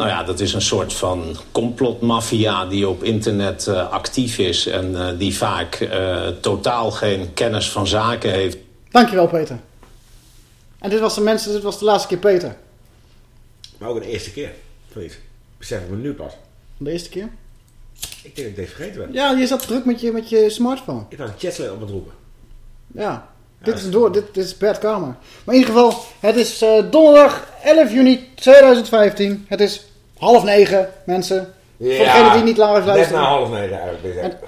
Nou ja, dat is een soort van complotmafia die op internet uh, actief is... en uh, die vaak uh, totaal geen kennis van zaken heeft. Dankjewel, Peter. En dit was de mensen, dit was de laatste keer Peter. Maar ook een eerste keer. Please. Besef ik me nu pas. De eerste keer? Ik denk dat ik deze vergeten ben. Ja, je zat druk met je, met je smartphone. Ik was een chatslet op het roepen. Ja. ja dit is door, dit, dit is Bert Kamer. Maar in ieder geval, het is uh, donderdag 11 juni 2015. Het is half negen, mensen. Ja, Voor degenen die niet live luisteren. Net na half negen eigenlijk. En,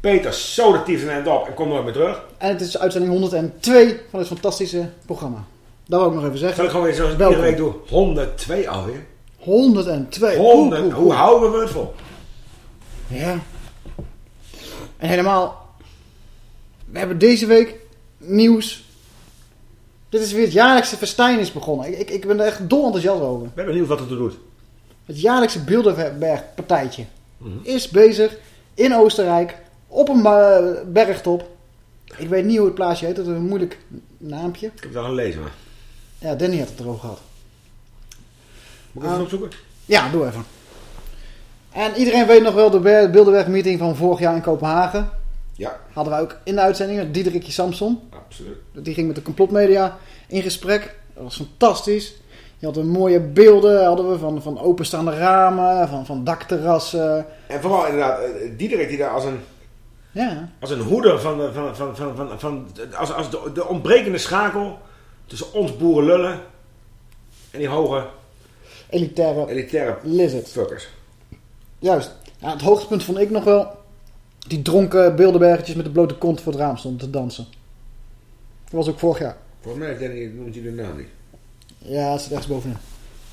Peter, zo de tief op en kom nooit meer terug. En het is uitzending 102 van het fantastische programma. Dat wil ik nog even zeggen. Zal ik gewoon weer zoals ik iedere week doe? 102 alweer. 102. 100. Hoe, hoe, hoe houden we het vol? Ja. En helemaal... We hebben deze week nieuws. Dit is weer het jaarlijkse festijn is begonnen. Ik, ik, ik ben er echt dol enthousiast over. Ik ben benieuwd wat het er doet. Het jaarlijkse Bilderberg-partijtje mm -hmm. is bezig in Oostenrijk op een uh, bergtop. Ik weet niet hoe het plaatsje heet. Dat is een moeilijk naampje. Ik heb het al gelezen. Maar. Ja, Danny had het erover gehad. Moet ik even uh, opzoeken? Ja, doe even. En iedereen weet nog wel de Bilderberg-meeting van vorig jaar in Kopenhagen. Ja. Hadden we ook in de uitzending met Diederikje Samson. Absoluut. Die ging met de complotmedia in gesprek. Dat was fantastisch. Je had een mooie beelden hadden we van, van openstaande ramen, van, van dakterrassen. En vooral inderdaad, Diederik die daar als een, ja. als een hoeder van, de, van, van, van, van, van als, als de, de ontbrekende schakel tussen ons boerenlullen en die hoge elitaire, elitaire lizard fuckers. Juist. Het hoogtepunt vond ik nog wel die dronken beeldenbergetjes met de blote kont voor het raam stonden te dansen. Dat was ook vorig jaar. Volgens mij noemt hij de naam niet. Ja, het zit ergens bovenin.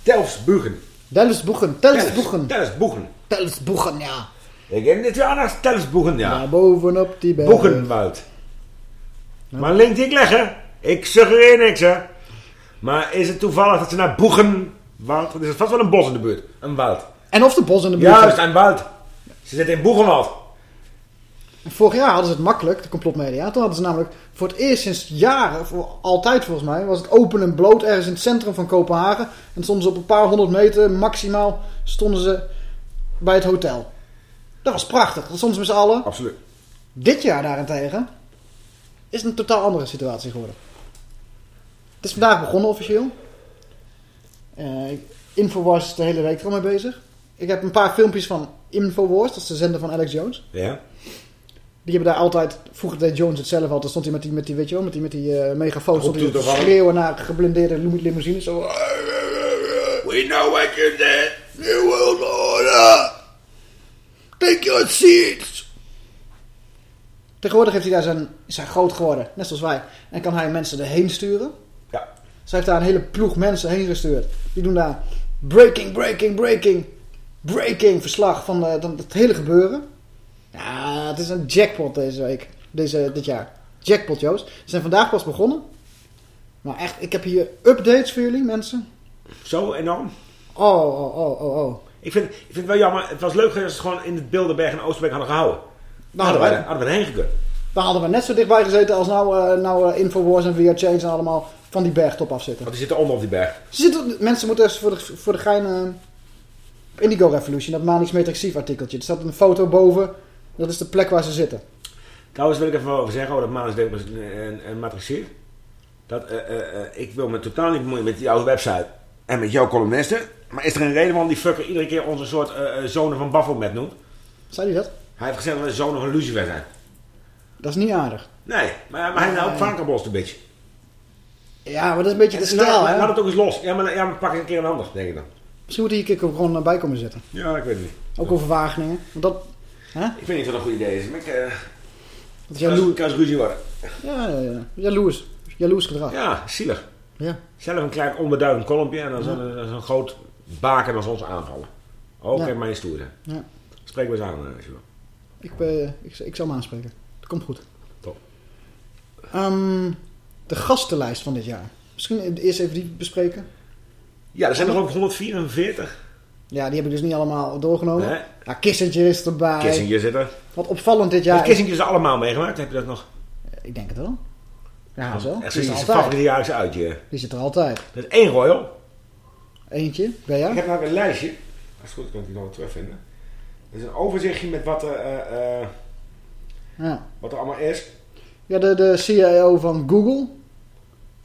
Telsboegen. Telsboegen. Telsboegen. Telsboegen. Telsboegen, ja. Ik heb dit jaar naar Telsboegen, ja. bovenop die berg. Boegenwoud. Ja. Maar link die ik leggen. Ik suggereer niks, hè. Maar is het toevallig dat ze naar Boegenwoud... Er is vast wel een bos in de buurt. Een woud. En of de bos in de buurt. Juist, een woud. Ze zitten in Boegenwald. Vorig jaar hadden ze het makkelijk, de complotmedia. Toen hadden ze namelijk voor het eerst sinds jaren, voor altijd volgens mij, was het open en bloot ergens in het centrum van Kopenhagen. En stonden ze op een paar honderd meter maximaal stonden ze bij het hotel. Dat was prachtig. Dat stonden ze met z'n allen. Absoluut. Dit jaar daarentegen is het een totaal andere situatie geworden. Het is vandaag begonnen officieel. Uh, Infowars is de hele week er al mee bezig. Ik heb een paar filmpjes van Infowars, dat is de zender van Alex Jones. Ja. Die hebben daar altijd, vroeger deed Jones het zelf altijd, stond hij met die, met die weet je wel, met die, met die uh, megafoon, stond hij te schreeuwen naar geblindeerde limousines. Zo. We know what you did, New World Order. Take your seats. Tegenwoordig heeft hij daar zijn, is hij groot geworden, net zoals wij. En kan hij mensen erheen sturen. Ja. Ze heeft daar een hele ploeg mensen heen gestuurd. Die doen daar breaking, breaking, breaking, breaking verslag van uh, het hele gebeuren. Ja, het is een jackpot deze week. Deze, dit jaar. Jackpot, Joost. Ze zijn vandaag pas begonnen. Maar echt, ik heb hier updates voor jullie, mensen. Zo enorm? Oh, oh, oh, oh, oh. Ik vind, ik vind het wel jammer. Het was leuk als ze het gewoon in het Bilderberg en Oosterbeek hadden gehouden. Dan hadden, hadden, wij, hadden we erheen gekund. Dan hadden we net zo dichtbij gezeten als nou, uh, nou uh, Infowars en VR Change en allemaal van die bergtop afzitten. Want die zitten onder op die berg. Ze zitten, mensen moeten eens voor de, voor de gein... Uh, Indigo Revolution, dat Manix Metrixief artikeltje. Er staat een foto boven... Dat is de plek waar ze zitten. Trouwens wil ik even over zeggen, over dat Manus en, en matrixeert. Dat, uh, uh, uh, ik wil me totaal niet bemoeien met jouw website en met jouw columnisten. Maar is er een reden waarom die fucker iedere keer onze soort zonen van Baphomet noemt? Zei hij dat? Hij heeft gezegd dat we zonen van Lucifer zijn. Dat is niet aardig. Nee, maar, maar hij nou ook Frankenbos een beetje. Ja, maar dat is een beetje En stijl, laat, hè? laat het ook eens los. Ja, maar, ja, maar pak een keer een ander, denk ik dan. Misschien moet hij hier een keer gewoon bij komen zitten. Ja, ik weet het niet. Ook over Wageningen. Want dat... Ik weet niet of dat een goed idee is. Maar ik... Uh, Dat jaloers. worden. Ja, ja, ja. Jaloers. Jaloers gedrag. Ja, zielig. Ja. Zelf een klein onbeduidend kolompje en dan zo'n zo'n groot baken als ons aanvallen. Ook Ja. in mijn stoer. Ja. Spreek me eens aan, eh, Sjoerd. Ik, eh, ik, ik zal hem aanspreken. Dat komt goed. Top. Ehm, de gastenlijst van dit jaar. Misschien eerst even die bespreken. Ja, er zijn er ook 144. Ja, die heb ik dus niet allemaal doorgenomen. Nee. Kissinger is erbij. Kissinger zit er. Wat opvallend dit Ja, jaar. Kissinger is er allemaal meegemaakt. Heb je dat nog? Ik denk het wel. Ja, zo. Echt Die is zijn er favoriete altijd. jaarlijkse uitje. Die zit er altijd. Dat is één royal. Eentje, ben jij? Ik heb nou een lijstje. Als het goed is, kan ik die nog wel terugvinden. Dat is een overzichtje met wat, er, eh, eh, Ja. wat er allemaal is. Ja, de, de CIO van Google.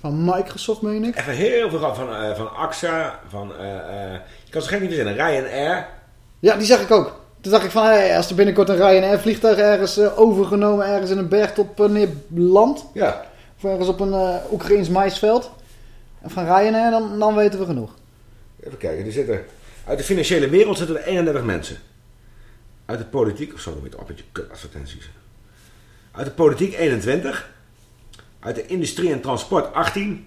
Van Microsoft, meen ik. Even heel veel gehad van, eh, van AXA. Van, eh, eh, je kan ze gek niet verzinnen. Ryanair. Ja, die zag ik ook. Toen dacht ik van, als er binnenkort een Ryanair vliegtuig ergens overgenomen, ergens in een bergtop uh, neer land, Ja. of ergens op een Oekraïns maisveld, en van Ryanair, dan, dan weten we genoeg. Even kijken. Er zitten, uit de financiële wereld zitten er 31 mensen. Uit de politiek. Of zo, dan weet op met je kutadvertenties. Uit de politiek 21. Uit de industrie en transport 18.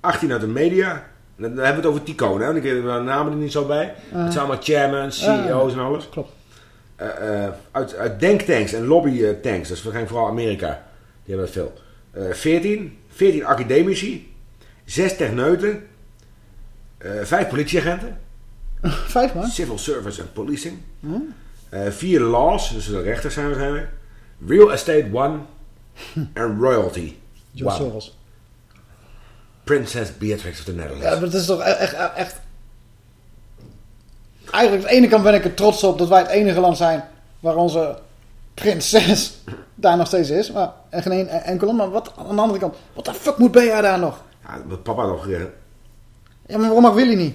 18 uit de media. Dan hebben we het over Ticoon, hè? want ik heb de namen er niet zo bij. het zijn allemaal chairmans, CEO's en alles. Klopt. Eh, eh, uit, uit denktanks en lobbytanks, dat is vooral Amerika. Die hebben dat veel. Eh 14, 14 academici, 6 techneuten, eh 5 politieagenten, Vijf man. civil service en policing, Hm? eh 4 laws, dus de rechters zijn waarschijnlijk, real estate one en royalty. One. Soros. Princess Beatrix of the Netherlands. Ja, maar het is toch echt, echt, echt... Eigenlijk, aan de ene kant ben ik er trots op dat wij het enige land zijn waar onze prinses daar nog steeds is. Maar, en geen een- enkel land. Maar wat, aan de andere kant, wat de fuck moet BA daar nog? Ja, wat papa nog gezegd. Ja, maar waarom mag Willy niet?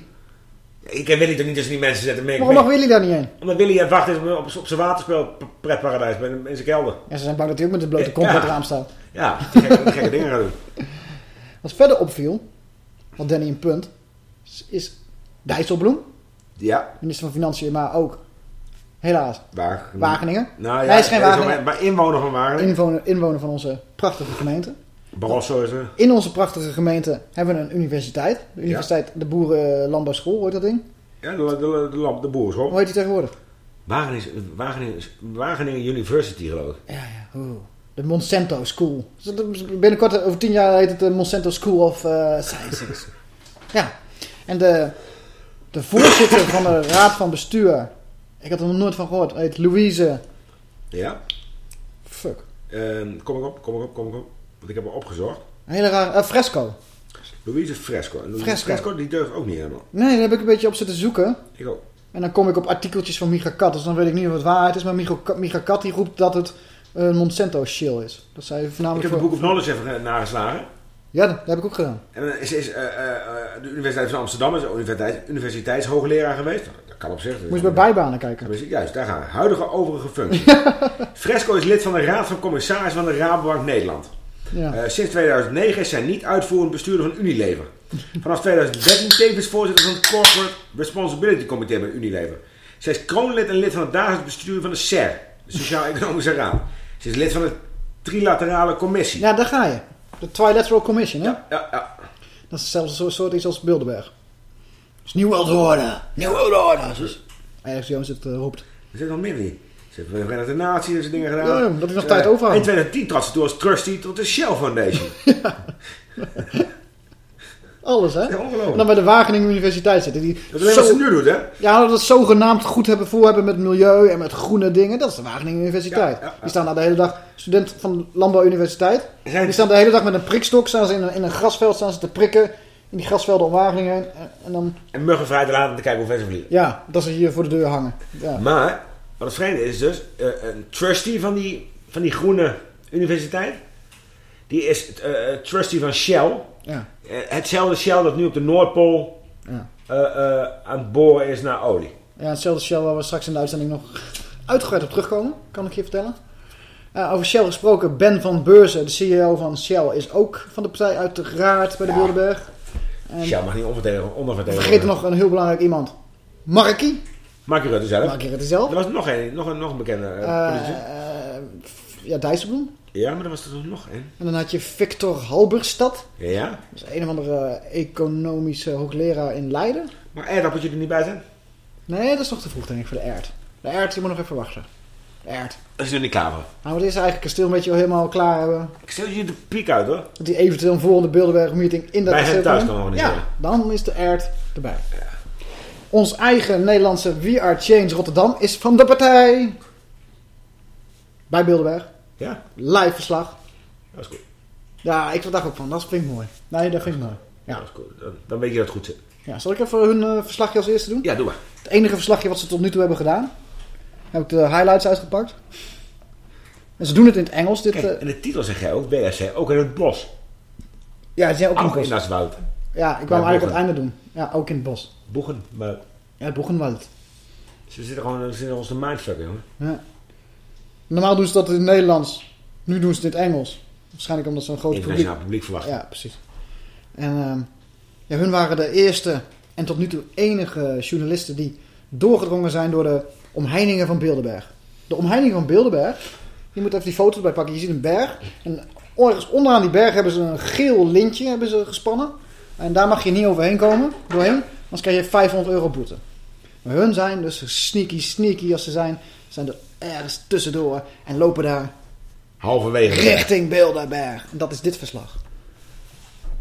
Ik ken Willy toch niet tussen die mensen zetten. mee. Waarom mag Willy daar niet heen? Omdat Willy het wachten is op, zijn waterspel pretparadijs in, zijn kelder. Ja, ze zijn bang dat hij ook met de blote kont Ja. raam staat. Ja, gekke, gekke dingen gaan doen. Wat verder opviel, wat Danny een punt, is- Dijsselbloem, Ja, minister van Financiën, maar ook, helaas, waar? Wageningen. Nou ja, Hij is geen Wageningen. Maar inwoner van Wageningen. Inwoner, inwoner van onze prachtige gemeente. Barroso is er. In onze prachtige gemeente hebben we een universiteit. De universiteit, de Boerenlandbouwschool, hoe heet dat ding? Ja, de, de, de, boerschool. Hoe heet die tegenwoordig? Wageningen, Wageningen, Wageningen University geloof ik. Ja, ja, oeh. De Monsanto School. Dus Binnenkort, over tien jaar, heet het de Monsanto School of eh, Sciences. ja, en de, de voorzitter van de raad van bestuur, ik had er nog nooit van gehoord, heet Louise, Ja. fuck, Ehm, kom ik op, kom ik op, kom ik op. Want ik heb er opgezocht. een hele raar, eh, Fresco. Louise Fresco. En Louise Fresco. Fresco. die deugt ook niet helemaal. Nee, daar heb ik een beetje op zitten zoeken. Ik ook. En dan kom ik op artikeltjes van Micha Kat, dus dan weet ik niet of het waarheid is. Maar Micha Kat die roept dat het een Monsanto shill is. Dat zij Ik voornamelijk heb de voor- Book of Knowledge even eh, nageslagen. Ja, dat, heb ik ook gedaan. En is, is eh, eh, de Universiteit van Amsterdam is universiteit, universiteitshoogleraar geweest. Dat kan op zich. Moet je bij bijbanen kijken. Ja, Juist, daar gaan we. Huidige overige functie. Fresco is lid van de Raad van Commissaris van de Rabobank Nederland. Ja. Sinds 2009 is zij niet uitvoerend bestuurder van Unilever. Vanaf 2013 tevens voorzitter van het Corporate Responsibility Comité bij Unilever. Zij is kroonlid en lid van het dagelijks bestuur van de SER, de Sociaal-Economische Raad. Ze is lid van de Trilaterale Commissie. ja, daar ga je. De Trilateral Commission, hè? Ja, ja, ja. Dat is zelfs een soort iets als Bilderberg. Dus New World Order. New World Order. Dus ergens Jones het eh, roept. Er zit nog meer die. Ze bij de Verenigde Naties en dingen gedaan. Ja, dat hij nog Eh, tijd overhoudt. In 2010 trad ze toe als trustee tot de Shell Foundation. Alles, hè? Ja, ongelooflijk. En dan bij de Wageningen Universiteit zitten. Die Dat is alleen wat ze nu doet, hè? Ja, dat het zogenaamd goed hebben voor hebben met milieu en met groene dingen. Dat is de Wageningen Universiteit. Ja, ja, ja. Die staan daar de hele dag, student van de Landbouwuniversiteit. Zijn- Die staan de hele dag met een prikstok, staan ze in een, in een grasveld staan ze te prikken. In die grasvelden om Wageningen heen. En, en dan, En muggen vrij te laten om te kijken hoe ver ze vliegen. ja, dat ze hier voor de deur hangen. Ja. Maar, wat het vreemde is dus, eh, een trustee van die, van die groene universiteit, die is eh, trustee van Shell. Ja. Eh, hetzelfde Shell dat nu op de Noordpool Ja. eh, eh, aan het boren is naar olie. ja, hetzelfde Shell waar we straks in de uitzending nog uitgebreid op terugkomen. Kan ik je vertellen. Over Shell gesproken, Ben van Beurzen, de CEO van Shell, is ook van de partij uiteraard bij de Ja. Bilderberg. En Shell mag niet ondervertegenwoordigd vergeet er nog een heel belangrijk iemand. Markie, Mark Rutte zelf. Markie Rutte zelf. Er was nog een, nog een, nog een bekende eh, ja, Dijsselbloem. Ja, maar er was er nog één. En dan had je Victor Halberstad. Ja. Dat is een of andere economische hoogleraar in Leiden. Maar aardappeltje er niet bij zijn? Nee, dat is nog te vroeg denk ik voor de Erd. De Erd, die moet nog even wachten. De. Dat is nu niet klaar voor. Nou, het is eigenlijk kasteel een beetje al helemaal klaar hebben. Ik stel je de piek uit hoor. Dat die eventueel een volgende Bilderberg meeting in dat Bij hem kasteel thuis kan organiseren. Ja, dan is de Erd erbij. Ons eigen Nederlandse We Are Change Rotterdam is van de partij. Bij Bilderberg. Ja, Live verslag. dat is goed. Ja, ik dacht ook van, dat vind ik mooi. Nee, dat vind ik mooi. Ja. Dat is goed. Dan, dan weet je dat het goed zit. ja zal ik even hun eh, verslagje als eerste doen? Ja, doe maar. Het enige verslagje wat ze tot nu toe hebben gedaan. Heb ik de highlights uitgepakt. En ze doen het in het Engels. Dit, Kijk, eh, en de titel zeg jij ook, BSC, ook in het bos. ja, die zijn ook in het in bos. woud. Ja, ik wou eigenlijk het einde doen. Ja, ook in het bos. Boegen, maar Ja, Boegenwald. ze zitten gewoon ze zitten ons de mindfuck, jongen. Ja. Normaal doen ze dat in het Nederlands. Nu doen ze het in het Engels. Waarschijnlijk omdat ze een groot publiek... Internationaal publiek verwachten. Ja, precies. En ehm, ja, hun waren de eerste en tot nu toe enige journalisten die doorgedrongen zijn door de omheiningen van Bilderberg. De omheiningen van Bilderberg, je moet even die foto erbij pakken. Je ziet een berg. En ergens onderaan die berg hebben ze een geel lintje hebben ze gespannen. En daar mag je niet overheen komen, doorheen. Anders krijg je 500 euro boete. Maar hun zijn dus sneaky, sneaky als ze zijn, zijn er ergens tussendoor en lopen daar Halverwege. richting Bilderberg. En dat is dit verslag.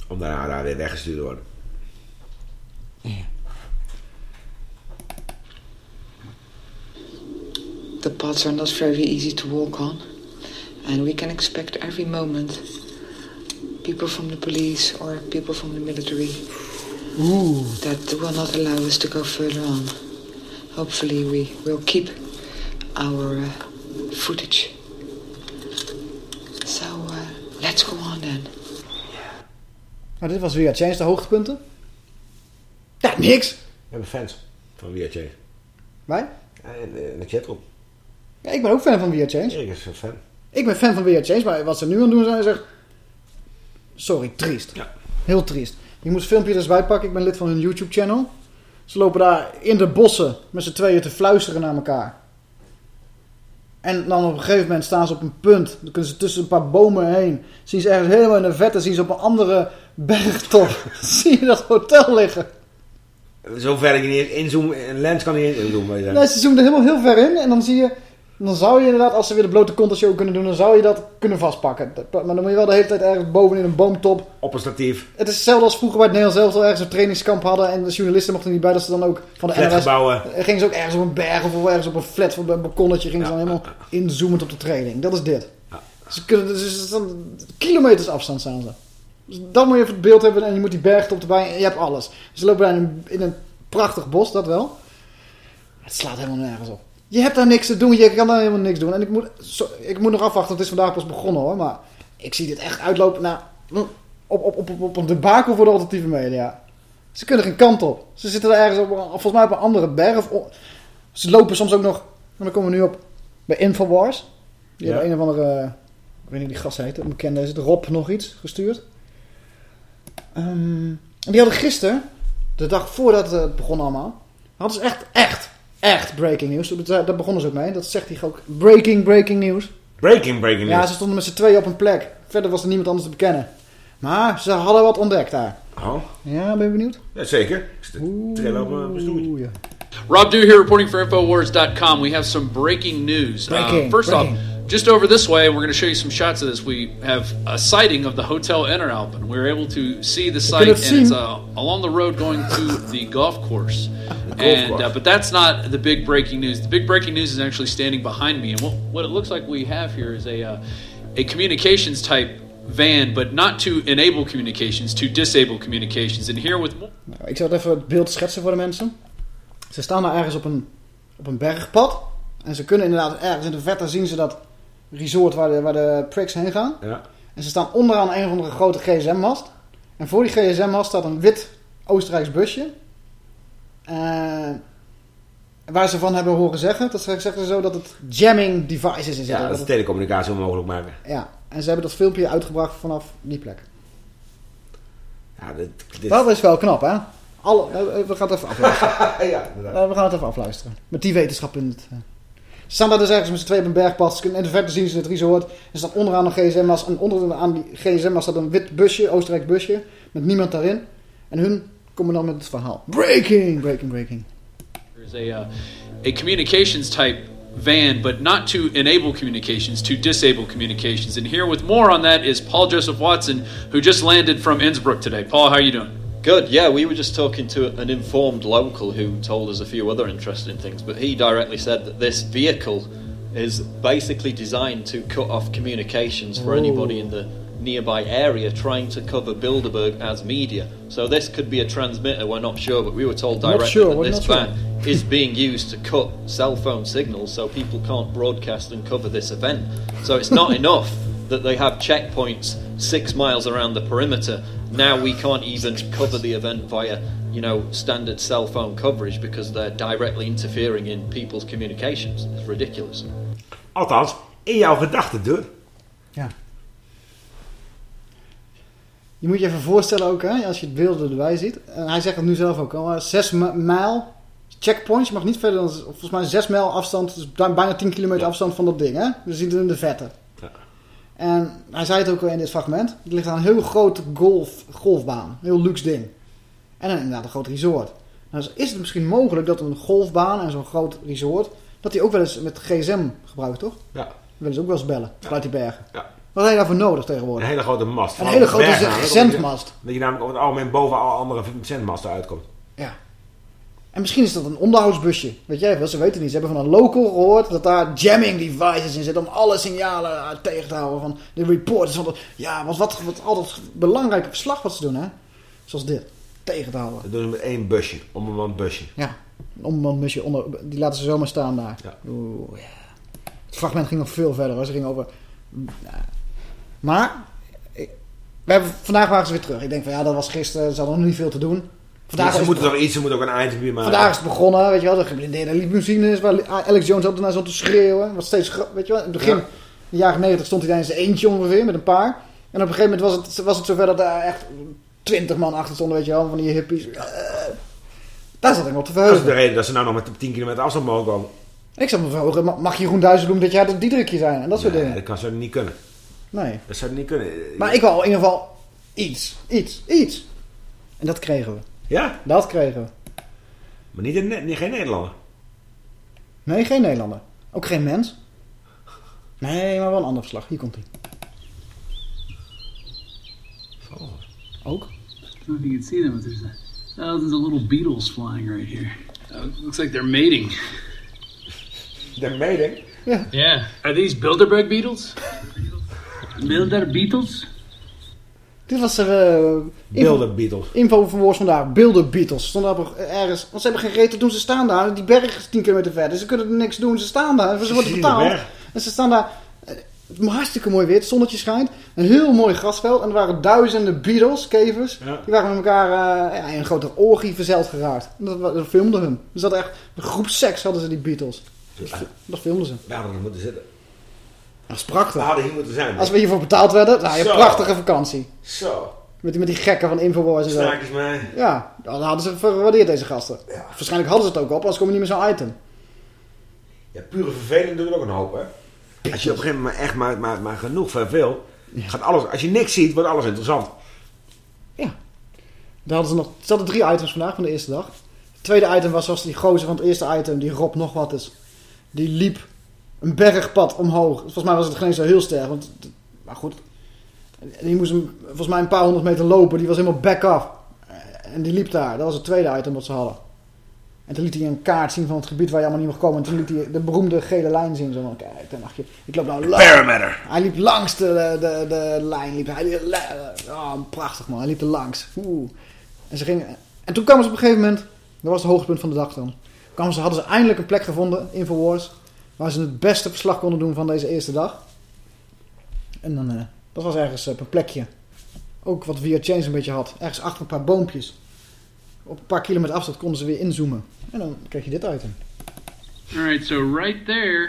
Om daarna daar weer weggestuurd te worden. The paths are not very easy to walk on, and we can expect every moment people from the police or people from the military that will not allow us to go further on. Hopefully, we will keep our uh, footage. So, uh, let's go on then. Nou, dit was weer Change, de hoogtepunten. Ja, niks. We hebben fans van WHJ. Wij? Ja, in, de- in de chatroom. Ja, ik ben ook fan van We Are Change. Is een fan. Ik ben fan van We Are Change, maar wat ze nu aan het doen zijn, is echt... Sorry, triest. Ja. Heel triest. Je moet het filmpje er eens bij pakken. Ik ben lid van hun YouTube-channel. Ze lopen daar in de bossen met z'n tweeën te fluisteren naar elkaar. En dan op een gegeven moment staan ze op een punt. Dan kunnen ze tussen een paar bomen heen. Zien ze ergens helemaal in de vette. Zien ze op een andere bergtop. zie je dat hotel liggen. Zover ik niet inzoomen. Een lens kan niet inzoomen. Nee, ze zoomen er helemaal heel ver in. En dan zie je... Dan zou je inderdaad, als ze weer de blote contestshow kunnen doen... Dan zou je dat kunnen vastpakken. Maar dan moet je wel de hele tijd ergens boven in een boomtop... Op een statief. Het is hetzelfde als vroeger bij het Nederlands zelf al ergens een trainingskamp hadden. En de journalisten mochten niet bij. Dat ze dan ook van de NRS... Flatgebouwen. Eh, Gingen ze ook ergens op een berg of ergens op een flat of een balkonnetje. Gingen ze dan helemaal inzoomend op de training. Dat is dit. Ze kunnen, dus is dan kilometers afstand staan ze. Dus dan moet je even het beeld hebben en je moet die bergtop erbij en je hebt alles. Ze lopen daar in een, in een prachtig bos, dat wel. Het slaat helemaal nergens op. Je hebt daar niks te doen, je kan daar helemaal niks doen. En ik moet, zo- ik moet nog afwachten, want het is vandaag pas begonnen hoor. Maar ik zie dit echt uitlopen naar, op, op, op, op, op een debakel voor de alternatieve media. Ze kunnen geen kant op. Ze zitten daar ergens op, volgens mij op een andere berg. Of, ze lopen soms ook nog, en dan komen we nu op, bij Infowars. Die Ja. hebben een of andere, ik weet niet die gast heet, een bekende is het, Rob nog iets gestuurd. Ehm, en die hadden gisteren, de dag voordat het begon allemaal, hadden ze echt, echt, echt breaking news. Dat- Daar begonnen ze ook mee. Dat zegt hij ook. Breaking, breaking news. Breaking, breaking Ja, news. ze stonden met z'n tweeën op een plek. Verder was er niemand anders te bekennen. Maar ze hadden wat ontdekt daar. Oh, Ja, ben je benieuwd? ja, zeker. Ik zit te trillen op mijn stoeltje. Oeh, ja. Rob Dew here reporting for Infowars.com. We have some breaking news. Uh, Breaking, first breaking. off, just over this way, we're going to show you some shots of this. We have a sighting of the Hotel Interalpen. We were able to see the site, and het it's uh, along the road going to the golf course. golf and course. Uh, but that's not the big breaking news. The big breaking news is actually standing behind me. And what, what it looks like we have here is a uh, a communications type van, but not to enable communications, to disable communications. And here with more. Nou, ik zal even het beeld schetsen voor de mensen. Ze staan daar ergens op een, op een bergpad. En ze kunnen inderdaad ergens in de verte zien ze dat resort waar de, waar de pricks heen gaan. Ja. En ze staan onderaan een of andere grote gsm-mast. En voor die gsm-mast staat een wit Oostenrijks busje. En waar ze van hebben horen zeggen, dat ze- zeggen ze zo dat het jamming devices in zitten. Ja, dat Dat is het- telecommunicatie onmogelijk maken. ja, en ze hebben dat filmpje uitgebracht vanaf die plek. Ja, dit, dit... Dat is wel knap, hè? Alle, eh, eh, we gaan het even afluisteren. ja. Eh, we gaan het even afluisteren. Met die wetenschap in het... staan daar dus ergens met z'n tweeën op een bergpad. Ze kunnen- In de verte zien ze het resort. Er staat onderaan een gsm-mast. En onderaan die gsm-mast staat een wit busje, Oostenrijks busje. Met niemand daarin. En hun komen dan met het verhaal. Breaking, breaking, breaking. There's a, uh, a communications type van, but not to enable communications, to disable communications. And here with more on that is Paul Joseph Watson, who just landed from Innsbruck today. Paul, how are you doing? Good, yeah, we were just talking to an informed local who told us a few other interesting things, but he directly said that this vehicle is basically designed to cut off communications for anybody in the nearby area trying to cover Bilderberg as media. So this could be a transmitter, we're not sure, but we were told directly sure, that this not sure. van is being used to cut cell phone signals so people can't broadcast and cover this event. So it's not enough that they have checkpoints six miles around the perimeter. Now we can't even cover the event via, you know, standard cell phone coverage because they're directly interfering in people's communications. It's ridiculous. Althans, in jouw gedachten, dude. Ja. Je moet je even voorstellen ook, hè, als je het beeld erbij ziet. En hij zegt het nu zelf ook al. Zes mi- mijl checkpoints. Je mag niet verder dan, volgens mij, zes mijl afstand. Dus bij- bijna 10 kilometer afstand van dat ding, hè. We zien het in de vette. En hij zei het ook al in dit fragment. Er ligt aan een heel grote golf, golfbaan. Een heel luxe ding. En dan inderdaad een groot resort. Nou, dus is het misschien mogelijk dat een golfbaan en zo'n groot resort... dat die ook wel eens met gsm gebruikt, toch? Ja. willen ze ook wel eens bellen, vanuit die bergen. Ja. Wat heb je daarvoor nodig Een tegenwoordig? hele grote mast. Een hele op grote zendmast. Dat je, namelijk over het algemeen boven alle andere zendmasten uitkomt. Ja. En misschien is dat een onderhoudsbusje. Weet jij wel, ze weten niet. Ze hebben van een local gehoord dat daar jamming devices in zitten om alle signalen eh, tegen te houden van de reporters. Want dat- ja, wat, wat, wat altijd belangrijke verslag wat ze doen, hè? Zoals dit. Tegen te houden. Dat doen ze met één busje, om een busje. Ja. Een onbandbusje onder, die laten ze zomaar staan daar. Ja. Oeh, ja. Het fragment ging nog veel verder hoor. Ze ging over... Maar... ik- we hebben, vandaag waren ze weer terug. Ik denk van ja, dat was gisteren. Ze hadden nog niet veel te doen. Vandaag ze moeten toch iets, ze moeten ook een interview maken. vandaag is het begonnen. Weet je wel, de geblindeerde limousine is waar Alex Jones altijd naar zat te schreeuwen. Wat steeds, weet je wel, in het begin, Ja. in de jaren 90 stond hij daar in zijn eentje ongeveer met een paar. En op een gegeven moment was het, was het zover dat daar echt twintig man achter stonden, weet je wel, van die hippies. Eh, daar zat ik wel te Dat is verheugen. de reden dat ze nou nog met 10 kilometer afstand mogen komen. Ik zat me verhogen, ma- mag Jeroen Duizen doen dat Diederikje zijn en dat soort Nee, dingen. dat kan ze niet kunnen. Nee. Dat zou niet kunnen. Maar ik wil in ieder geval iets, iets, iets. En dat kregen we. Ja, Dat kregen we. maar niet, in, niet geen Nederlander. Nee, geen Nederlander. Ook geen mens. Nee, maar wel een ander verslag. Hier komt hij. Ook? I don't know if you can see them, but there's a, thousands of little beetles flying right here. Uh, looks like they're mating. De mening. Yeah. Are these Bilderberg beetles? Bilder beetles? Dit was er... eh, info, Beelden Beatles. info van Woord vandaag. Beelden Beatles. Stonden op ergens... Want ze hebben geen reet te doen. Ze staan daar. Die berg is 10 kilometer verder. Ze kunnen niks doen. Ze staan daar. Ze worden betaald. En ze staan daar... eh, Het is hartstikke mooi weer. Het zonnetje schijnt. Een heel mooi grasveld. En er waren duizenden Beatles, kevers. Ja. Die waren met elkaar eh, ja, in een grote orgie verzeld geraakt. En dat, dat filmden hun. Dus dat echt... Een groep seks hadden ze, die Beatles. Dat filmden ze. Er moeten zitten. Dat is We prachtig. hadden hier moeten zijn. Als we hiervoor betaald werden, nou, je Zo. prachtige vakantie. Zo. Met die, met die gekken van Infowars en zo. Snaakjes mij. Ja, dan hadden ze gewaardeerd deze gasten. Waarschijnlijk hadden ze het ook op, anders komen niet meer zo'n item. Ja, pure verveling doet er ook een hoop, hè. Als je op een gegeven moment echt maar, maar, maar genoeg verveelt, gaat alles... Als je niks ziet, wordt alles interessant. Ja. Daar hadden ze nog... Ze hadden drie items vandaag van de eerste dag. Het tweede item was zoals die gozer van het eerste item, die Rob nog wat is. Die liep een bergpad omhoog. Volgens mij was het geen zo heel sterk. Want, maar goed. Die moest hem, volgens mij een paar honderd meter lopen. Die was helemaal back off. En die liep daar. Dat was het tweede item wat ze hadden. En toen liet hij een kaart zien van het gebied waar je allemaal niet mag komen. En toen liet hij de beroemde gele lijn zien. Zo van, kijk, dan dacht je, ik loop nou lang. Parameter. Hij liep langs de, de, de lijn. Liep. Hij liep, oh, prachtig man. Hij liep er langs. Oeh. En, ze gingen, en toen kwamen ze op een gegeven moment, dat was het hoogtepunt van de dag dan. Kwamen ze, hadden ze eindelijk een plek gevonden, Infowars, waar ze het beste verslag konden doen van deze eerste dag. En dan, eh, dat was ergens op een plekje. Ook wat Via Chains een beetje had. Ergens achter een paar boompjes. Op een paar kilometer afstand konden ze weer inzoomen. En dan kreeg je dit item. All right, so right there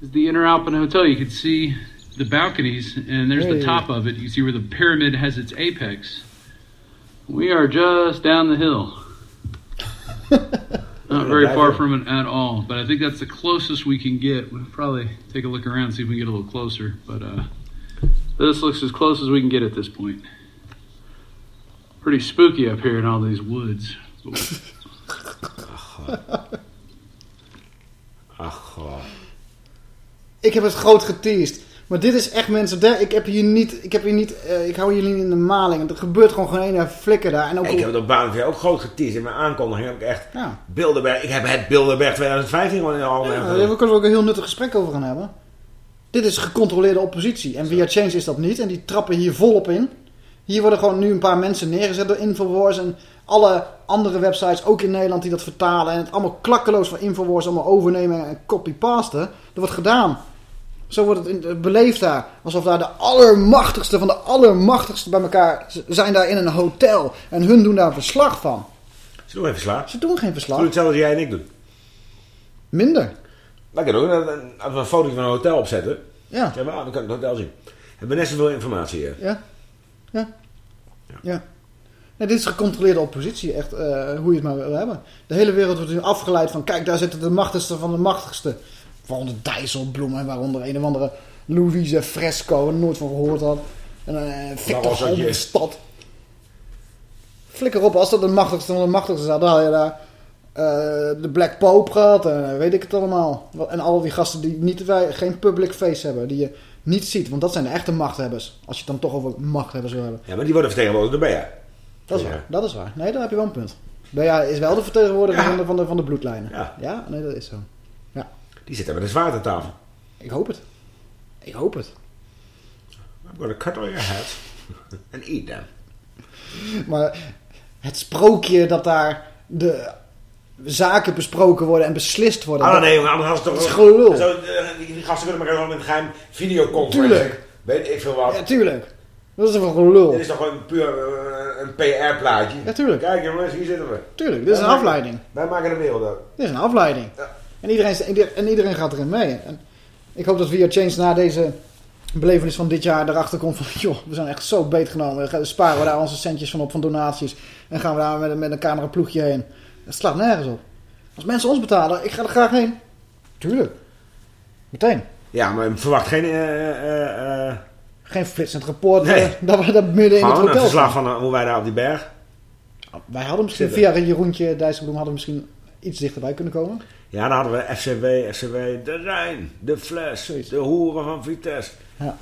is the Inner Alpine Hotel. You can see the balconies, and there's Hey. the top of it. You can see where the pyramid has its apex. We are just down the hill. Not very far from it at all, but I think that's the closest we can get. We'll probably take a look around, see if we can get a little closer. But uh, this looks as close as we can get at this point. Pretty spooky up here in all these woods. Ach, goh. Ik heb het groot geteased. Maar dit is echt mensen, ik heb hier niet, ik heb hier niet, eh, ik hou jullie niet in de maling. Er gebeurt gewoon geen ene flikker daar. En ook Ik heb het op Baanvee ook groot geteased. In mijn aankondiging heb ik echt... Ja. Bilderberg. Ik heb het Bilderberg 2015 gewoon in al. Ja, daar kunnen we ook een heel nuttig gesprek over gaan hebben. Dit is gecontroleerde oppositie. En via Change is dat niet. En die trappen hier volop in. Hier worden gewoon nu een paar mensen neergezet door Infowars. En alle andere websites, ook in Nederland, die dat vertalen. En het allemaal klakkeloos van Infowars allemaal overnemen en copy-pasten. Dat wordt gedaan. Zo wordt het beleefd daar. Alsof daar de allermachtigste van de allermachtigste bij elkaar zijn daar in een hotel. En hun doen daar verslag van. Ze doen even verslag. Ze doen geen verslag. hetzelfde als jij en ik doen. Minder. Dat kan ook. Als we een foto van een hotel opzetten. Ja. Zeg maar, dan kan ik het hotel zien. Hebben we net zoveel informatie hier. Ja. Ja. Ja. Nee, dit is gecontroleerde oppositie, echt eh, hoe je het maar wil hebben. De hele wereld wordt nu afgeleid van, kijk, daar zitten de machtigste van de machtigste. Waaronder Dijsselbloem en waaronder een of andere Louise Fresco, waar ik nooit van gehoord had. En uh, Victor was dat je- Halberstad. Flikker op, als dat de machtigste van de machtigste zou, dan had je daar eh, de Black Pope gehad en eh, weet ik het allemaal. En al die gasten die niet, wij, geen public face hebben, die je niet ziet. Want dat zijn de echte machthebbers. Als je het dan toch over machthebbers wil hebben. Ja, maar die worden vertegenwoordigd door Bea. Dat is Ja. waar, dat is waar. Nee, daar heb je wel een punt. Bea is wel de vertegenwoordiger Ja. van, de, van, de, van de bloedlijnen. Ja. nee, dat is zo. Die zitten met een zwaard aan tafel. Ik hoop het. Ik hoop het. I'm gonna cut all your heads and eat them. Maar het sprookje dat daar de zaken besproken worden en beslist worden. Ah nee, jongen, anders had ze toch... dat is gelul. Zo, eh, die, gasten kunnen elkaar gewoon met een geheim videoconferentie. Tuurlijk. Weet ik veel wat. Ja, tuurlijk. Dat is een gelul. Dit is toch gewoon puur eh, een PR-plaatje. Ja, tuurlijk. Kijk jongens, hier zitten we. Tuurlijk, dit is een afleiding. Wij maken de wereld ook. Dit is een afleiding. En, iedereen, en iedereen gaat erin mee. En ik hoop dat via Change na deze belevenis van dit jaar erachter komt van... joh, we zijn echt zo beetgenomen. Sparen we daar onze centjes van op van donaties. En gaan we daar met, een- met een cameraploegje heen. Het slaat nergens op. Als mensen ons betalen, ik ga er graag heen. Tuurlijk. Meteen. Ja, maar verwacht geen... eh, eh, eh, Geen flitsend rapport Nee. dat we daar midden in het gewoon een hotel verslag van hoe wij daar op die berg... Wij hadden misschien Zitten. via Jeroentje Dijsselbloem hadden we misschien iets dichterbij kunnen komen. Ja, dan hadden we FCW, FCW, de Rijn, de Fles, de hoeren van Vitesse. Ja.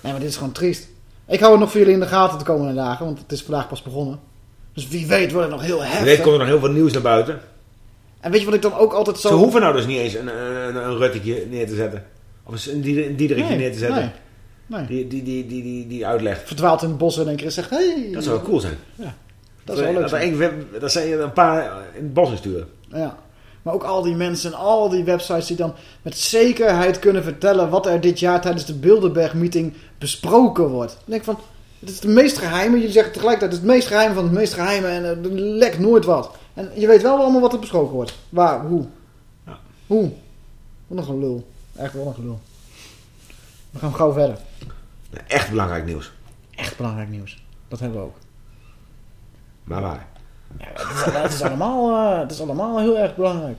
Nee, maar dit is gewoon triest. Ik hou het nog voor jullie in de gaten de komende dagen, want het is vandaag pas begonnen. Dus wie weet wordt het nog heel heftig. weet komt er nog heel veel nieuws naar buiten. En weet je wat ik dan ook altijd zo... Ze hoeven nou dus niet eens een, een, een Ruttetje neer te zetten. Of een Dieder- een Diederikje Nee, neer te zetten. nee, nee. Die, die, die, die, die, die uitlegt. Verdwaalt in het bos en één keer zegt... Hey, Dat zou wel cool zijn. Ja, dat zou wel leuk dat, zijn. web- dat zijn een paar in het bos insturen. Ja. Maar ook al die mensen en al die websites die dan met zekerheid kunnen vertellen... wat er dit jaar tijdens de Bilderberg-meeting besproken wordt. Dan denk ik van... Het is het meest geheime. Jullie zeggen tegelijkertijd... Het is het meest geheime van het meest geheime. En er lekt nooit wat. En je weet wel allemaal wat er besproken wordt. Waar, hoe. Ja. Hoe. Wat een gelul. Echt wel een gelul. We gaan gauw verder. Echt belangrijk nieuws. Echt belangrijk nieuws. Dat hebben we ook. Maar waar? Het is, het is allemaal, eh, het is allemaal heel erg belangrijk.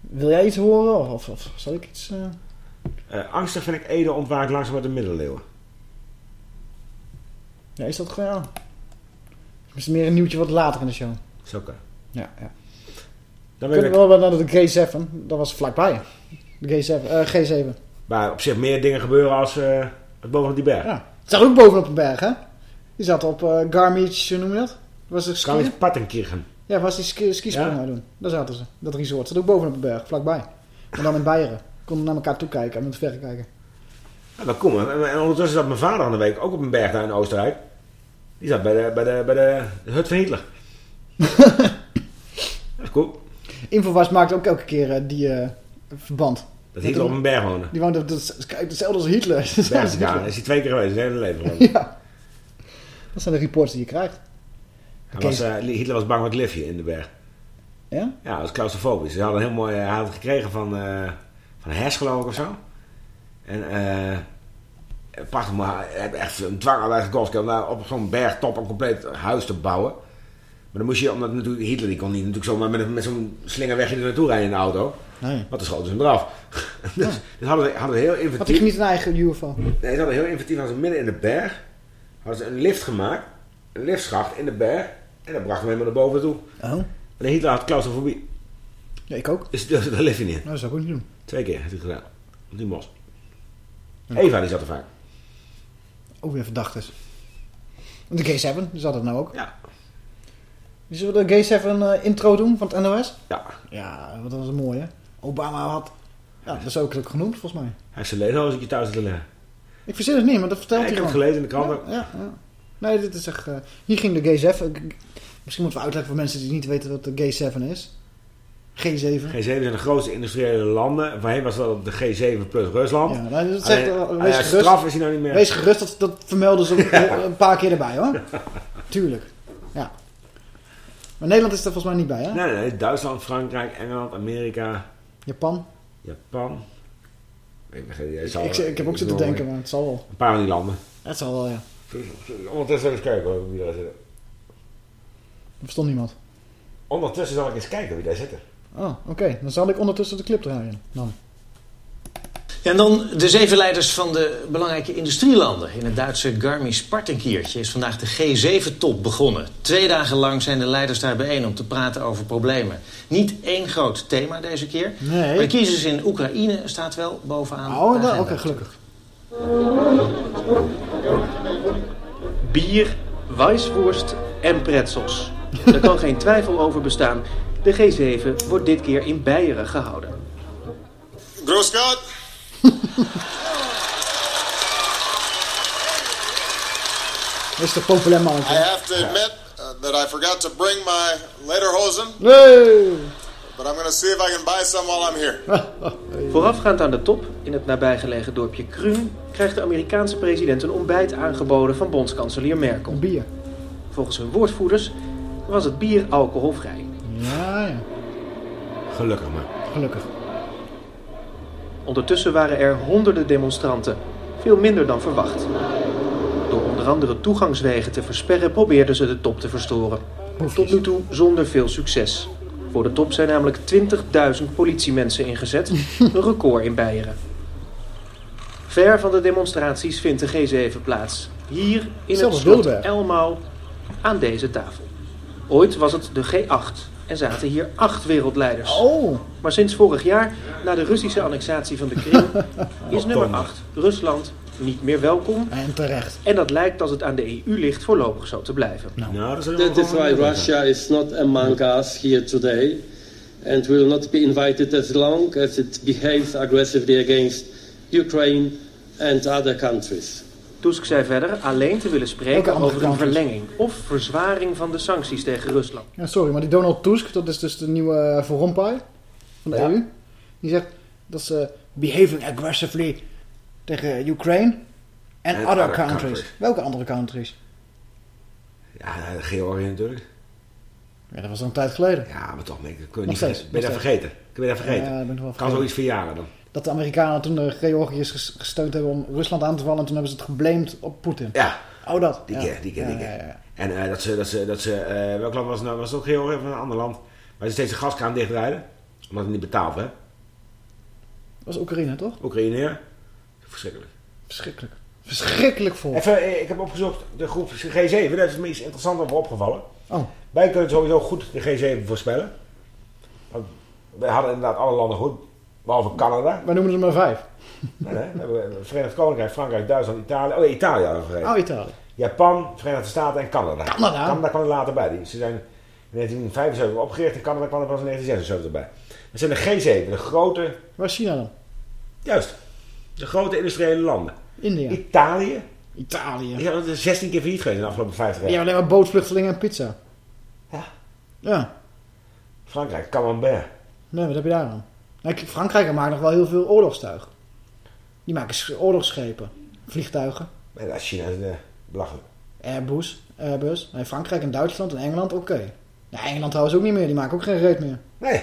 Wil jij iets horen? Of, of, of zal ik iets... Eh, angstig vind ik Ede ontwaakt langzaam uit de middeleeuwen. Ja, is dat gewoon... Ja. Het is meer een nieuwtje wat later in de show. Zo kan. Ja, ja. Dan We kunnen ik, wel naar de G7. Dat was vlakbij. De G7. eh, G7. waar op zich meer dingen gebeuren als het bovenop die berg. Ja. Het zat ook bovenop een berg, hè? Die zat op Garmisch, hoe noem je dat? Was Kan skiën? Ja, was die ski, skispringen Ja? aan doen. Daar zaten ze. Dat resort. Zat ook bovenop een berg, vlakbij. Maar dan in Beieren. Konden naar elkaar toe kijken en met verre kijken. Ja, dat kom. En, en ondertussen zat mijn vader aan de week ook op een berg daar in Oostenrijk. Die zat bij de, bij de, bij de, de hut van Hitler. dat is cool. Infowars maakt ook elke keer eh, die eh, verband. Dat Hitler op een berg woonde. Die dat is- kijk, hetzelfde als Hitler. Berg, ja, is hij twee keer geweest, zijn hele leven. Ja. Dat zijn de reports die je krijgt. Hij was, eh, Hitler was bang met Livje in de berg. Ja. Ja? Dat was claustrofobisch. Ze hadden een heel mooi... Hij had het gekregen van, eh van Hers, geloof ik, of zo. En eh prachtig, maar hij heeft echt een dwangarbeid gekost om daar op zo'n bergtop een compleet huis te bouwen. Maar dan moest je, omdat natuurlijk Hitler die kon niet natuurlijk zomaar met, met zo'n slingerweg er naartoe rijden in de auto. Nee. Want dan schoten ze hem eraf. dus, dus hadden ze hadden ze heel Had inventief... ik niet een eigen UFO? Nee, ze hadden heel inventief, hadden ze midden in de berg, hadden ze een lift gemaakt, een liftschacht in de berg, en dat bracht hem helemaal naar boven toe. Oh. En Hitler had claustrofobie. Ja, ik ook. Dus daar lift hij niet in. Nou, dat zou ik ook niet doen. Twee keer heeft hij gedaan. Op die mos. Eva, die zat er vaak. Ook weer verdacht is. De G7, die zat het nou ook. Ja. Zullen we de G7 eh, intro doen van het NOS? Ja. Ja, wat was een mooie. Obama had... Ja, dat is ook genoemd volgens mij. Hij heeft zijn ledenhozetje thuis te leggen. Ik verzin het niet, maar dat vertelt Ja, ik hij heb het gelezen in de krant. Ja. Nee, dit is echt... eh, hier ging de G7... ik- Misschien moeten we uitleggen voor mensen die niet weten wat de G7 is. G7. G7 zijn de grootste industriële landen. Voorheen was dat de G7 plus Rusland. Ja, dat zegt, Alleen, eh, wees gerust. straf is hij nou niet meer. Wees gerust, dat, dat vermelden ze een, een paar keer erbij hoor. Tuurlijk. Ja. Maar Nederland is er volgens mij niet bij hè? Nee, nee. Duitsland, Frankrijk, Engeland, Amerika, Japan. Japan. Ik, ik, ik heb ook zitten denken, maar het zal wel. Een paar van die landen. Het zal wel, ja. Ondertussen eens kijken hoor, wie daar zitten. Er verstond niemand. Ondertussen zal ik eens kijken wie daar zitten. Oh, oké. Dan zal ik ondertussen de clip draaien. Dan. Ja, en dan de zeven leiders van de belangrijke industrielanden. In het Duitse Garmisch-Partenkirchen is vandaag de G7-top begonnen. Twee dagen lang zijn de leiders daar bijeen om te praten over problemen. Niet één groot thema deze keer. Nee. Maar de crisis in Oekraïne staat wel bovenaan Oh, oké, gelukkig. Bier, wijsworst en pretzels. Er kan geen twijfel over bestaan. De G7 wordt dit keer in Beieren gehouden. Is toch populair mannetje? I have to admit uh, that I forgot to bring my lederhosen, Nee! But I'm going to see if I can buy some while I'm here. Voorafgaand aan de top, in het nabijgelegen dorpje Kruun, krijgt de Amerikaanse president een ontbijt aangeboden van bondskanselier Merkel. Bier. Volgens hun woordvoerders was het bier alcoholvrij. Ja, ja. Gelukkig maar. Gelukkig. Ondertussen waren er honderden demonstranten, veel minder dan verwacht. Door onder andere toegangswegen te versperren probeerden ze de top te verstoren. Tot nu toe zonder veel succes. Voor de top zijn namelijk 20.000 politiemensen ingezet, een record in Beieren. Ver van de demonstraties vindt de G7 plaats. Hier in het slot. Elmau aan deze tafel. Ooit was het de G8 en zaten hier acht wereldleiders. Oh. Maar sinds vorig jaar, na de Russische annexatie van de Krim, is nummer 8, Rusland, niet meer welkom. En terecht. En dat lijkt als het aan de EU ligt voorlopig zo te blijven. Nou, dat is That is why Russia is not among us here today and will not be invited as long as it behaves aggressively against Ukraine and other countries. Tusk zei verder alleen te willen spreken over een verlenging of verzwaring van de sancties tegen Rusland. Ja, sorry, maar die Donald Tusk, dat is dus de nieuwe uh, Van Rompuy van de Ja. EU. Die zegt dat ze behaving aggressively tegen Ukraine en other, other countries. countries. Welke andere countries? Ja, Georgië natuurlijk. Ja, dat was al een tijd geleden. Ja, maar toch, nee, dat kun je Nog niet steeds, vergeten. Ben je dat vergeten? Kun je dat vergeten? Ja, ik ben het wel kan vergeten. zoiets verjaren dan. Dat de Amerikanen toen de Georgiërs ges- gesteund hebben om Rusland aan te vallen. En toen hebben ze het geblamed op Poetin. Ja. Oh, dat. Die keer, die keer, die keer. En eh, dat ze, dat ze, dat ze eh, welk land was het nou? Was het ook Georgië of een ander land? Waar ze steeds de gaskraan dichtrijden. Omdat het niet betaald, hè? Dat was Oekraïne, toch? Oekraïne, ja. Verschrikkelijk. Verschrikkelijk. Verschrikkelijk vol. Even, eh, ik heb opgezocht de groep G7. Daar is het meest interessant over opgevallen. Oh. Wij kunnen sowieso goed de G7 voorspellen. Want wij hadden inderdaad alle landen goed. Behalve Canada. Wij noemen ze maar vijf. Nee, nee. We hebben het Verenigd Koninkrijk, Frankrijk, Duitsland, Italië. Oh, nee, Italië we vergeten. Oh, Italië. Japan, Verenigde Staten en Canada. Canada? Canada kwam er later bij. Die, ze zijn in 1975 opgericht en Canada kwam er pas in 1976 bij. Dat zijn de G7, de grote... Waar is China dan? Juist. De grote industriële landen. India. Italië. Italië. Ja, dat is 16 keer failliet geweest in de afgelopen 50 jaar. Ja, alleen maar bootvluchtelingen en pizza. Ja. Ja. Frankrijk, Camembert. Nee, wat heb je daar dan? Nou, Frankrijk maakt nog wel heel veel oorlogstuigen. Die maken sch- oorlogsschepen. Vliegtuigen. Nee, dat is China is de belachelijk. Airbus. Airbus. Nee, Frankrijk en Duitsland en Engeland, oké. Ja, Engeland trouwens ook niet meer. Die maken ook geen reet meer. Nee.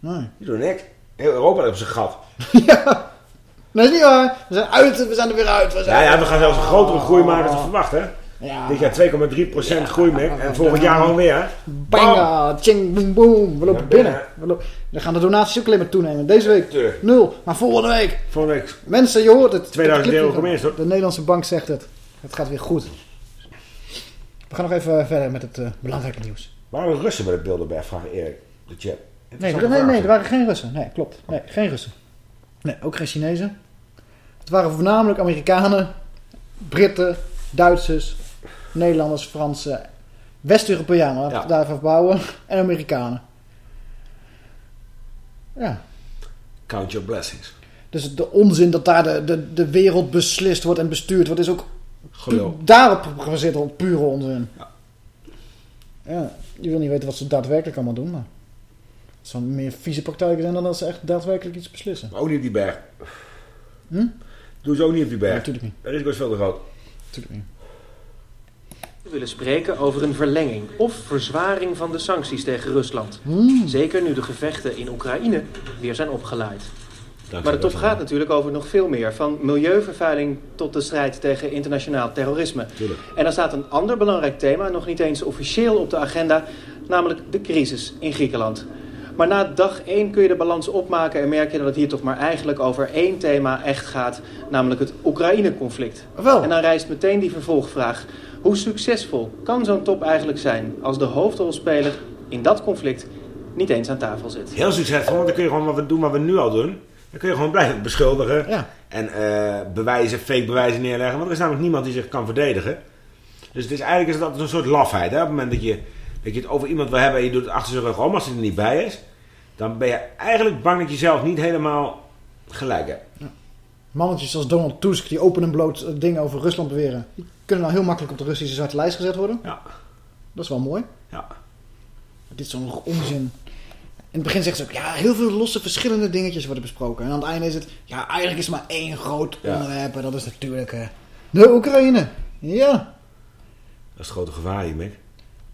Nee. Die doen niks. Heel Europa op zijn gat. Dat is niet waar. We zijn uit, we zijn er weer uit. We zijn Ja, ja, we gaan zelfs een grotere groei maken dan verwacht, hè? Ja. Dit jaar 2,3% groei, Mick. En volgend jaar gewoon weer, hè? Banga, ching, boom, boom. We lopen binnen. We Dan gaan de donaties ook alleen maar toenemen. Deze week nul. Maar volgende week. Volgende week. Mensen, je hoort het. 2000 euro gemeenst, hoor. De Nederlandse bank zegt het. Het gaat weer goed. We gaan nog even verder met het eh, belangrijke nieuws. Waarom Russen bij de bij? Vraag Erik. De chat. Nee, nee, nee, vraag. er waren geen Russen. Nee, klopt. Nee, geen Russen. Nee, ook geen Chinezen. Het waren voornamelijk Amerikanen, Britten, Duitsers, Nederlanders, Fransen, West-Europeanen, laten we het daar even bouwen, en Amerikanen. Ja, Count your blessings. dus de onzin dat daar de, de, de wereld beslist wordt en bestuurd wordt, is ook daarop gebaseerd op pure onzin. Ja. je wil niet weten wat ze daadwerkelijk allemaal doen, maar het zal meer vieze praktijken zijn dan dat ze echt daadwerkelijk iets beslissen. Maar ook niet op die berg. Hm? Doe ze ook niet op die berg. natuurlijk niet. Dat risico is veel te groot. Natuurlijk niet. Willen spreken over een verlenging of verzwaring van de sancties tegen Rusland. Hmm. Zeker nu de gevechten in Oekraïne weer zijn opgeleid. Maar de top gaat natuurlijk over nog veel meer. Van milieuvervuiling tot de strijd tegen internationaal terrorisme. Tuurlijk. En dan staat een ander belangrijk thema, nog niet eens officieel op de agenda, namelijk de crisis in Griekenland. Maar na dag 1 kun je de balans opmaken en merk je dat het hier toch maar eigenlijk over één thema echt gaat, namelijk het Oekraïne-conflict. En dan rijst meteen die vervolgvraag. Hoe succesvol kan zo'n top eigenlijk zijn als de hoofdrolspeler in dat conflict niet eens aan tafel zit? Heel succesvol, want dan kun je gewoon wat we doen wat we nu al doen. Dan kun je gewoon blijven beschuldigen. Ja. En eh, bewijzen, fake bewijzen neerleggen. Want er is namelijk niemand die zich kan verdedigen. Dus het is eigenlijk is het altijd een soort lafheid. Hè? Op het moment dat je, dat je het over iemand wil hebben en je doet het achter zijn rug om als hij er niet bij is. Dan ben je eigenlijk bang dat je zelf niet helemaal gelijk hebt. Mannetjes zoals Donald Tusk die open en bloot eh, dingen over Rusland beweren. Kunnen nou heel makkelijk op de Russische zwarte lijst gezet worden. Ja. Dat is wel mooi. Ja. Dit is zo'n onzin. In het begin zegt ze ook, ja, heel veel losse verschillende dingetjes worden besproken. En aan het einde is het, ja, eigenlijk is maar één groot Ja. onderwerp. En dat is natuurlijk eh, de Oekraïne. Ja. Dat is het grote gevaar hier, Mick.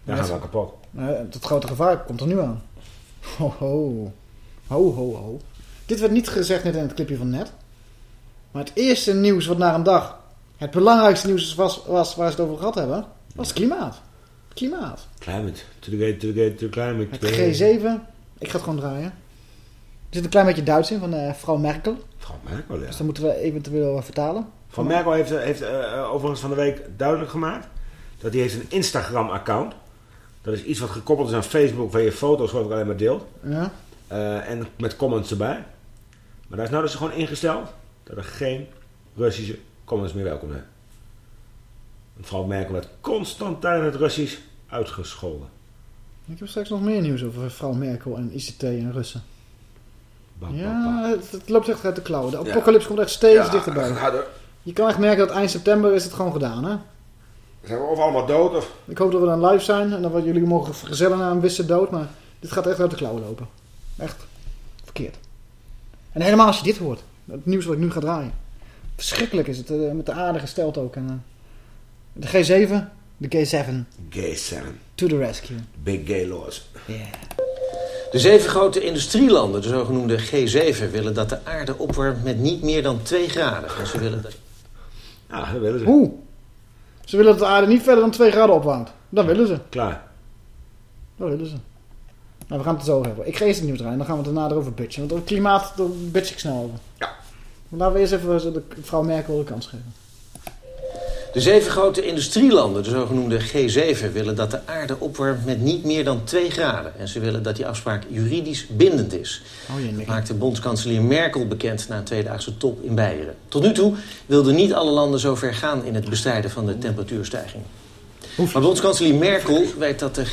Daar Ja, gaan we dat- kapot. Nou, het grote gevaar komt er nu aan. Ho, ho. Ho, ho, ho. Dit werd niet gezegd net in het clipje van net. Maar het eerste nieuws wat na een dag het belangrijkste nieuws was, was waar ze het over gehad hebben, was het klimaat. Klimaat. Climate. To the to the to the climate. Het G7. Ik ga het gewoon draaien. Er zit een klein beetje Duits in van eh, vrouw Merkel. Vrouw Merkel, ja. Dus dan moeten we eventueel vertalen. Van Merkel heeft, heeft eh, overigens van de week duidelijk gemaakt dat hij heeft een Instagram-account. Dat is iets wat gekoppeld is aan Facebook, waar je foto's gewoon alleen maar deelt. Ja. Eh, en met comments erbij. Maar daar is nou dus gewoon ingesteld dat er geen Russische comments meer welkom. Mevrouw Merkel werd constant tijdens het Russisch uitgescholden. Ik heb straks nog meer nieuws over vrouw Merkel en ICT en Russen. Bam, bam, Ja, het, het loopt echt uit de klauwen. De Ja. apocalypse komt echt steeds Ja, dichterbij. Je kan echt merken dat eind september is het gewoon gedaan, hè? Zijn we of allemaal dood of... Ik hoop dat we dan live zijn en dat we jullie mogen vergezellen naar een wisse dood, maar dit gaat echt uit de klauwen lopen. Echt verkeerd. En helemaal als je dit hoort, het nieuws wat ik nu ga draaien. Verschrikkelijk is het, eh, met de aarde gesteld ook. En, eh, de G7, de G7, Gay 7. to the rescue. Big gay laws. De zeven grote industrielanden, de zogenoemde G7, willen dat de aarde opwarmt met niet meer dan 2 graden. En ze willen dat... Ja, dat willen ze. Hoe? Ze willen dat de aarde niet verder dan 2 graden opwarmt. Dat willen ze. Klaar. Dat willen ze. Nou, we gaan het er zo over hebben. Ik ga eerst het nieuws draaien, dan gaan we het daarna erover bitchen. Want over het klimaat, daar bitch ik snel over. Ja. Laten we eerst even de vrouw Merkel de kans geven. De zeven grote industrielanden, de zogenoemde G7, willen dat de aarde opwarmt met niet meer dan 2 graden. En ze willen dat die afspraak juridisch bindend is. Oh Dat maakte bondskanselier Merkel bekend na een tweedaagse top in Beieren. Tot nu toe wilden niet alle landen zo ver gaan in het bestrijden van de temperatuurstijging. Maar bondskanselier Merkel weet dat de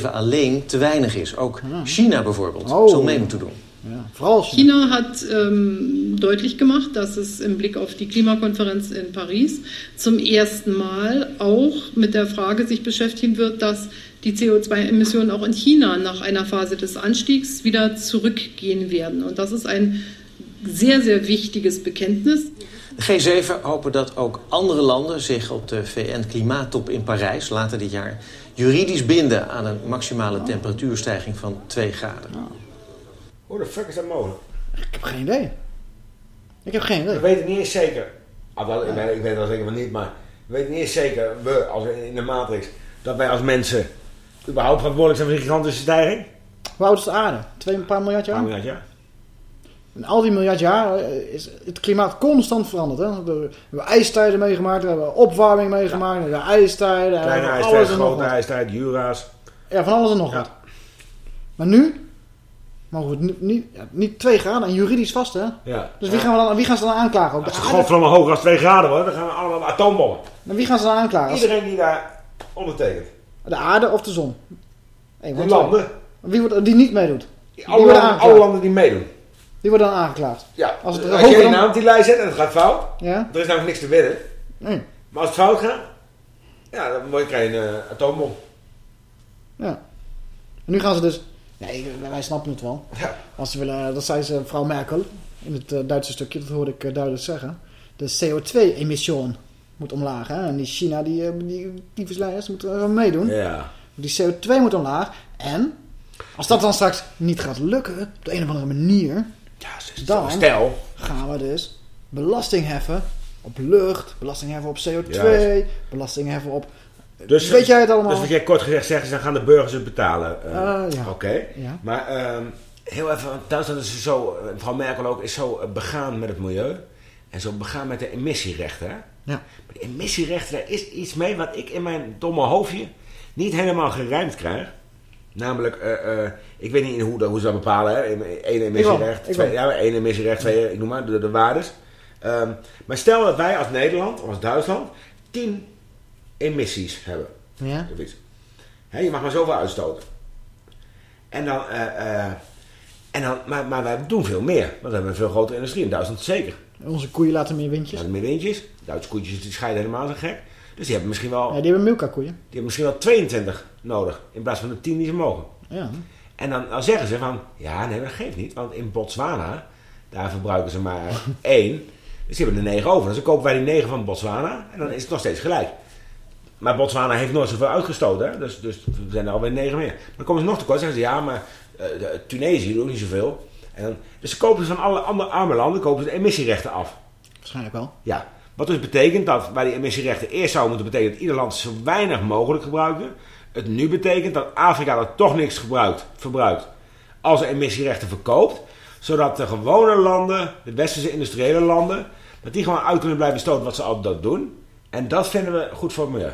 G7 alleen te weinig is. Ook China bijvoorbeeld Oh. zal mee moeten doen. Ja, China. China hat ähm, deutlich gemacht, dass es im Blick auf die Klimakonferenz in Paris zum ersten Mal auch mit der Frage sich beschäftigen wird, dass die CO2-Emissionen auch in China nach einer Phase des Anstiegs wieder zurückgehen werden. Und das ist ein sehr, sehr wichtiges Bekenntnis. De G7 hopen dat ook andere landen zich op de VN-klimaattop in Parijs later dit jaar juridisch binden aan een maximale temperatuurstijging van 2 graden. Hoe de fuck is dat mogelijk? Ik heb geen idee. Ik heb geen idee. We weten niet eens zeker. Ah, wel, ik, weet, ik weet wel zeker van niet, maar we weten niet eens zeker, we als in de matrix, dat wij als mensen überhaupt verantwoordelijk zijn voor die gigantische stijging. Hoe oud is de aarde? Twee, een paar miljard jaar? Een paar miljard jaar. In al die miljard jaar eh, is het klimaat constant veranderd. Hè? We hebben ijstijden meegemaakt, we hebben opwarming meegemaakt, we hebben ijstijden, Kleine hebben ijstijd, alles en nog grote wat. ijstijd, Jura's. Ja, van alles en nog wat. Maar nu mogen we het niet, niet, ja, niet twee graden en juridisch vast, hè? Ja. Dus wie gaan, we dan, wie gaan ze dan aanklagen? De het aarde? godverdomme hoger als 2 graden wordt, dan gaan we allemaal atoombommen. En wie gaan ze dan aanklagen? Iedereen die daar ondertekent. De aarde of de zon? Eén De van twee. landen. Wie wordt, die niet meedoet? Die Alle landen, alle landen die meedoen. Die worden dan aangeklaagd. Ja, Als het als je je dan- naam op die lijst zet en het gaat fout, Ja? er is namelijk niks te winnen. Nee. Maar als het fout gaat, ja, dan moet je een eh, atoombom. Ja. En nu gaan ze dus... Nee, wij snappen het wel. Ja. Als ze willen, dat zei ze mevrouw Merkel in het eh, Duitse stukje, dat hoorde ik eh, duidelijk zeggen. De CO2-emissie moet omlaag. Hè? En die China, die, eh, die tyfusleiders, moeten er meedoen. Ja. Die CO2 moet omlaag. En als dat dan straks niet gaat lukken, op de een of andere manier, dan stel. gaan we dus belasting heffen op lucht, belasting heffen op CO2, Juist. belasting heffen op... Dus, Weet jij het allemaal? Dus wat jij kort gezegd zegt, is dan gaan de burgers het betalen. Eh, Eh, ja. Oké. Ja. Maar ehm, heel even, Duitsland is zo, eh, mevrouw Merkel ook, is zo eh, begaan met het milieu. En zo begaan met de emissierechten. Hè? Ja. Maar die emissierechten, daar is iets mee wat ik in mijn domme hoofdje niet helemaal gerijmd krijg. Namelijk, eh, eh, ik weet niet hoe, dat- hoe ze dat bepalen. Hè? Eén emissierecht, twee, ja, één emissierecht, twee, ik noem maar, de, de waardes. Ehm, maar stel dat wij als Nederland, of als Duitsland, tien emissies hebben. Ja. Hè, je mag maar zoveel uitstoten. En dan, eh, eh, en dan maar, maar wij doen veel meer. Want we hebben een veel grotere industrie. In Duitsland zeker. Onze koeien laten meer windjes. Ja, meer windjes. Duitse koetjes die scheiden helemaal zo gek. Dus die hebben misschien wel, Ja, die hebben Milka-koeien. die hebben misschien wel 22 nodig. In plaats van de 10 die ze mogen. Ja. En dan, dan zeggen ze van, ja nee dat geeft niet. Want in Botswana, daar verbruiken ze maar één. Dus die hebben er negen over. Dus dan kopen wij die negen van Botswana. En dan is het nog steeds gelijk. Maar Botswana heeft nooit zoveel uitgestoten. Hè? Dus, dus er zijn er alweer negen meer. Maar dan komen ze nog tekort. zeggen ze, ja maar eh, Tunesië doet niet zoveel. En dan, dus ze kopen ze van alle andere arme landen kopen ze de emissierechten af. Waarschijnlijk wel. Ja, wat dus betekent dat bij die emissierechten eerst zou moeten betekenen dat ieder land zo weinig mogelijk gebruikte. Het nu betekent dat Afrika er toch niks gebruikt, verbruikt als er emissierechten verkoopt. Zodat de gewone landen, de westerse industriële landen, dat die gewoon uit kunnen blijven stoten wat ze altijd doen. En dat vinden we goed voor het milieu.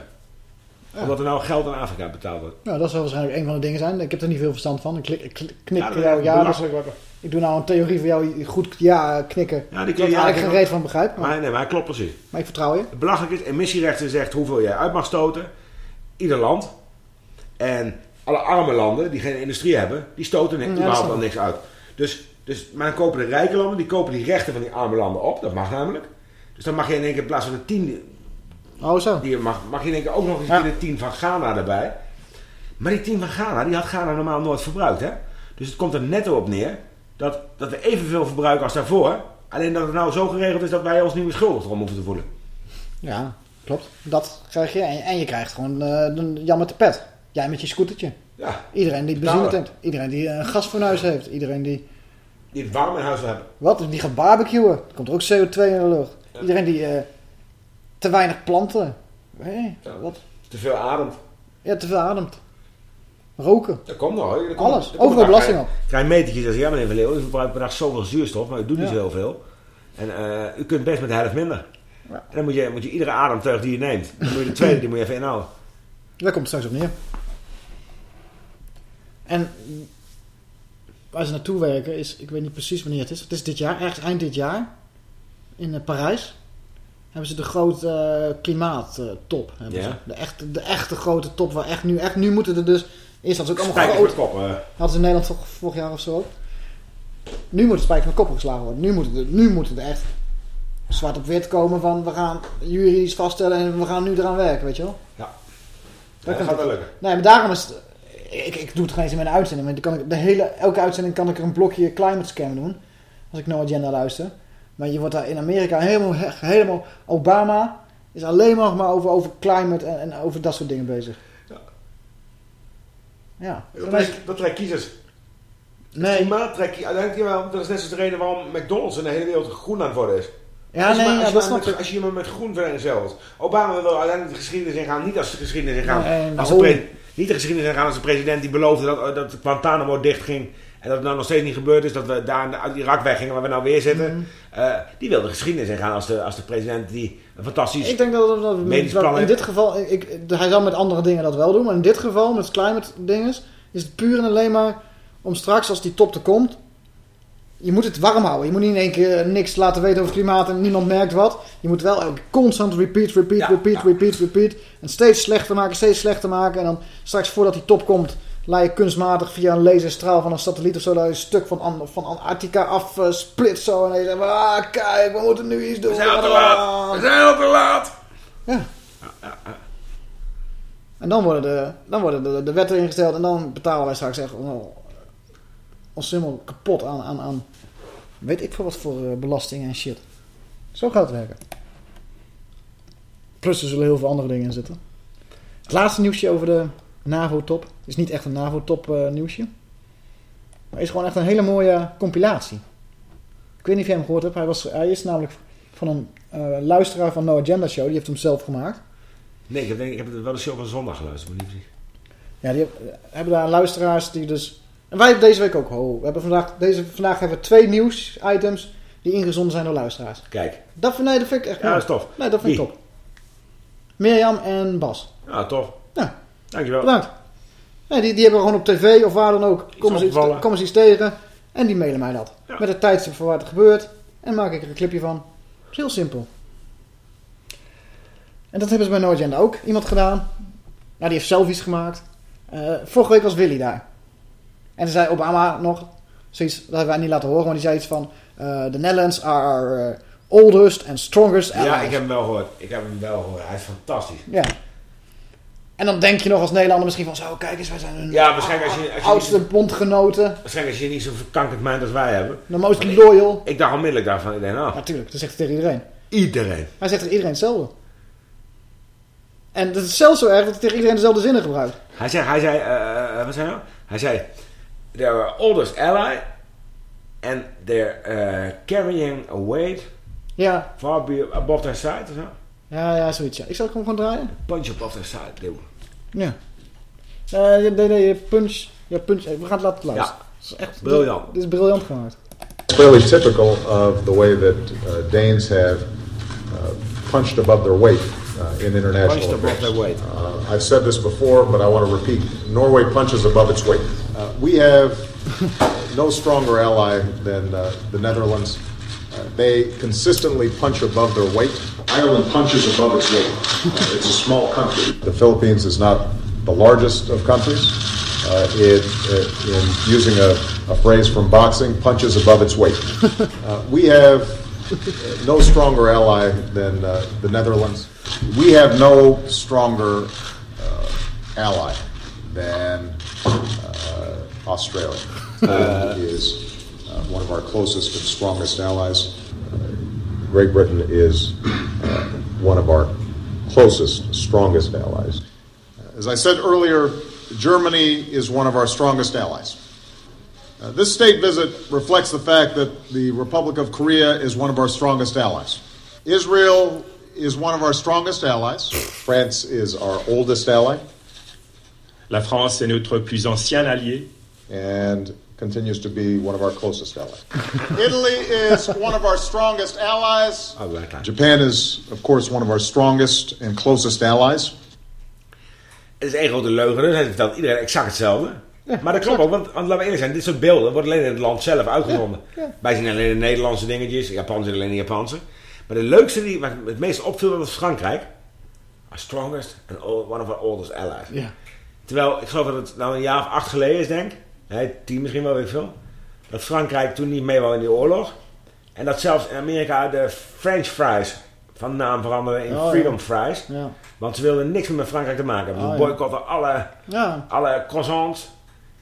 Omdat er nou geld aan Afrika betaald wordt. Nou, dat zal waarschijnlijk een van de dingen zijn. Ik heb er niet veel verstand van. Ik, klik, ik klik- knik Ja, dat jou ja. Dus ik doe nou een theorie voor jou goed ja knikken. Ja, die kun je ik eigenlijk geen reet van begrijp. Maar, Maar nee, maar klopt precies. maar ik vertrouw je. Het belachelijk is, emissierechten zegt hoeveel jij uit mag stoten. Ieder land. En alle arme landen die geen industrie hebben, die stoten niks, Ja, al snap niks uit. Dus, dus, maar dan kopen de rijke landen, die kopen die rechten van die arme landen op. Dat mag namelijk. Dus dan mag je in één keer in plaats van de tien... Oh zo. Die mag, mag je keer ook nog eens Ja. de tien van Ghana erbij. Maar die tien van Ghana, die had Ghana normaal nooit verbruikt. Hè? Dus het komt er netto op neer dat, dat we evenveel verbruiken als daarvoor. Alleen dat het nou zo geregeld is dat wij ons niet meer schuldig erom hoeven te voelen. Ja, klopt. Dat krijg je. En, en je krijgt gewoon eh een Jan met de pet. Jij met je scootertje. Ja. Iedereen die benzine tankt. Iedereen die een gasfornuis heeft. Iedereen die... Die het warm in huis wil hebben. Wat? Die gaat barbecuen. Er komt er ook CO2 in de lucht. Iedereen die eh, te weinig planten. Hé, wat? Te veel ademt. Ja, te veel ademt. Roken. Dat komt nog hoor. Er komt- Alles. er Overal belasting op. Krijg je metertjes als ja meneer Verleeuw, u verbruikt per dag zoveel zuurstof, maar u doet niet Ja. zo heel veel. En eh, u kunt best met de helft minder. Ja. En dan moet je, moet je iedere ademteug die je neemt, dan moet je de tweede, die moet je even inhouden. Daar komt het straks op neer. En waar ze naartoe werken is, ik weet niet precies wanneer het is. Het is dit jaar, ergens eind dit jaar. In eh, Parijs. Hebben ze de grote eh, klimaattop. hebben Ja. ze. De, echte, de echte grote top. Waar echt nu, echt, nu moeten er dus... Eerst hadden ze ook allemaal Spijkers groot. met kop, eh. Hadden ze in Nederland vor- vorig jaar of zo ook. Nu moet de spijker met koppen geslagen worden. Nu moeten er, nu moeten echt zwart op wit komen van... We gaan juridisch vaststellen en we gaan nu eraan werken, weet je wel. Ja. Dat dat gaat wel lukken. Nee, maar daarom is het... Ik, ik doe het geen eens in mijn uitzending. Dan kan ik de hele, elke uitzending kan ik er een blokje climate scam doen. Als ik No Agenda luister. Maar je wordt daar in Amerika helemaal, helemaal Obama is alleen maar, maar over, over climate en, en over dat soort dingen bezig. Ja. Dat trekt, dat trekt kiezers. Nee. Klimaat trekt uiteindelijk wel. Dat is net zoals de reden waarom McDonald's in de hele wereld groen aan het worden is. Ja, als nee, maar, ja, als, dat je snap maar ik. met, als je iemand met groen vereenzelvigt. Obama wil uiteindelijk de geschiedenis ingaan, niet als de geschiedenis ingaan. Nee, als de niet de geschiedenis ingaan als de president die beloofde dat, dat Guantanamo dicht ging. En dat het nou nog steeds niet gebeurd is, dat we daar uit Irak weggingen waar we nou weer zitten. Mhm. Eh, die wil de geschiedenis ingaan als de, als de president die een fantastisch Ik denk dat, dat, medisch plan in heeft. dit geval, ik, hij zal met andere dingen dat wel doen, maar in dit geval, met climate dinges, is het puur en alleen maar om straks, als die top er komt, je moet het warm houden. Je moet niet in één keer niks laten weten over het klimaat en niemand merkt wat. Je moet wel constant repeat, repeat, repeat, repeat, repeat. En steeds slechter maken, steeds slechter maken. En dan straks voordat die top komt, laat je kunstmatig via een laserstraal van een satelliet of zo, daar een stuk van, An- van Antarctica af split zo. En dan zeg je, ah kijk, we moeten nu iets doen. We zijn al te laat. We zijn al te laat. Ja. En dan worden, de, dan worden de, de wetten ingesteld en dan betalen wij straks echt oh, ons helemaal kapot aan, aan, aan weet ik veel wat voor eh, belastingen en shit. Zo gaat het werken. Plus er zullen heel veel andere dingen in zitten. Het laatste nieuwsje over de NAVO-top. is niet echt een NAVO-top eh, nieuwsje. Maar is gewoon echt een hele mooie compilatie. Ik weet niet of jij hem gehoord hebt. Hij, was, hij is namelijk van een eh, luisteraar van No Agenda Show. Die heeft hem zelf gemaakt. Nee, ik heb, denk- ik heb wel de show van zondag geluisterd, maar niet precies. Ja, die heb- hebben daar luisteraars die dus... En wij hebben deze week ook. Oh, we hebben vandaag, deze, vandaag hebben we twee nieuws-items die ingezonden zijn door luisteraars. Kijk. Dat, vind- nee, dat vind ik echt Ja, dat is tof. Nee, dat vind ik top. Mirjam en Bas. Ja, tof. Ja. Dankjewel. Bedankt. Nee, die, die hebben gewoon op tv of waar dan ook. Komen ze, iets, komen ze iets tegen. En die mailen mij dat. Met het tijdstip van waar het gebeurt. En maak ik er een clipje van. Is heel simpel. En dat hebben ze bij No Agenda ook iemand gedaan. Nou, die heeft zelf iets gemaakt. Eh, vorige week was Willy daar. En toen zei Obama nog zoiets, dat hebben wij niet laten horen, maar die zei iets van... eh, The Netherlands are our eh, oldest and strongest allies. Ja, ik heb hem wel gehoord. Ik heb hem wel gehoord. Hij is fantastisch. Ja. En dan denk je nog als Nederlander misschien van... Zo, kijk eens, wij zijn hun Ja, waarschijnlijk als je, als je oudste bondgenoten. Waarschijnlijk als je niet zo verkankerd mind als wij hebben. The most loyal. Ik dacht onmiddellijk daarvan. Ik denk, nou, Natuurlijk, dat zegt hij tegen iedereen. iedereen. Hij zegt tegen iedereen hetzelfde. En dat is zelfs zo erg dat hij tegen iedereen dezelfde zinnen gebruikt. Hij zei, hij zei, eh, eh, wat zei hij nou? Hij zei, they're our oldest ally and they're eh, carrying a weight Ja. far above their side of zo. Ja, ja, zoiets. Ja. Ik zal het gewoon gewoon draaien. Punch above their side, dude. Ja. Eh, nee, nee, nee, punch. Ja, punch. We gaan het laten luisteren. Ja. Het is echt, Briljant. Dit, dit is briljant gemaakt. clearly typical of the way that uh, Danes have uh, punched above their weight uh, in international Punched above affairs. their weight. Uh, I've said this before, but I want to repeat. Norway punches above its weight. Uh, we have no stronger ally than uh, the Netherlands. They consistently punch above their weight. Ireland punches above its weight. Uh, it's a small country. The Philippines is not the largest of countries. Uh, it, uh, in using a, a phrase from boxing, punches above its weight. Uh, we have no stronger ally than uh, the Netherlands. We have no stronger uh, ally than uh, Australia. Is one of our closest and strongest allies. Uh, Great Britain is uh, one of our closest, strongest allies. As I said earlier, Germany is one of our strongest allies. Uh, this state visit reflects the fact that the Republic of Korea is one of our strongest allies. Israel is one of our strongest allies. France is our oldest ally. La France est notre plus ancien allié. And continues to be one of our closest allies. Italy is one of our strongest allies. Japan is, of course, one of our strongest and closest allies. Het is één grote leugen, dus hij vertelt iedereen exact hetzelfde. maar dat klopt ook, want, want laten we eerlijk zijn, dit soort beelden worden alleen in het land zelf uitgezonden. Ja. Wij zien alleen de Nederlandse dingetjes, Japan zien alleen de Japanse. Maar de leukste die wat het meest opviel was Frankrijk. Our strongest and old- one of our oldest allies. Ja. Terwijl, ik geloof dat het nou een jaar of acht geleden is, denk ik. Nee, tien misschien wel, weet ik veel. Dat Frankrijk toen niet mee wou in die oorlog. En dat zelfs in Amerika de French fries van naam veranderen in Oh, ja. Freedom fries. Ja. Want ze wilden niks meer met Frankrijk te maken hebben. Ze Oh, boycotten alle, Ja. alle croissants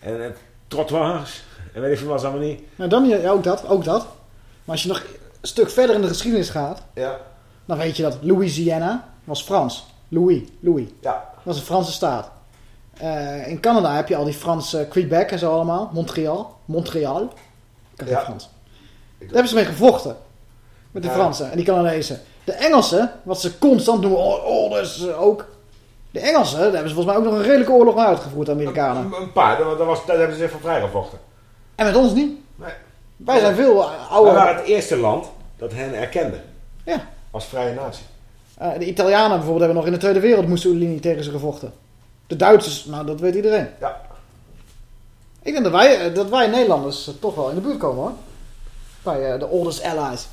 en eh, trottoirs. En weet ik veel wat ze allemaal niet. Nou, dan ja, ook dat, ook dat. Maar als je nog een stuk verder in de geschiedenis gaat, Ja. dan weet je dat Louisiana was Frans. Louis, Louis. Ja. Dat was een Franse staat. Eh, in Canada heb je al die Franse Quebec en zo allemaal. Montreal. Montreal. Ik Ja. Frans. Daar hebben ze mee gevochten. Met de Ja. Fransen en die Canadezen. De Engelsen, wat ze constant doen, oh, oh dat is eh, ook. De Engelsen, daar hebben ze volgens mij ook nog een redelijke oorlog mee uitgevoerd, de Amerikanen. Een, een paar, daar, was, daar hebben ze zich van vrijgevochten. En met ons niet. Nee. Wij zijn veel eh, We ouder. waren het eerste land dat hen erkende. Ja. Als vrije natie. De Italianen bijvoorbeeld hebben nog in de Tweede Wereld Mussolini tegen ze gevochten. De Duitsers, nou dat weet iedereen. Ja. Ik denk dat wij, eh, dat wij Nederlanders eh, toch wel in de buurt komen hoor. Bij eh, de oldest allies.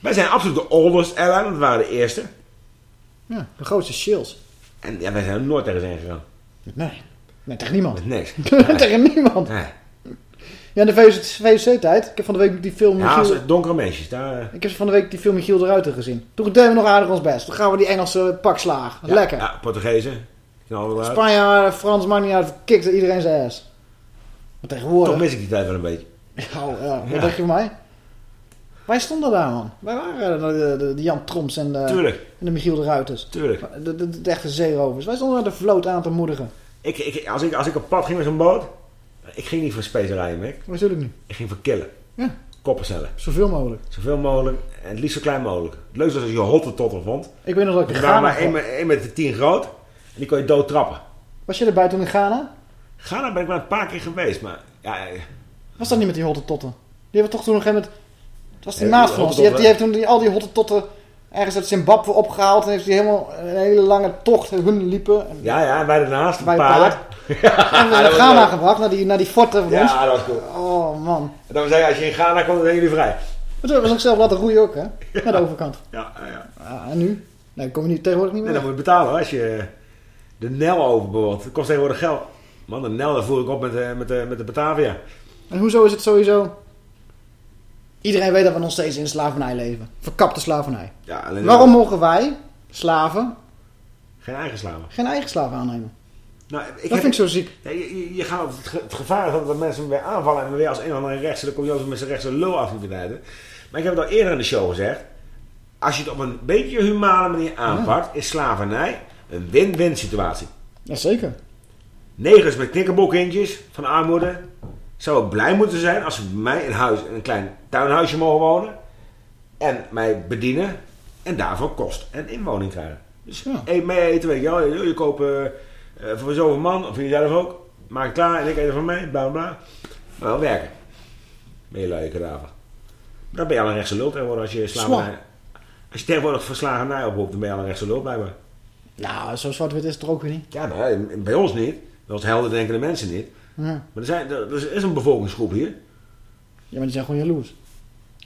Wij zijn absoluut de oldest ally, want we waren de eerste. Ja, de grootste shields. En ja, wij zijn er nooit tegen zijn gegaan. Nee. Nee, tegen niemand. Niks. tegen niemand. Nee. Ja, in de VOC-tijd. Ik heb van de week die film... Ja, Michiel- donkere mensjes. Daar, Ik heb van de week die film Michiel de Ruiter gezien. Toen deden we nog aardig ons best. Toen gaan we die Engelse pak slagen. ja, Lekker. Ja, Portugezen. Spanjaarden, Frans, maakt niet uit. Kikte iedereen zijn ass. Maar tegenwoordig... Toch mis ik die tijd wel een beetje. Oh, ja. Wat Ja. dacht je van mij? Wij stonden daar, man. Wij waren eh, de, de, de Jan Troms en de, Tuurlijk. en de Michiel de Ruiters. Tuurlijk. De, de, de echte zeerovers. Wij stonden daar de vloot aan te moedigen. Ik, ik, als, ik, als ik op pad ging met zo'n boot, ik ging niet voor specerijen, Mick. Wat zul ik nu? Ik ging voor killen. Ja. Koppencellen. Zoveel mogelijk. Zoveel mogelijk en het liefst zo klein mogelijk. Het leukste was als je een hottentotter vond. Ik weet nog dat ik Ghana... maar 1 met, 1 met de 10 groot. En die kon je dood trappen. Was je erbij toen in Ghana? Ghana ben ik wel een paar keer geweest, maar ja, Was dat niet met die hottentotten? Die hebben toch toen nog een gegeven moment... Het was die Ja, maat van ons. Die heeft, die heeft hottentotten. toen die, al die hottentotten ergens uit Zimbabwe opgehaald. En heeft die helemaal een hele lange tocht. Hun liepen. En ja, ja, wij ernaast, een bij een paard. paard. En we naar Ghana gebracht. Naar die, naar die forten van ons. Ja, dat was cool. Oh, man. En dan zei je, als je in Ghana komt, dan zijn jullie vrij. Maar toen hebben we zichzelf laten roeien ook, hè? Naar de overkant. Ja, ja, ja. Ah, en nu? Nee, kom je niet, tegenwoordig niet Nee, meer. dan moet je betalen hoor, als je de Nel overboord. Dat kost tegenwoordig geld. Man, de Nel daar voer ik op met, de- met, de, met de Batavia. En hoezo is het sowieso... Iedereen weet dat we nog steeds in slavernij leven. Verkapte slavernij. Ja, alleen Waarom mogen wij, slaven, Geen eigen slaven. geen eigen slaven aannemen? Nou, ik dat vind ik zo ziek. Nee, je, gaat het, ge- het gevaar dat dat mensen me weer aanvallen en me weer als een of andere rechtse, dan kom je ook met zijn rechtse lulactiviteiten. Maar ik heb het al eerder in de show gezegd. Als je het op een beetje humane manier aanpakt, is slavernij een win-win situatie. Jazeker. Negers met knikkerbokkindjes van armoede zou ik blij moeten zijn als ze bij mij in huis in een klein tuinhuisje mogen wonen. En mij bedienen en daarvoor kost en inwoning krijgen. Dus eet mee eten, weet je wel. Je, je koopt eh, voor zoveel man, of jezelf ook. Maak het klaar en ik eet er van mee, bla bla. Maar wel werken. Ben je luie kadaver. Dan ben je al een rechtse lul tegenwoordig als je slavernij... Als je tegenwoordig oproept, dan ben je al een rechtse lul blijkbaar. Nou, zo zwart-wit is het er ook weer niet. Ja, nou, bij ons niet. Bij ons helder denkende mensen niet. Ja. Maar er, zijn, er er is een bevolkingsgroep hier. Ja, maar die zijn gewoon jaloers.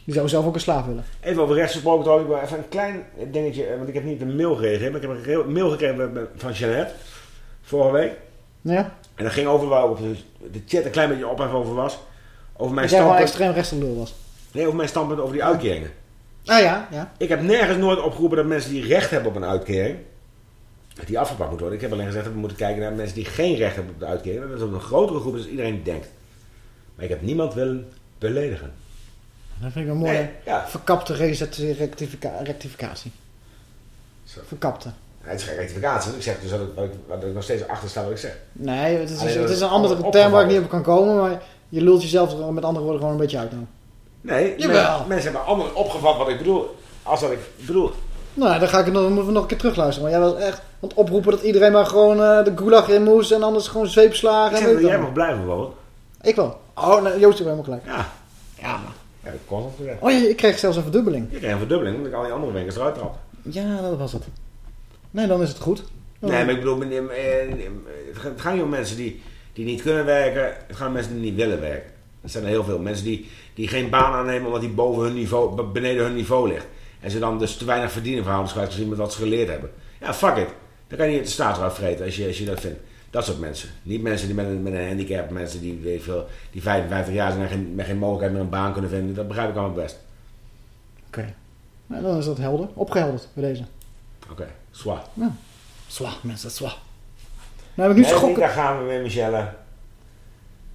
Die zouden zelf ook een slaaf willen. Even over rechts gesproken, trouwens. Even een klein dingetje, eh, want ik heb niet een mail gekregen. Maar ik heb een mail gekregen van Jeannette. Vorige week. Ja? En dat ging over waar op de, de chat een klein beetje ophef over was. Over mijn Dat standpunt. extreem rechtse was. Nee, over mijn standpunt over die uitkeringen. Ah ja, ja. Ik heb nergens nooit opgeroepen dat mensen die recht hebben op een uitkering, dat die afgepakt moet worden. Ik heb alleen gezegd dat we moeten kijken naar mensen die geen recht hebben op de uitkering. Dat is op een grotere groep is dan iedereen denkt. Maar ik heb niemand willen beledigen. Dat vind ik een mooie Nee, ja. verkapte recti- rectifica- rectificatie. Verkapte. Ja, het is geen rectificatie. Ik zeg dus dat ik, wat ik, wat ik nog steeds achter sta wat ik zeg. Nee, het is, het is een andere term waar ik niet op kan komen, maar je lult jezelf er met andere woorden gewoon een beetje uit. Nou, Nee, Jawel. men- mensen hebben allemaal opgevat wat ik bedoel. Als wat ik bedoel. Nou dan, ga ik het nog, dan moeten we nog een keer terugluisteren. Maar jij was echt aan het oproepen dat iedereen maar gewoon eh, de gulag in moest en anders gewoon zweepslagen. Ik en zeg ik jij dan. mag blijven wonen. Ik wel. Oh, nee, Joost heeft helemaal gelijk. Ja. Ja, maar. Ja, dat kon het Oh ja, ik kreeg zelfs een verdubbeling. Je krijgt een verdubbeling, omdat ik al die andere winkels eruit trap. Ja, dat was het. Nee, dan is het goed. Dan- Nee, maar ik bedoel, het gaat- niet om mensen die, die niet kunnen werken. Het gaat om mensen die niet willen werken. Er zijn er heel veel. Mensen die, die geen baan aannemen omdat die boven hun niveau, be- beneden hun niveau ligt. En ze dan dus te weinig verdienen verhoudingsgewijs gezien met wat ze geleerd hebben. Ja, fuck it. Dan kan je niet de staat eruit vreten als je, als je dat vindt. Dat soort mensen. Niet mensen die met een, met een handicap, mensen die, weet veel, die 55 jaar zijn en geen, met geen mogelijkheid meer een baan kunnen vinden. Dat begrijp ik allemaal best. Oké. Nou, dan is dat helder. Opgehelderd bij deze. Oké, zwaar. Ja. Zwaar, mensen, zwaar. Nou heb ik nu Nee, schokken. Daar gaan we weer, Michelle.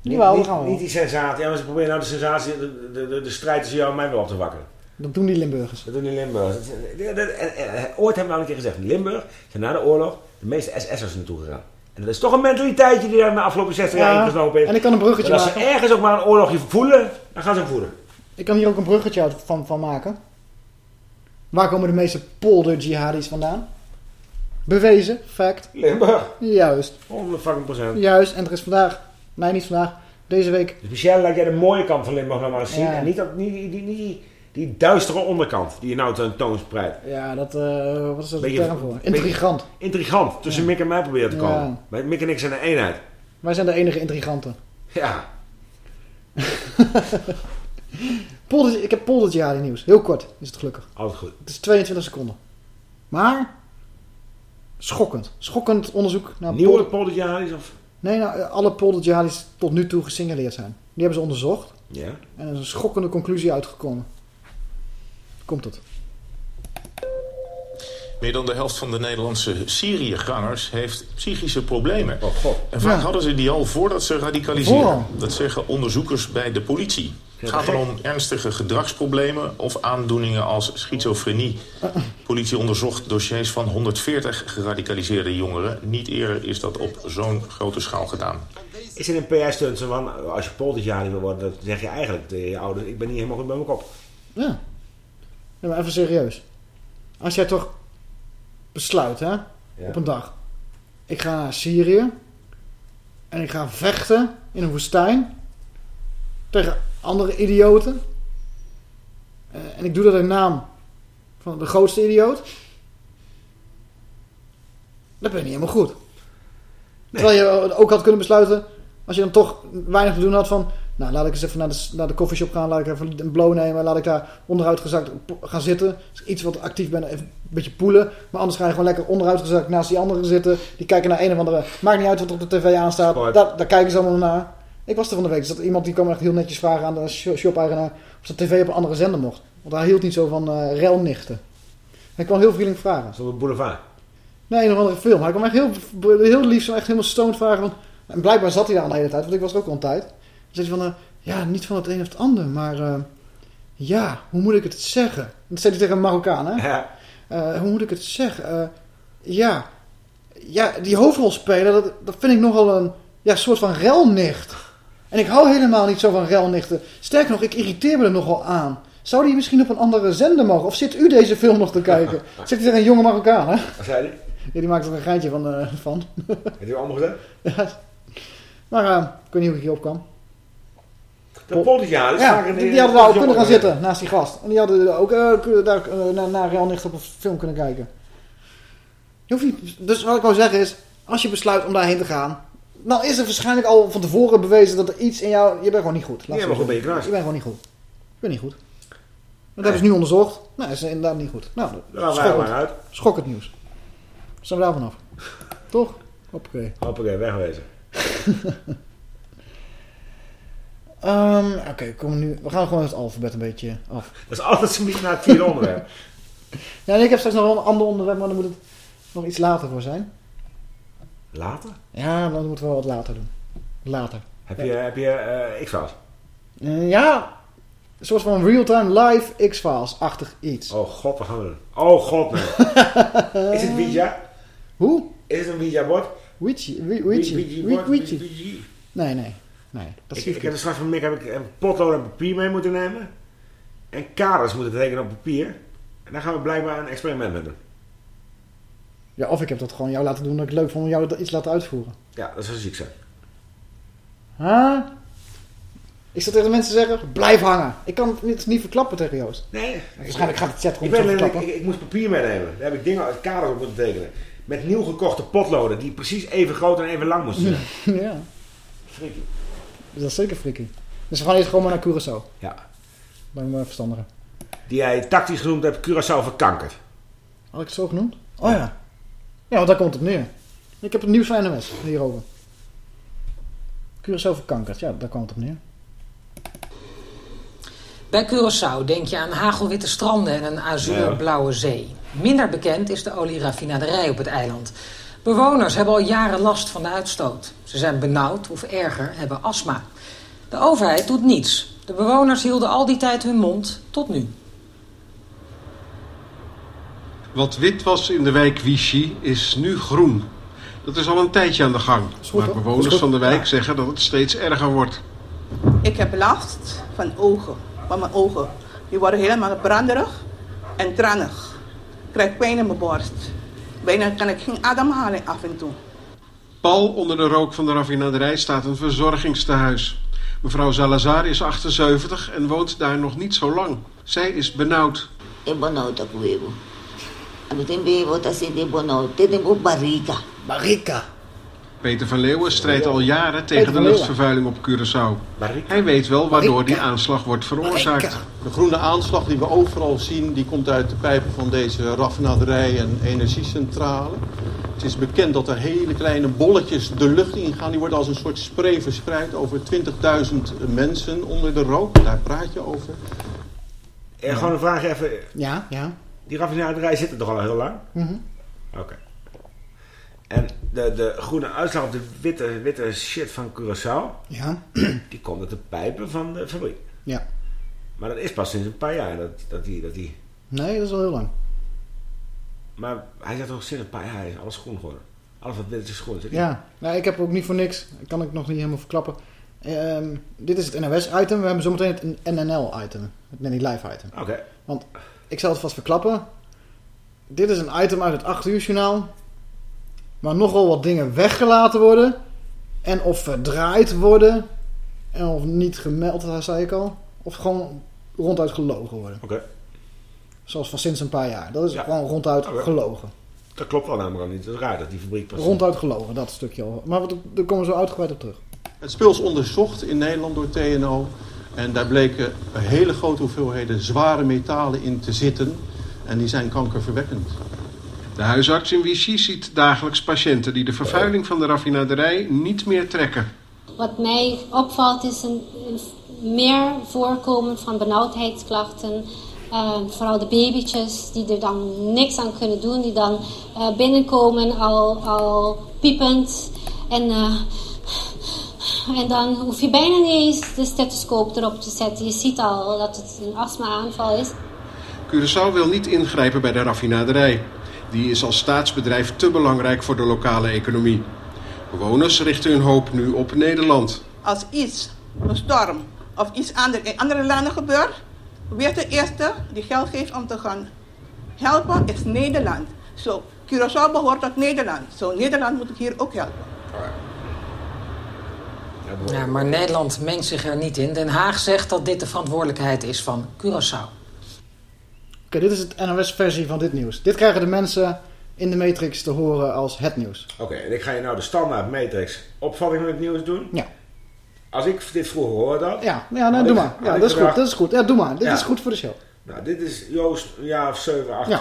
Niet, daar niet, gaan we niet die sensatie. Ja, maar ze proberen nou de sensatie, de, de, de, de strijd tussen jou en mij weer op te wakkeren. Dat doen die Limburgers. Dat doen die Limburgers. Ooit hebben we al een keer gezegd, in Limburg zijn na de oorlog de meeste SS'ers naartoe gegaan. En dat is toch een mentaliteitje die daar in de afgelopen 60 jaar Ja, ingeslopen is. en ik kan een bruggetje Dat als maken. ze ergens ook maar een oorlogje voelen, dan gaan ze hem voeden. Ik kan hier ook een bruggetje uit van, van maken. Waar komen de meeste polder-jihadis vandaan? Bewezen, fact. Limburg. Juist. 100 fucking procent. Juist, en er is vandaag, nee niet vandaag, deze week... Dus Michel, laat jij de mooie kant van Limburg nou maar eens zien. Ja. En niet, dat, niet, die, die, die, duistere onderkant die je nou tentoonspreidt. Ja, dat, eh, wat is dat de Beetje- term voor? Intrigant. Intrigant. Tussen Ja. Mick en mij proberen te komen. Ja. Mick en ik zijn een eenheid. Wij zijn de enige intriganten. Ja. Polder, ik heb polder-jihadi nieuws. Heel kort is het gelukkig. Altijd goed. Het is 22 seconden. Maar, schokkend. Schokkend onderzoek naar Nieuwe polder- polderjahadis of... Nee, nou, alle polder-jihadis tot nu toe gesignaleerd zijn. Die hebben ze onderzocht. Ja. En er is een schokkende conclusie uitgekomen. Komt het. Meer dan de helft van de Nederlandse Syriëgangers heeft psychische problemen. Oh, En vaak Ja. hadden ze die al voordat ze radicaliseren. Dat zeggen onderzoekers bij de politie. Het gaat dan om ernstige gedragsproblemen of aandoeningen als schizofrenie. Politie onderzocht dossiers van 140 geradicaliseerde jongeren. Niet eerder is dat op zo'n grote schaal gedaan. Is het een PS-stunt zo van, als je polderjahadi wil worden, dan zeg je eigenlijk tegen je ouders, ik ben niet helemaal goed bij mijn kop. Ja. Nee, maar even serieus. Als jij toch besluit, hè, op een dag. Ik ga naar Syrië. En ik ga vechten in een woestijn. Tegen andere idioten. Eh, en ik doe dat in naam van de grootste idioot. Dan ben je niet helemaal goed. Terwijl je ook had kunnen besluiten, als je dan toch weinig te doen had van... Nou, laat ik eens even naar de, naar de coffeeshop gaan, laat ik even een blow nemen, laat ik daar onderuit gezakt gaan zitten. Iets wat actief ben, even een beetje poelen. Maar anders ga je gewoon lekker onderuit gezakt naast die anderen zitten. Die kijken naar een of andere... Maakt niet uit wat er op de tv aanstaat, daar, daar kijken ze allemaal naar. Ik was er van de week, dus dat iemand die kwam echt heel netjes vragen aan de sh- shop-eigenaar... of de tv op een andere zender mocht. Want hij hield niet zo van eh relnichten. Hij kwam heel vriendelijk vragen. Zo op boulevard. Nee, een of andere film. Hij kwam echt heel, heel lief, zo echt helemaal stoned vragen. Van, en blijkbaar zat hij daar al de hele tijd, want ik was er ook al een tijd. Zei hij van, eh, ja, niet van het een of het ander, maar eh, ja, hoe moet ik het zeggen? Dat zei hij tegen een Marokkaan, hè? Ja. Eh, hoe moet ik het zeggen? Ja, ja, die hoofdrolspeler, dat, dat vind ik nogal een ja, soort van relnicht. En ik hou helemaal niet zo van relnichten. Sterker nog, ik irriteer me er nogal aan. Zou die misschien op een andere zender mogen? Of zit u deze film nog te kijken? Zegt hij tegen een jonge Marokkaan, hè? Wat zei hij? Ja, die maakt er een geintje van. eh, van. Heb je allemaal gezegd? ja. Maar ik weet niet hoe ik hierop kwam. De polderjahadis Ja, die, die hadden daar ook kunnen gaan zitten naast die gast. En die hadden ook kunnen daar eh, naar, naar Real Nicht op een film kunnen kijken. Je hoeft niet, dus wat ik wou zeggen is, als je besluit om daarheen te gaan, dan is er waarschijnlijk al van tevoren bewezen dat er iets in jou, je bent gewoon niet goed. Laat Ja, ik maar goed ben je. Je bent gewoon niet goed. Je bent niet goed. Dat hebben ze nu onderzocht. Nou, is inderdaad niet goed. Nou, Nou, schokkend. maar uit. Schokkend nieuws. Zijn we daar vanaf? Toch? Hoppakee. Hoppakee, wegwezen. Ehm, Oké, kom nu. we gaan gewoon het alfabet een beetje af. Dat is altijd zo'n beetje naar het vierde onderwerp. Ja, en ik heb straks nog wel een ander onderwerp, maar dan moet het nog iets later voor zijn. Later? Ja, dan moeten we wel wat later doen. Later. Heb je, heb je eh, X-Files? Eh, ja, een soort van real-time live X-Files-achtig iets. Oh god, wat gaan we doen? Oh god, nee. is het Ouija? Hoe? Is het een Ouija-bord? Ouija? Ouija? Ouija? Nee, nee. Nee, dat Ik, zie ik heb niet. straks van Mick heb ik een potlood en papier mee moeten nemen. En kaders moeten tekenen op papier. En daar gaan we blijkbaar een experiment mee doen. Ja, of ik heb dat gewoon jou laten doen dat ik het leuk vond om jou dat iets te laten uitvoeren. Ja, dat zou ziek zijn. Huh? Ik zou tegen de mensen zeggen, blijf hangen. Ik kan het niet verklappen tegen Joost. Nee. Waarschijnlijk gaat het chat Ik, gewoon ben, zo ik, verklappen. ik, ik moest papier meenemen. Daar heb ik dingen uit kaders op moeten tekenen. Met nieuw gekochte potloden die precies even groot en even lang moesten zijn. ja, Freaky. Dat is zeker freaky. Dus we gaan eerst gewoon maar naar Curaçao. Ja. Lijkt me verstandiger. Die jij tactisch genoemd hebt, Curaçao verkankerd. Had ik het zo genoemd? Oh ja. Ja, want daar komt het neer. Ik heb het nieuws van NOS hierover. Curaçao verkankerd. Ja, daar kwam het op neer. Bij Curaçao denk je aan hagelwitte stranden en een azuurblauwe zee. Minder bekend is de olieraffinaderij op het eiland. Bewoners hebben al jaren last van de uitstoot. Ze zijn benauwd of erger, hebben astma. De overheid doet niets. De bewoners hielden al die tijd hun mond tot nu. Wat wit was in de wijk Vichy is nu groen. Dat is al een tijdje aan de gang. goed, Maar bewoners van de wijk Ja. zeggen dat het steeds erger wordt. Ik heb last van ogen, van mijn ogen. Die worden helemaal branderig en tranig. Ik krijg pijn in mijn borst. Bijna kan ik geen ademhaling af en toe. Pal onder de rook van de raffinaderij staat een verzorgingstehuis. Mevrouw Salazar is 78 en woont daar nog niet zo lang. Zij is benauwd. É bonauta com eu. Eu também vou estar sendo bonauta. Tem um barriga. Peter van Leeuwen strijdt al jaren tegen de luchtvervuiling op Curaçao. Hij weet wel waardoor die aanslag wordt veroorzaakt. De groene aanslag die we overal zien, die komt uit de pijpen van deze raffinaderij en energiecentrale. Het is bekend dat er hele kleine bolletjes de lucht ingaan. Die worden als een soort spray verspreid over 20.000 mensen onder de rook. Daar praat je over. Eh, Gewoon een vraag even. Ja, ja. Die raffinaderij zit er toch al heel lang? Mhm. Oké. En de, de groene uitslag op de witte, witte shit van Curaçao... Ja. die komt uit de pijpen van de fabriek. Ja. Maar dat is pas sinds een paar jaar dat, dat die... Dat die Nee, dat is al heel lang. maar hij zegt toch sinds een paar jaar is alles groen geworden. Alles wat wit is groen. Ja, nou, ik heb ook niet voor niks. Kan ik nog niet helemaal verklappen. Ehm, dit is het NOS-item. We hebben zometeen het NNL-item. Het Nanny Live-item. Oké. Want ik zal het vast verklappen. Dit is een item uit het 8 uur journaal. Waar nogal wat dingen weggelaten worden. En of verdraaid worden. En of niet gemeld, dat zei ik al. Of gewoon ronduit gelogen worden. Oké. Zoals van sinds een paar jaar. Dat is Ja. gewoon ronduit gelogen. Dat klopt wel namelijk al niet. Het is raar dat die fabriek pas... Ronduit gelogen, dat stukje al. Maar daar komen we zo uitgebreid op terug. Het spul is onderzocht in Nederland door TNO. En daar bleken hele grote hoeveelheden zware metalen in te zitten. En die zijn kankerverwekkend. De huisarts in Vichy ziet dagelijks patiënten die de vervuiling van de raffinaderij niet meer trekken. Wat mij opvalt is een, meer voorkomen van benauwdheidsklachten. Eh, vooral de babytjes die er dan niks aan kunnen doen. Die dan eh, binnenkomen al, al piepend. En, eh, en dan hoef je bijna niet eens de stethoscoop erop te zetten. Je ziet al dat het een astma-aanval is. Curaçao wil niet ingrijpen bij de raffinaderij. Die is als staatsbedrijf te belangrijk voor de lokale economie. Bewoners richten hun hoop nu op Nederland. Als iets, een storm of iets anders in andere landen gebeurt, wie de eerste die geld geeft om te gaan helpen, is Nederland. Zo, Curaçao behoort tot Nederland. Zo, Nederland moet hier ook helpen. Ja, maar Nederland mengt zich er niet in. Den Haag zegt dat dit de verantwoordelijkheid is van Curaçao. Oké, dit is het NOS-versie van dit nieuws. Dit krijgen de mensen in de Matrix te horen als het nieuws. Oké, en ik ga je nou de standaard Matrix opvatting van het nieuws doen. Ja. Als ik dit vroeger hoorde had... Ja, ja nou, doe ik- maar. Ja, ik dat is goed. Dat is goed. Ja, doe maar. Dit Ja. is goed voor de show. Nou, dit is Joost een jaar of 7, 8 Ja.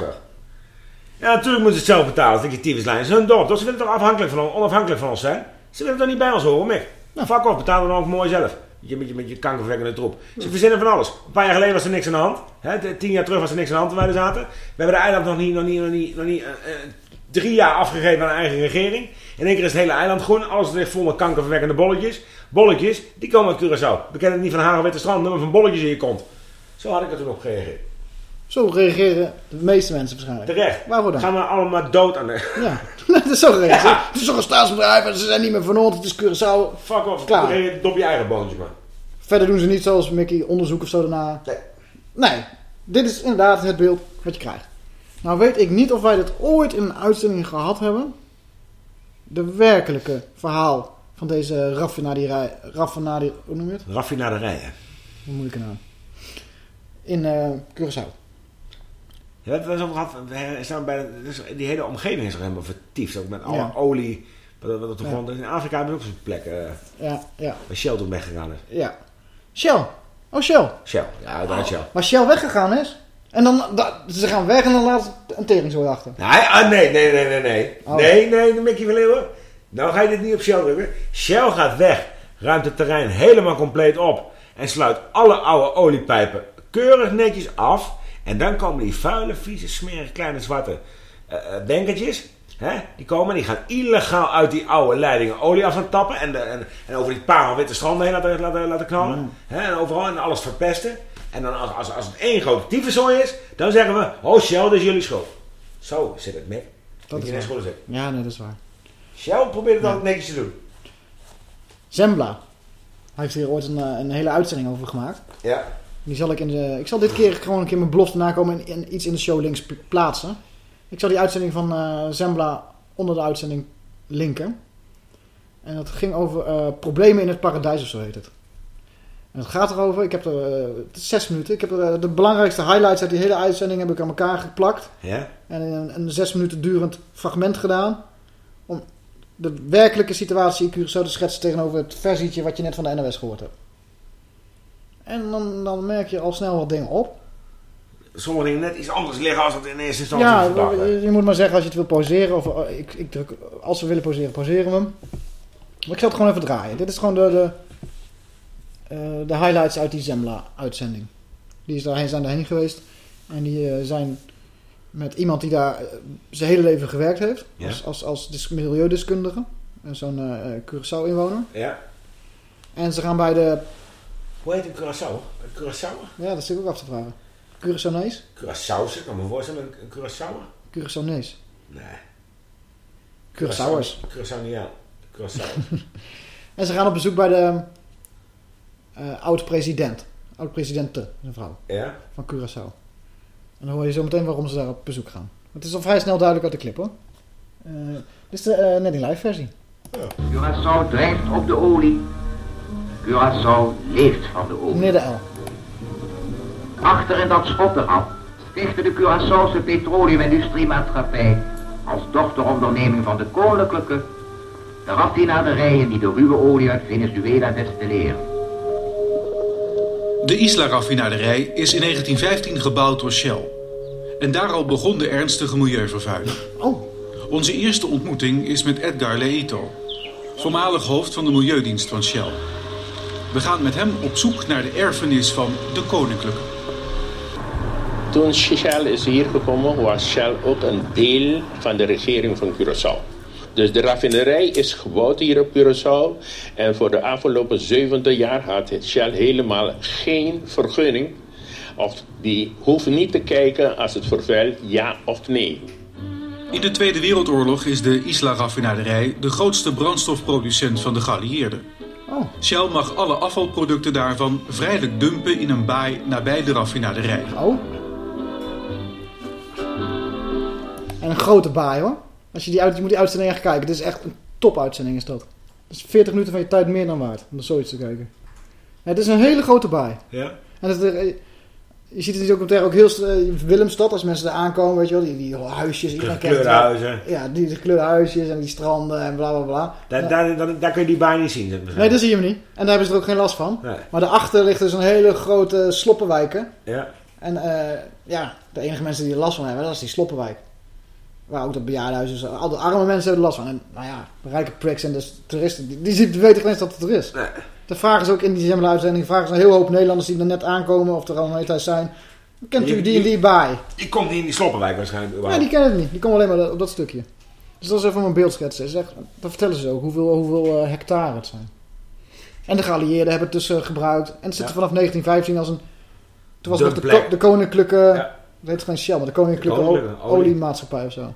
Ja, natuurlijk moeten ze het zelf betalen. Dat die tyfuslijn. Ze hun dorp. Dus ze willen toch afhankelijk van ons, onafhankelijk van ons zijn? Ze willen toch niet bij ons horen, Mick? Nou, fuck off. Betaal dan ook mooi zelf. Je, met je, met je kankerverwekkende troep. Ze verzinnen van alles. Een paar jaar geleden was er niks aan de hand. Hè, tien jaar terug was er niks aan de hand wij er zaten. We hebben de eiland nog niet, nog niet, nog niet, nog niet eh, eh, drie jaar afgegeven aan de eigen regering. In één keer is het hele eiland groen. Alles ligt vol met kankerverwekkende bolletjes. Bolletjes, die komen uit Curaçao. We kennen het niet van Hagenwitte strand, maar van bolletjes in je kont. Zo had ik er toen op gereageerd. Zo reageren de meeste mensen waarschijnlijk. Terecht. Waarvoor dan? Gaan we allemaal dood aan de... Ja, dat is zo geregeld. Ja. Het is toch een staatsbedrijf en ze zijn niet meer van ons. Het is Curaçao. Fuck off. Klaar. Je Dop je eigen boontje, man. Verder doen ze niet zoals Mickey onderzoek of zo daarna. Nee. Nee, dit is inderdaad het beeld wat je krijgt. Nou weet ik niet of wij dit ooit in een uitzending gehad hebben. De werkelijke verhaal van deze raffinaderij. Raffinaderij, hoe noem je het? Raffinaderijen. Hoe moeilijke naam. In eh Curaçao. Ja, het eens over gehad. We staan bij dus die hele omgeving is helemaal vertiefd. Ook met alle Ja. olie. Wat, wat op de grond is. In Afrika hebben we ook zo'n plek. eh Ja, ja, waar Shell toen weggegaan is. ja. Shell. Oh, Shell. Shell. Ja, uiteraard Shell. Maar Shell weggegaan is. En dan, da- ze gaan weg en dan laat ze een teringzooi achter. Nee, ah, nee, nee, nee, nee, nee. Oh. Nee, nee, Mickey van Leeuwen. Nou ga je dit niet op Shell drukken. Shell gaat weg. Ruimt het terrein helemaal compleet op. En sluit alle oude oliepijpen keurig netjes af. En dan komen die vuile, vieze, smerige, kleine zwarte eh eh, bankertjes. Hè? Die komen en die gaan illegaal uit die oude leidingen olie af gaan tappen. En, de, en, en over die parelwitte stranden heen laten, laten, laten knallen. Hè? En overal en alles verpesten. En dan als, als, als het één grote tyfuszooi is, dan zeggen we... Oh Shell, dat is jullie schuld. Zo zit het, Mick. Dat is waar. Ja, nee, dat is waar. Shell probeert het Ja. altijd netjes te doen. Zembla. Hij heeft hier ooit een, eh, een hele uitzending over gemaakt. Ja. Die zal ik in de... Ik zal dit keer gewoon een keer mijn belofte nakomen en, en iets in de show links pl- plaatsen. Ik zal die uitzending van eh, Zembla onder de uitzending linken. En dat ging over eh, problemen in het paradijs of zo heet het. En het gaat erover, ik heb er eh, zes minuten. Ik heb er, de belangrijkste highlights uit die hele uitzending heb ik aan elkaar geplakt. Ja? En een, een zes minuten durend fragment gedaan. Om de werkelijke situatie in Curaçao te schetsen tegenover het versietje wat je net van de NOS gehoord hebt. En dan, dan merk je al snel wat dingen op. Sommige dingen net iets anders liggen als dat in eerste instantie Ja, verdacht je, je moet maar zeggen als je het wil pauzeren. Of eh, ik, ik druk, als we willen pauzeren, pauzeren we hem. Maar ik zal het gewoon even draaien. Dit is gewoon de, de, eh, de highlights uit die Zembla-uitzending. Die is daarheen, zijn daarheen geweest. En die eh, zijn met iemand die daar zijn hele leven gewerkt heeft. Ja. Als, als, als milieudeskundige. En Zo'n Curaçao-inwoner. Ja. En ze gaan bij de... Hoe heet het Curaçao? Een Curaçao? Ja, dat zit ik ook af te vragen. Curaçaonees? Curaçao, ik kan me voorstellen. Een Curaçao? Curaçaonees. Nee. Curaçaoers. Curaçao niet, ja. Curaçao. En ze gaan op bezoek bij de eh, oud-president. Oud-presidente, een vrouw. Ja? Van Curaçao. En dan hoor je zo meteen waarom ze daar op bezoek gaan. Het is al vrij snel duidelijk uit de clip hoor. Eh, dit is de eh, net in live versie. Curaçao drijft op de olie. Curaçao leeft van de olie. Meneer de L. Achter in dat schotterham stichtte de Curaçaose petroleumindustriemaatschappij als dochteronderneming van de koninklijke de raffinaderijen die de ruwe olie uit Venezuela destilleren. De Isla-raffinaderij is in 1915 gebouwd door Shell. En daar al begon de ernstige milieuvervuiling. Oh. Onze eerste ontmoeting is met Edgar Leito, voormalig hoofd van de Milieudienst van Shell. We gaan met hem op zoek naar de erfenis van de koninklijke. Toen Shell is hier gekomen, was Shell ook een deel van de regering van Curaçao. Dus de raffinerij is gebouwd hier op Curaçao. En voor de afgelopen 70 jaar had Shell helemaal geen vergunning. Of die hoeven niet te kijken als het vervuilt, ja of nee. In de Tweede Wereldoorlog is de Isla-raffinaderij de grootste brandstofproducent van de geallieerden. Oh. Shell mag alle afvalproducten daarvan vrijelijk dumpen in een baai nabij de raffinaderij. Oh. En een grote baai hoor. Als je, die uit, je moet die uitzending echt kijken. Dit is echt een topuitzending is dat. Dat is 40 minuten van je tijd meer dan waard. Om er zoiets te kijken. Ja, het is een hele grote baai. Ja. En het, eh, je ziet in die documentaire ook heel uh, Willemstad. Als mensen er aankomen, weet je wel. Die, die huisjes. Het. Kleurhuizen. Ja, die, die kleurhuisjes en die stranden en bla bla bla. Daar, daar, daar, daar kun je die baan niet zien. Nee, dat zie je hem niet. En daar hebben ze er ook geen last van. Nee. Maar daarachter ligt dus een hele grote sloppenwijken. Ja. En eh, ja, de enige mensen die er last van hebben, dat is die sloppenwijk. Waar ook dat bejaardenhuis is. Al de arme mensen hebben er last van. En nou ja, de rijke pricks en de toeristen, die, die, die weten geen eens dat het er is. Nee. De vragen ze ook in die Zemmel-uitzending, vragen ze een heel hoop Nederlanders die er net aankomen of er al een zijn. Kent u die en die baai? Die komt niet in die sloppenwijk waarschijnlijk. Nee, die kennen het niet. Die komen alleen maar op dat stukje. Dus dat is even een beeldschetsen. Ze zegt- Dan vertellen ze ook hoeveel, hoeveel eh, hectare het zijn. En de geallieerden hebben het dus eh, gebruikt. En het zit er vanaf 1915 als een... Toen was het nog de, de koninklijke... Het heet geen Shell, maar de koninklijke, De koninklijke o- olie. oliemaatschappij of zo.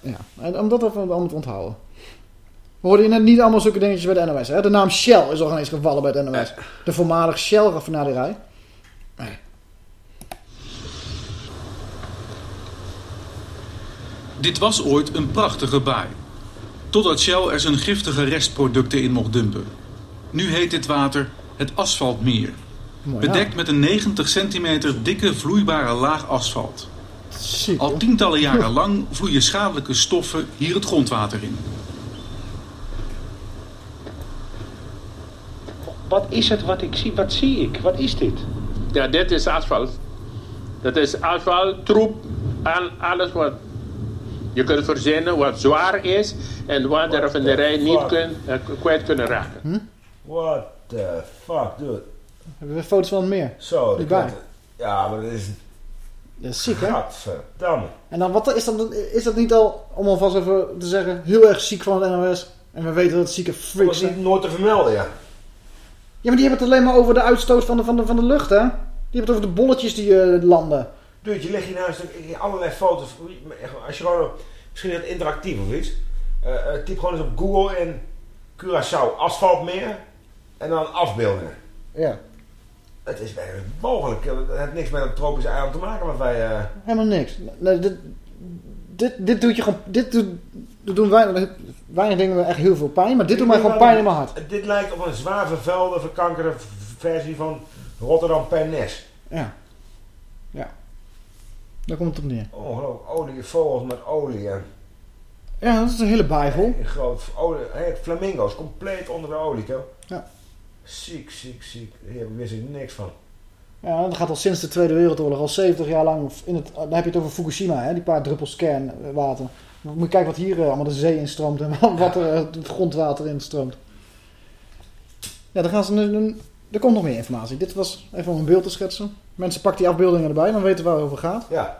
Ja. En om dat even allemaal te onthouden. We hoorden net niet allemaal zulke dingetjes bij de NOS. Hè? De naam Shell is al ineens gevallen bij de NOS. De voormalig Shell-raffinaderij. Nee. Dit was ooit een prachtige baai. Totdat Shell er zijn giftige restproducten in mocht dumpen. Nu heet dit water het asfaltmeer. Mooi, ja. Bedekt met een 90 centimeter dikke vloeibare laag asfalt. Ziek, Al tientallen jaren lang vloeien schadelijke stoffen hier het grondwater in. Wat is het wat ik zie? Wat zie ik? Wat is dit? Ja, dit is asfalt. Dat is asfalt, troep en alles wat je kunt verzinnen wat zwaar is en wat de raffinerij niet kun, eh, kwijt kunnen raken. What the fuck, dude. Hebben we foto's van meer? Zo, Die dat. Ja, maar dat is... Dat is ziek, hè? Gadverdamme. En dan, wat is dat, is dat niet al, om alvast even te zeggen, heel erg ziek van het NOS? En we weten dat het zieke Dat freaks was zijn. niet nooit te vermelden, ja. Ja, maar die hebben het alleen maar over de uitstoot van de, van de, van de lucht, hè? Die hebben het over de bolletjes die eh, landen. Lig je naast een- allerlei foto's. Als je gewoon, misschien het interactief of iets. eh, typ gewoon eens op Google in Curaçao asfaltmeer. En dan afbeeldingen. Ja. Het is bijna mogelijk. Het heeft niks met een tropisch eiland te maken wat wij... Helemaal niks. Nee, dit, dit, dit doet je gewoon... Dit doet, dit doen weinig, weinig dingen me echt heel veel pijn. Maar dit doet mij gewoon pijn in mijn hart. Dit lijkt op een zwaar vervuilde, verkankerde versie van Rotterdam Pernes. Ja. Ja. Daar komt het op neer. Ongelooflijk. Olie, vogels met olie. Ja, dat is een hele bijvel. een groot olie. Hey, flamingo's, compleet onder de olie, toch? Ja. Ziek, ziek, ziek. Hier wist ik niks van. Ja, dat gaat al sinds de Tweede Wereldoorlog, al 70 jaar lang. In het, dan heb je het over Fukushima, hè, die paar druppels kernwater. Moet je kijken wat hier eh, allemaal de zee instroomt en wat er eh, het grondwater instroomt. Ja, dan gaan ze er komt nog meer informatie. Dit was even om een beeld te schetsen. Mensen pakken die afbeeldingen erbij, dan weten we waar het over gaat. Ja.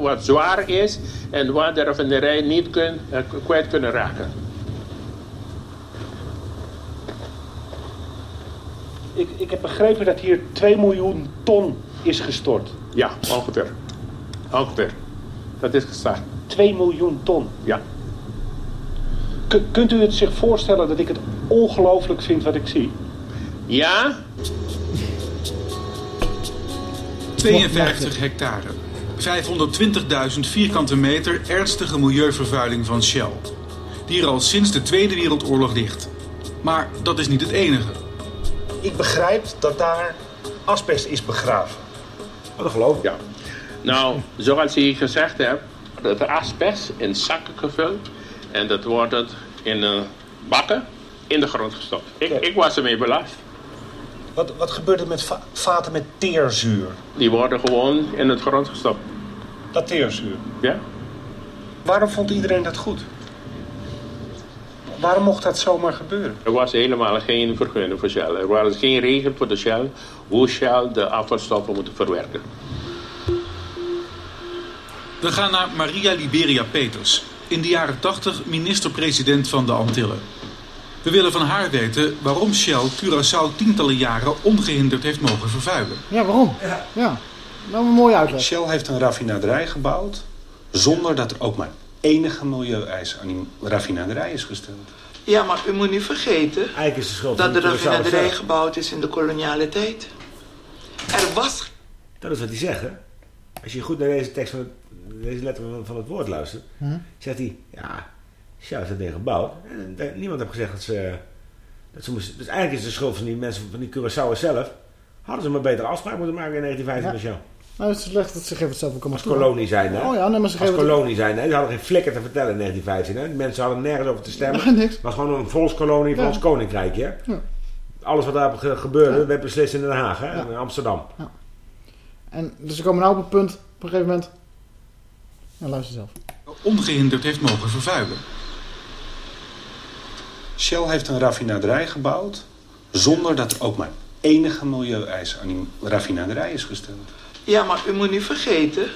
Wat zwaar is en waar de raffinerij niet kun, eh, kwijt kunnen raken. Ik, ik heb begrepen dat hier 2 miljoen ton is gestort. Ja, ongeveer. Ongeveer. Dat is gestart. 2 miljoen ton. Ja. K- kunt u het zich voorstellen dat ik het ongelooflijk vind wat ik zie? Ja? 52 hectare. 520.000 vierkante meter ernstige milieuvervuiling van Shell. Die er al sinds de Tweede Wereldoorlog ligt. Maar dat is niet het enige. Ik begrijp dat daar asbest is begraven. dat geloof ik. Ja. Nou, zoals je gezegd hebt, het asbest in zakken gevuld en dat wordt het in eh, bakken in de grond gestopt. Ik, ik was ermee belast. Wat, wat gebeurt er met va- vaten met teerzuur? Die worden gewoon in het grond gestopt. Dat teerzuur. Ja? Waarom vond iedereen dat goed? Waarom mocht dat zomaar gebeuren? Er was helemaal geen vergunning voor Shell. Er was geen regel voor de Shell hoe Shell de afvalstoffen moet verwerken. We gaan naar Maria Liberia Peters, in de jaren 80 minister-president van de Antillen. We willen van haar weten waarom Shell Curaçao tientallen jaren ongehinderd heeft mogen vervuilen. Ja, waarom? Ja. Nou, een mooie uitleg. Shell heeft een raffinaderij gebouwd zonder dat er ook maar enige milieueis aan die raffinaderij is gesteld. Ja, maar u moet niet vergeten Eigenlijk is de schuld dat de raffinaderij gebouwd is in de koloniale tijd. Er was Dat is wat hij zegt, hè? Als je goed naar deze tekst van het, deze letter van- het woord luistert, Hm? zegt hij, ja, Shell heeft dat ding gebouwd. En de- niemand heeft gezegd dat ze, dat ze moesten... Dus eigenlijk is de schuld van die mensen van die Curaçaoers zelf. Hadden ze maar beter afspraak moeten maken in 1915 met Shell. Nou, het is slecht dat ze geven het zelf ook allemaal Als kolonie zijn, hè? Oh ja, nee, maar ze Als kolonie zijn, hè? Ze hadden geen flikker te vertellen in 1915, hè? Die mensen hadden nergens over te stemmen. Nee, niks. Het was gewoon een volkskolonie van Ja. ons koninkrijk, hè? Ja. Alles wat daar ge- gebeurde, werd beslist in Den Haag, hè? In Amsterdam. En dus ze komen nou op het punt, op een gegeven moment... Nou, luister zelf. Ongehinderd heeft mogen vervuilen. Shell heeft een raffinaderij gebouwd zonder dat er ook maar enige milieueis aan die raffinaderij is gesteld. Ja, maar u moet niet vergeten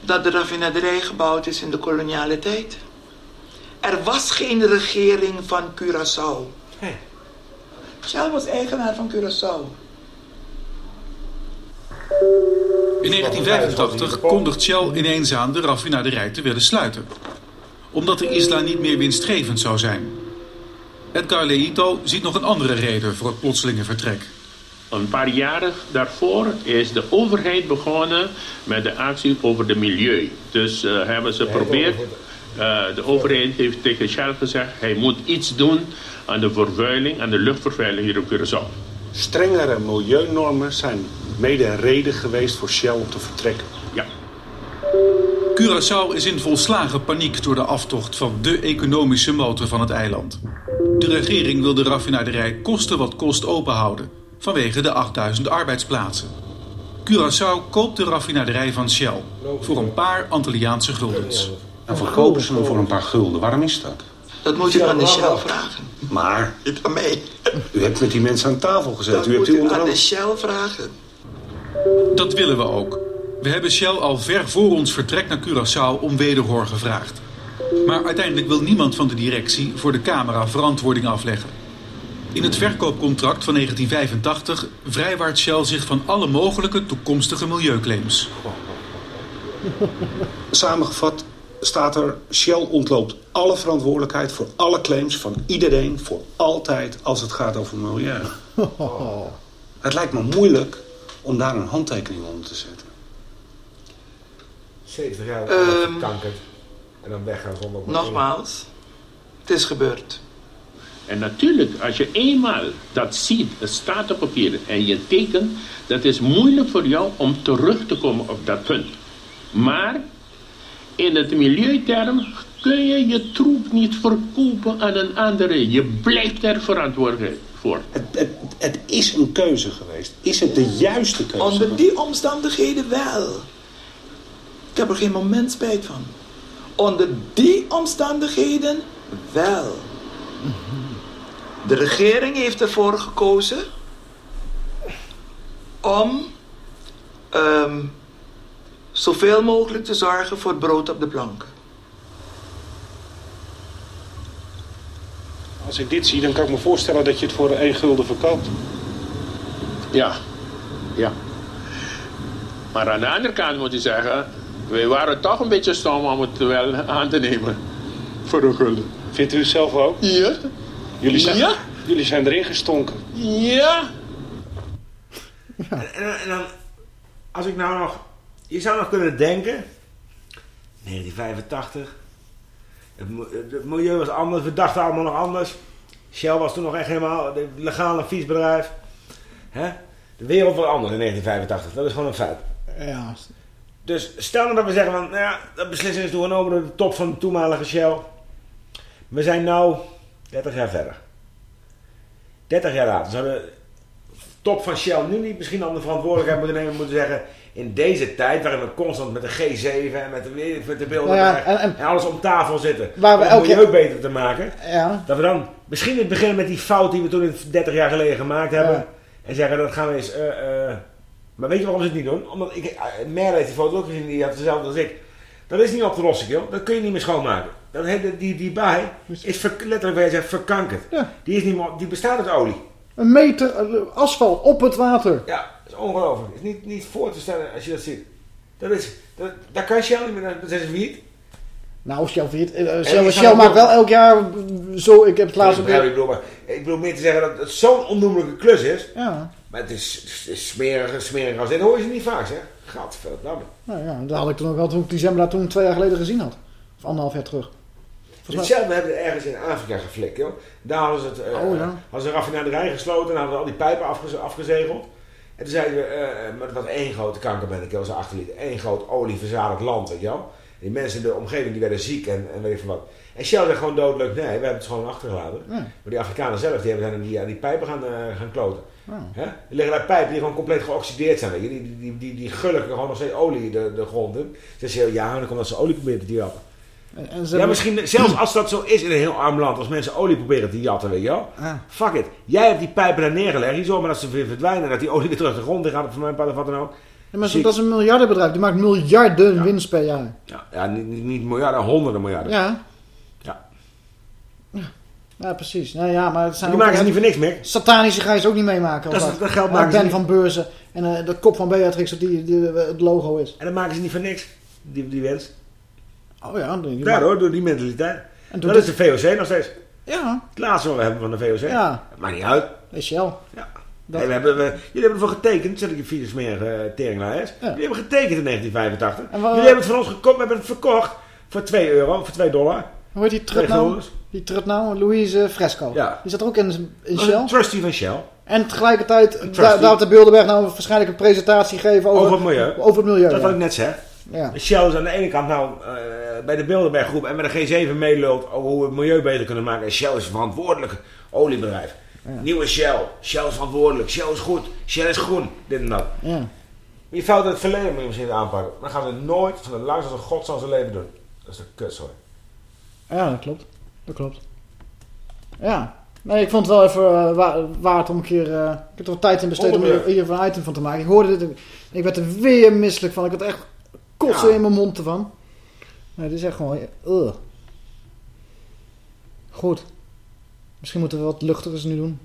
dat de raffinaderij gebouwd is in de koloniale tijd. Er was geen regering van Curaçao. Shell was eigenaar van Curaçao. In 1985 kondigt Shell ineens aan de raffinaderij te willen sluiten. Omdat de isla niet meer winstgevend zou zijn. Edgar Leito ziet nog een andere reden voor het plotselinge vertrek. Een paar jaren daarvoor is de overheid begonnen met de actie over het milieu. Dus eh, hebben ze geprobeerd. eh, de overheid heeft tegen Shell gezegd: hij moet iets doen aan de vervuiling, aan de luchtvervuiling hier op Curaçao. Strengere milieunormen zijn mede een reden geweest voor Shell om te vertrekken. Ja. Curaçao is in volslagen paniek door de aftocht van de economische motor van het eiland. De regering wil de raffinaderij koste wat kost openhouden, vanwege de 8000 arbeidsplaatsen. Curaçao koopt de raffinaderij van Shell voor een paar Antilliaanse guldens. En verkopen ze hem voor een paar gulden. Waarom is dat? Dat moet u aan de Shell vragen. Maar, Niet aan mij. u hebt met die mensen aan tafel Dat gezeten. U moet hebt die u aan de. Shell vragen. Dat willen we ook. We hebben Shell al ver voor ons vertrek naar Curaçao om wederhoor gevraagd. Maar uiteindelijk wil niemand van de directie voor de camera verantwoording afleggen. In het verkoopcontract van 1985 vrijwaart Shell zich van alle mogelijke toekomstige milieuclaims. Samengevat staat er... Shell ontloopt alle verantwoordelijkheid voor alle claims van iedereen... voor altijd als het gaat over milieu. Het lijkt me moeilijk om daar een handtekening onder te zetten. 70 jaar verkankerd. En dan weggaan zonder... Nogmaals, het is gebeurd. En natuurlijk, als je eenmaal dat ziet, het staat op papier en je tekent, dat is moeilijk voor jou om terug te komen op dat punt. Maar in het milieuterm kun je je troep niet verkopen aan een andere. Je blijft er verantwoordelijk voor. Het, het, het is een keuze geweest. Is het de juiste keuze? Onder die omstandigheden wel. Ik heb er geen moment spijt van. Onder die omstandigheden wel. De regering heeft ervoor gekozen om ehm, zoveel mogelijk te zorgen voor het brood op de plank. Als ik dit zie, dan kan ik me voorstellen dat je het voor één gulden verkoopt. Ja, ja. Maar aan de andere kant moet je zeggen, wij waren toch een beetje stom om het wel aan te nemen. Voor een gulden. Vindt u het zelf ook? Ja. Jullie zijn, Ja. jullie zijn erin gestonken. Ja. En, en, en dan, als ik nou nog... Je zou nog kunnen denken... 1985... Het, milieu was anders, we dachten allemaal nog anders. Shell was toen nog echt helemaal een legale viesbedrijf. Hè? De wereld was anders in 1985, dat is gewoon een feit. Ja. Dus stel nou dat we zeggen van, nou ja, dat beslissing is doorgenomen door de top van de toenmalige Shell. We zijn nu 30 jaar verder. 30 jaar later zou de top van Shell nu niet misschien dan de verantwoordelijkheid moeten nemen, moeten zeggen, in deze tijd waarin we constant met de G7 en met de, met de beelden Nou ja, en, en- en- alles om tafel zitten, Waar we om het milieu beter te maken, Ja. dat we dan misschien het beginnen met die fout die we toen in 30 jaar geleden gemaakt hebben. Ja. En zeggen dat gaan we eens. eh, eh, maar weet je waarom ze het niet doen? Omdat ik. eh, Mer heeft die foto ook gezien, die had hetzelfde als ik. Dat is niet op te lossen, joh. Dat kun je niet meer schoonmaken. Dat hele, die, die baai is ver- letterlijk waar je zegt verkankerd. Die, is niet, meer- die bestaat uit olie. Een meter asfalt op het water. Ja, is ongelooflijk. Het is niet, niet voor te stellen als je dat ziet. Dat is, dat, daar kan Shell niet meer, dat is niet. Nou, Shell, viert, eh, je Shell, maakt wel- elk jaar eh, zo... Ik heb het laatst ik, ook begrijp, weer... ik, bedoel, maar, ik bedoel meer te zeggen dat het zo'n onnoemelijke klus is. Ja. Maar het is, het is smerig, smerig als dit. Dat hoor je ze niet vaak, zeg. Gadverdamme. Nou ja, dat had ik toen ook al toen ik die Zembla toen twee jaar geleden gezien had. Of anderhalf jaar terug. Hetzelfde hebben we ergens in Afrika geflikt, joh. Daar hadden ze, het, eh, Oh, ja. hadden ze een raffinaderij gesloten en hadden al die pijpen afgeze- afgezegeld. En toen zeiden we, eh, eh, maar het was één grote kankerbennek, dat was 8 liter. Één groot olieverzadigd land, weet je wel. Die mensen in de omgeving die werden ziek en, en weet ik veel wat. En Shell zei gewoon doodleuk, nee, we hebben het gewoon achtergelaten. Ja. Maar die Afrikanen zelf, die hebben aan die, aan die pijpen gaan, eh, gaan kloten. Ja. Hè? Er liggen daar pijpen die gewoon compleet geoxideerd zijn. Weet je? Die, die, die, die, die gullen gewoon nog steeds olie de, de grond in. Ze zeggen, ja, dan komt dat ze olie proberen te jatten. En, en Ja, misschien, zelfs als dat zo is in een heel arm land, als mensen olie proberen te jatten, weet je wel. Ah. Fuck it. Jij hebt die pijpen daar neergelegd. Je zorgt maar dat ze weer verdwijnen. Dat die olie weer terug de grond in gaat. Voor mijn part of wat dan ook. Ja, maar Ziek. dat is een miljardenbedrijf. Die maakt miljarden winst per jaar. Ja, ja niet, niet, niet miljarden, honderden miljarden. Ja. Ja. Ja, precies. Nou ja, maar het zijn Die maken ze niet voor niks meer. Satanische ga je ze ook niet meemaken. Dat of dat geld Maar maken Ben niet. van Beurzen. En eh, de kop van Beatrix, dat die, die, het logo is. En dan maken ze niet voor niks. Die, die winst. Oh ja. Ja hoor, door die mentaliteit. En dat dit- is de VOC nog steeds. Ja. Het laatste wat we hebben van de VOC. Ja. Maakt niet uit. Is Shell. Ja. Dat- Hey, we hebben, we, jullie hebben ervoor getekend, zet ik je vierde smerige uh. Jullie hebben getekend in 1985. En wa- jullie hebben het van ons gekocht, we hebben het verkocht voor 2 euro, voor 2 dollar. Hoe heet die trut nou? Die trut nou? Louise Fresco. Ja. Die zat er ook in, in Shell. een trustee van Shell. En tegelijkertijd, daar daar de Bilderberg nou waarschijnlijk een presentatie geven over, Over het milieu. Over het milieu, Dat ja. wat ik net zeg. Ja. Shell is aan de ene kant nou eh, bij de Bilderberg groep en met de G7 meeloopt over hoe we het milieu beter kunnen maken. En Shell is een verantwoordelijk oliebedrijf. Nieuwe Shell. Shell is verantwoordelijk. Shell is goed. Shell is groen. Dit en dat. Ja. Je fout in het verleden moet je misschien aanpakken. Dan gaan we nooit van de langste God zal zijn leven doen. Dat is de kut, sorry. Ja, dat klopt. Dat klopt. Ja. Nee, ik vond het wel even wa- waard om een keer... eh, ik heb er wat tijd in besteed om hier, hier een item van te maken. Ik hoorde dit ik werd er weer misselijk van. Ik had echt kotsen Ja. in mijn mond ervan. Nee, dit is echt gewoon... ugh. Goed. Misschien moeten we wat luchtigers nu doen.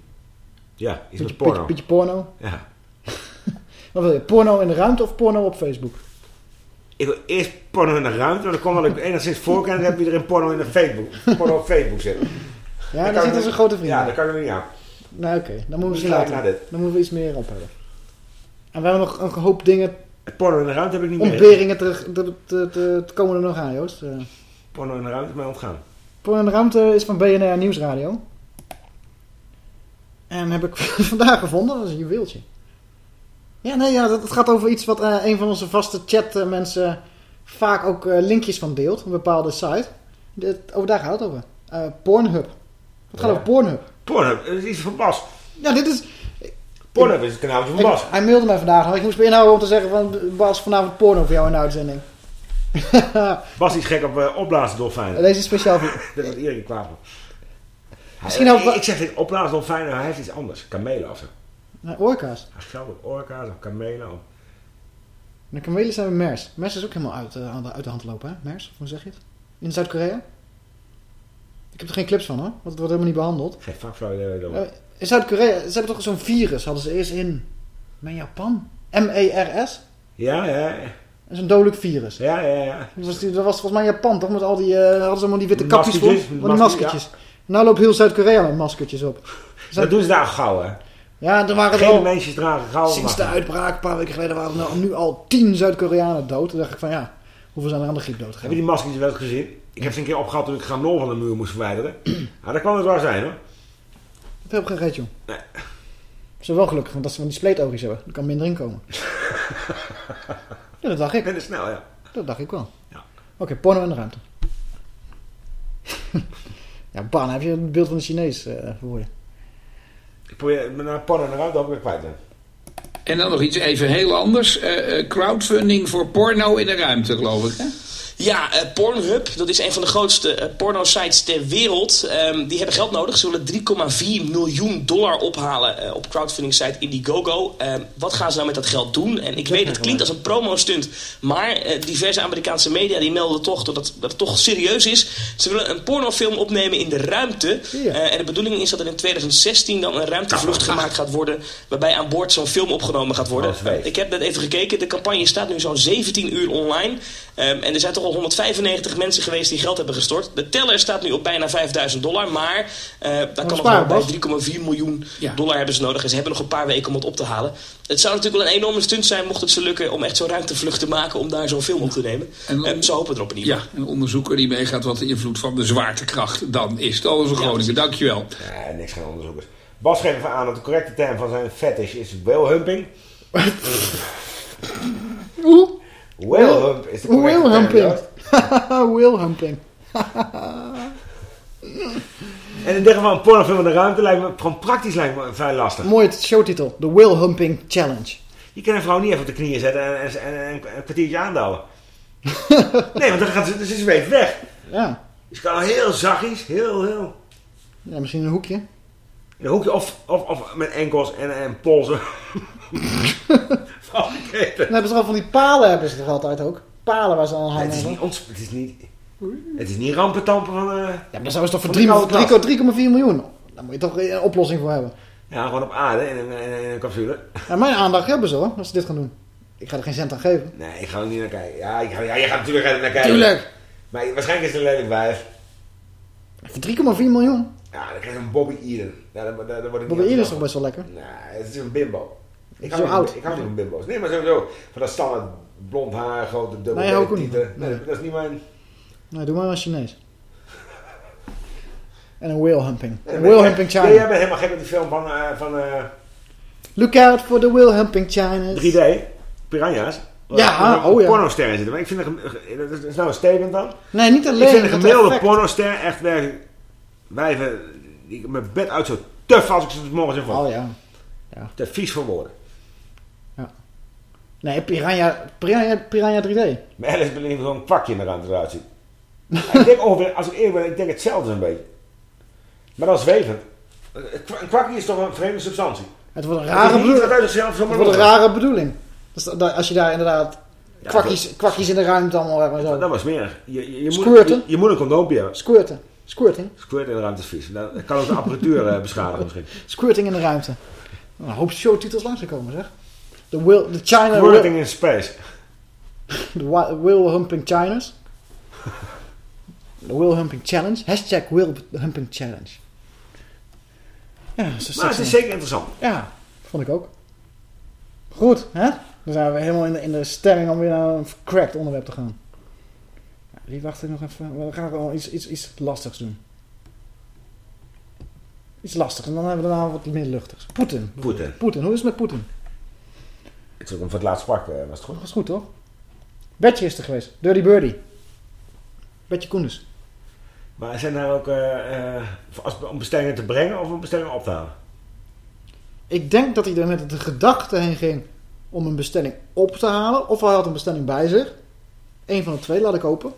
Ja, iets Beetje- met porno. Beetje, beetje porno. Ja. Wat wil je? Porno in de ruimte of porno op Facebook? Ik wil eerst porno in de ruimte, maar dan komt dat ik enigszins dan heb iedereen porno in de Facebook, porno op Facebook zitten. Ja, Dan dan kan zit ik- er zo'n grote vriend. Ja, dat kan ik niet aan. Nou, oké. Dan moeten we misschien later. Dan moeten we iets meer ophouden. En we hebben nog een hoop dingen... Porno in de ruimte heb ik niet meer. Ontberingen te, te, te, te, te komen er nog aan, Joost. Eh, Porno in de ruimte is mij ontgaan. Porno in de Ruimte is van BNR Nieuwsradio. En heb ik vandaag gevonden. Dat is een juweeltje. Ja, nee, ja, dat, het gaat over iets wat eh, een van onze vaste chatmensen vaak ook eh, linkjes van deelt. Een bepaalde site. Dit, over daar gaat het over. Pornhub. Het gaat Ja. over Pornhub. Pornhub, dat is iets van Bas. Ja, dit is... Pornhub is het kanaaltje van Ik- Bas. hij mailde mij vandaag nog. Ik moest me inhouden om te zeggen van... Bas, vanavond porno voor jou in de uitzending. Bas is gek op uh, opblazen dolfijnen. Deze is speciaal voor... dat kwaad van. Misschien Hij- ook ik, ik zeg dit opblazen dolfijnen, hij heeft iets anders. Kamelen of zo. Nee, orka's. Hij scheldt op orka's of kamelen. Of... De kamelen zijn weer MERS. MERS is ook helemaal uit, eh, aan de- uit de hand lopen, hè? MERS, hoe zeg je het? In Zuid-Korea? Ik heb er geen clips van, hoor. Want het wordt helemaal niet behandeld. Geen vakvrouw idee. In Zuid-Korea, ze hebben toch zo'n virus, hadden ze eerst in... Mijn Japan? M-E-R-S? Ja, ja, ja. Dat is een dodelijk virus. Ja, ja, ja. Dat was, die- dat was volgens mij Japan, toch? Met al die, eh, hadden ze allemaal die witte kapjes voor. Van die masker- maskertjes. Nou loopt heel Zuid-Korea met maskertjes op. Dat doen ze daar gauw, hè. Ja, er waren Geen al... meisjes dragen gauw Sinds de uitbraak, een paar weken geleden, waren er nou nu al tien Zuid-Koreanen dood. Toen dacht ik van ja, hoeveel zijn er aan de griep dood Heb je die maskertjes wel eens gezien? Ik heb ze een keer opgehaald toen ik granol van de muur moest verwijderen. Ah, dat kan het wel zijn, hoor. Ik heb geen reet, joh. Nee. Ze zijn wel gelukkig, want dat ze van die spleetoogjes hebben. Er kan minder in komen. ja, dat dacht ik. En snel, ja. Dat dacht ik wel. Oké, porno in de ruimte. ja, Ban, heb je een beeld van de Chinees eh voor je? Ik probeer mijn porno in de ruimte ook weer kwijt te En dan nog iets even heel anders. Eh, eh, crowdfunding voor porno in de ruimte, geloof ik. Hè? Ja, eh, Pornhub, dat is een van de grootste eh, porno-sites ter wereld. Ehm, die hebben geld nodig. Ze willen 3,4 miljoen dollar ophalen eh, op crowdfunding-site Indiegogo. Ehm, wat gaan ze nou met dat geld doen? En ik weet, het klinkt als een promo-stunt. Maar diverse Amerikaanse media die melden toch dat het, dat het toch serieus is. Ze willen een pornofilm opnemen in de ruimte. En de bedoeling is dat er in 2016 dan een ruimtevlucht gemaakt gaat worden... waarbij aan boord zo'n film opgenomen gaat worden. ik heb net even gekeken. De campagne staat nu zo'n 17 uur online. Ehm, en er zijn toch al 195 mensen geweest die geld hebben gestort. De teller staat nu op bijna 5000 dollar. Maar eh daar kan nog bij 3,4 miljoen dollar hebben ze nodig. En ze hebben nog een paar weken om het op te halen. Het zou natuurlijk wel een enorme stunt zijn mocht het ze lukken om echt zo'n ruimtevlucht te maken om daar zo'n film op te nemen. En ze hopen erop in ieder Ja, geval. een onderzoeker die meegaat wat de invloed van de zwaartekracht dan is. Dat is een Groningen, dankjewel. Nee, niks geen onderzoekers. Bas geeft even aan dat de correcte term van zijn fetish is whalehumping. Whalehumping is de correcte term. Whalehumping. Joost. Whalehumping. En in dit geval een pornofilm in de ruimte lijkt me gewoon praktisch lijkt me vrij lastig. Mooi showtitel. The Whalehumping Challenge. Je kan een vrouw niet even op de knieën zetten en, en, en, en een kwartiertje aandouwen. nee, want dan gaat ze, dus ze zweeft weg. Ja. Dus kan heel zachtjes, heel, heel... Ja, misschien een hoekje. Een hoekje of, of, of met enkels en, en polsen. Dan hebben ze al van die palen hebben ze er altijd ook. Palen waar ze aan hangen. Het is niet, ons, het is niet, het is niet rampentampen van... eh Ja, maar dan zouden ze toch voor van de koude klas. 3,4 miljoen. Daar moet je toch een oplossing voor hebben. Ja, gewoon op aarde in een, in een, capsule. Ja, mijn aandacht hebben ze hoor, als ze dit gaan doen. Ik ga er geen cent aan geven. Nee, ik ga er niet naar kijken. Ja, ik ga, ja je gaat natuurlijk naar kijken. Tuurlijk. Maar waarschijnlijk is het een lelijk wijf. Voor 3,4 miljoen. Ja, dan krijg je een Bobby Eden. Ja, dan, Bobby niet Eden is toch best wel lekker? Nee, het is een bimbo. Ik Zo hou, niet, oud. van- ik hou niet van bimbo's. Nee, maar sowieso. Van dat standaard blond haar, grote dubbel Nee, ook niet. Nee. Nee, dat is niet mijn... Nee, doe maar een Chinees. En een whalehumping. Nee, Een whalehumping Nee, China. jij bent helemaal gek met die film van... eh van eh Look out for the whalehumping Chinas. 3D. Piranha's. Ja, oh ja. Pornosterren zitten. Maar ik vind... Dat is- dat is nou een statement dan. Nee, niet alleen. Ik vind een gemiddelde pornoster echt werkelijk... Wijven... Die ik mijn bed uit zo tuf als ik ze 's morgens in vond. Oh ja. ja. Te vies voor woorden. Nee, Piranha, Piranha, Piranha 3D. Maar Alice believe gewoon een kwakje in de ruimte eruit ziet. ik denk ongeveer, als ik eerlijk ben, ik denk hetzelfde een beetje. Maar dan zwevend. Een kwakje is toch een vreemde substantie. Het wordt een rare is bedoeling. Het wordt een rare bedoeling. Dus als je daar inderdaad Ja, kwakjes, kwakjes in de ruimte allemaal hebt zo. Dat was meer. Je, je, moet, je, je moet een condoompje hebben. Squirten. Squirting. Squirten in de ruimte is vies. Dat kan ook de apparatuur eh, beschadigen misschien. Squirting in de ruimte. Een hoop showtitels langsgekomen zeg. The, will, the China... Squirting in space. De wi- Will Humping Chiners. De Will Humping Challenge. Hashtag Will Humping Challenge. Ja, Maar het is zeker interessant. Ja, vond ik ook. Goed, hè? Dan zijn we helemaal in de, in de stemming om weer naar een cracked onderwerp te gaan. Wie wacht ik nog even? We gaan gewoon iets, iets, iets lastigs doen. Iets lastigs. En dan hebben we daarna wat meer luchtigs. Poetin. Poetin. Poetin. Hoe is het met Poetin? Ik zat hem voor het laatst sprak, eh, was het goed? Dat is goed, toch? Betje is er geweest. Dirty Birdie. Betje Koenders. Maar zijn daar ook eh, eh, als, om bestellingen te brengen of om bestellingen op te halen? Ik denk dat hij er met de gedachte heen ging om een bestelling op te halen. Of hij had een bestelling bij zich. Eén van de twee, laat ik open.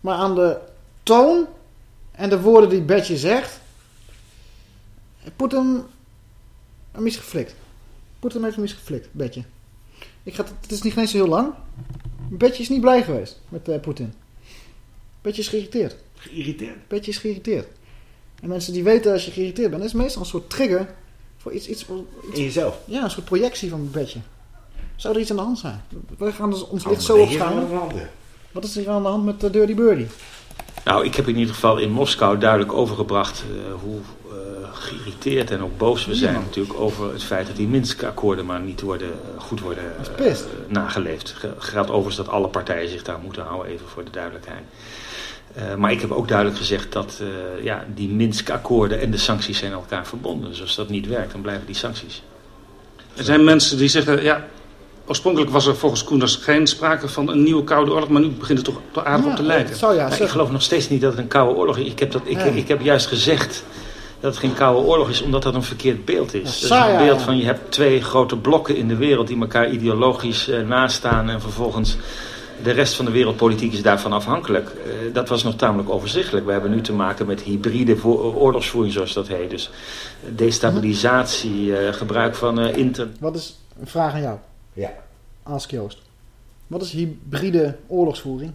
Maar aan de toon en de woorden die Betje zegt... Poet hem een mis Poet hem heeft een mis geflikt, Betje. Ik ga, het is niet eens zo heel lang. Betje is niet blij geweest met eh, Poetin. Betje is geïrriteerd. Geïrriteerd? Betje is geïrriteerd. En mensen die weten als je geïrriteerd bent, is meestal een soort trigger voor iets, iets, iets In jezelf? Ja, een soort projectie van een Betje. Zou er iets aan de hand zijn? We gaan dus ons Oh, licht wat zo ben je opschalen. aan de hand, hè? Wat is er aan de hand met de Dirty Birdie? Nou, ik heb in ieder geval in Moskou duidelijk overgebracht eh, hoe eh, geïrriteerd en ook boos we zijn natuurlijk over het feit dat die Minsk-akkoorden maar niet worden, eh, goed worden pist. nageleefd. Ge- Geldt overigens dat alle partijen zich daar moeten houden, even voor de duidelijkheid. Eh, maar ik heb ook duidelijk gezegd dat eh, ja, die Minsk-akkoorden en de sancties zijn elkaar verbonden. Dus als dat niet werkt, dan blijven die sancties. Er zijn mensen die zeggen, ja, oorspronkelijk was er volgens Koenders geen sprake van een nieuwe koude oorlog, maar nu begint het toch aardig op te lijken. zou ja ik geloof nog steeds niet dat het een koude oorlog is. Ik heb, dat, ik, Nee. ik heb juist gezegd dat het geen koude oorlog is, omdat dat een verkeerd beeld is. Dat is een beeld van je hebt twee grote blokken in de wereld die elkaar ideologisch eh, nastaan en vervolgens de rest van de wereldpolitiek is daarvan afhankelijk. Eh, dat was nog tamelijk overzichtelijk. We hebben nu te maken met hybride vo- oorlogsvoering, zoals dat heet. Dus destabilisatie, eh, gebruik van eh, internet. Wat is een vraag aan jou? Ja. Ask Joost. Wat is hybride oorlogsvoering?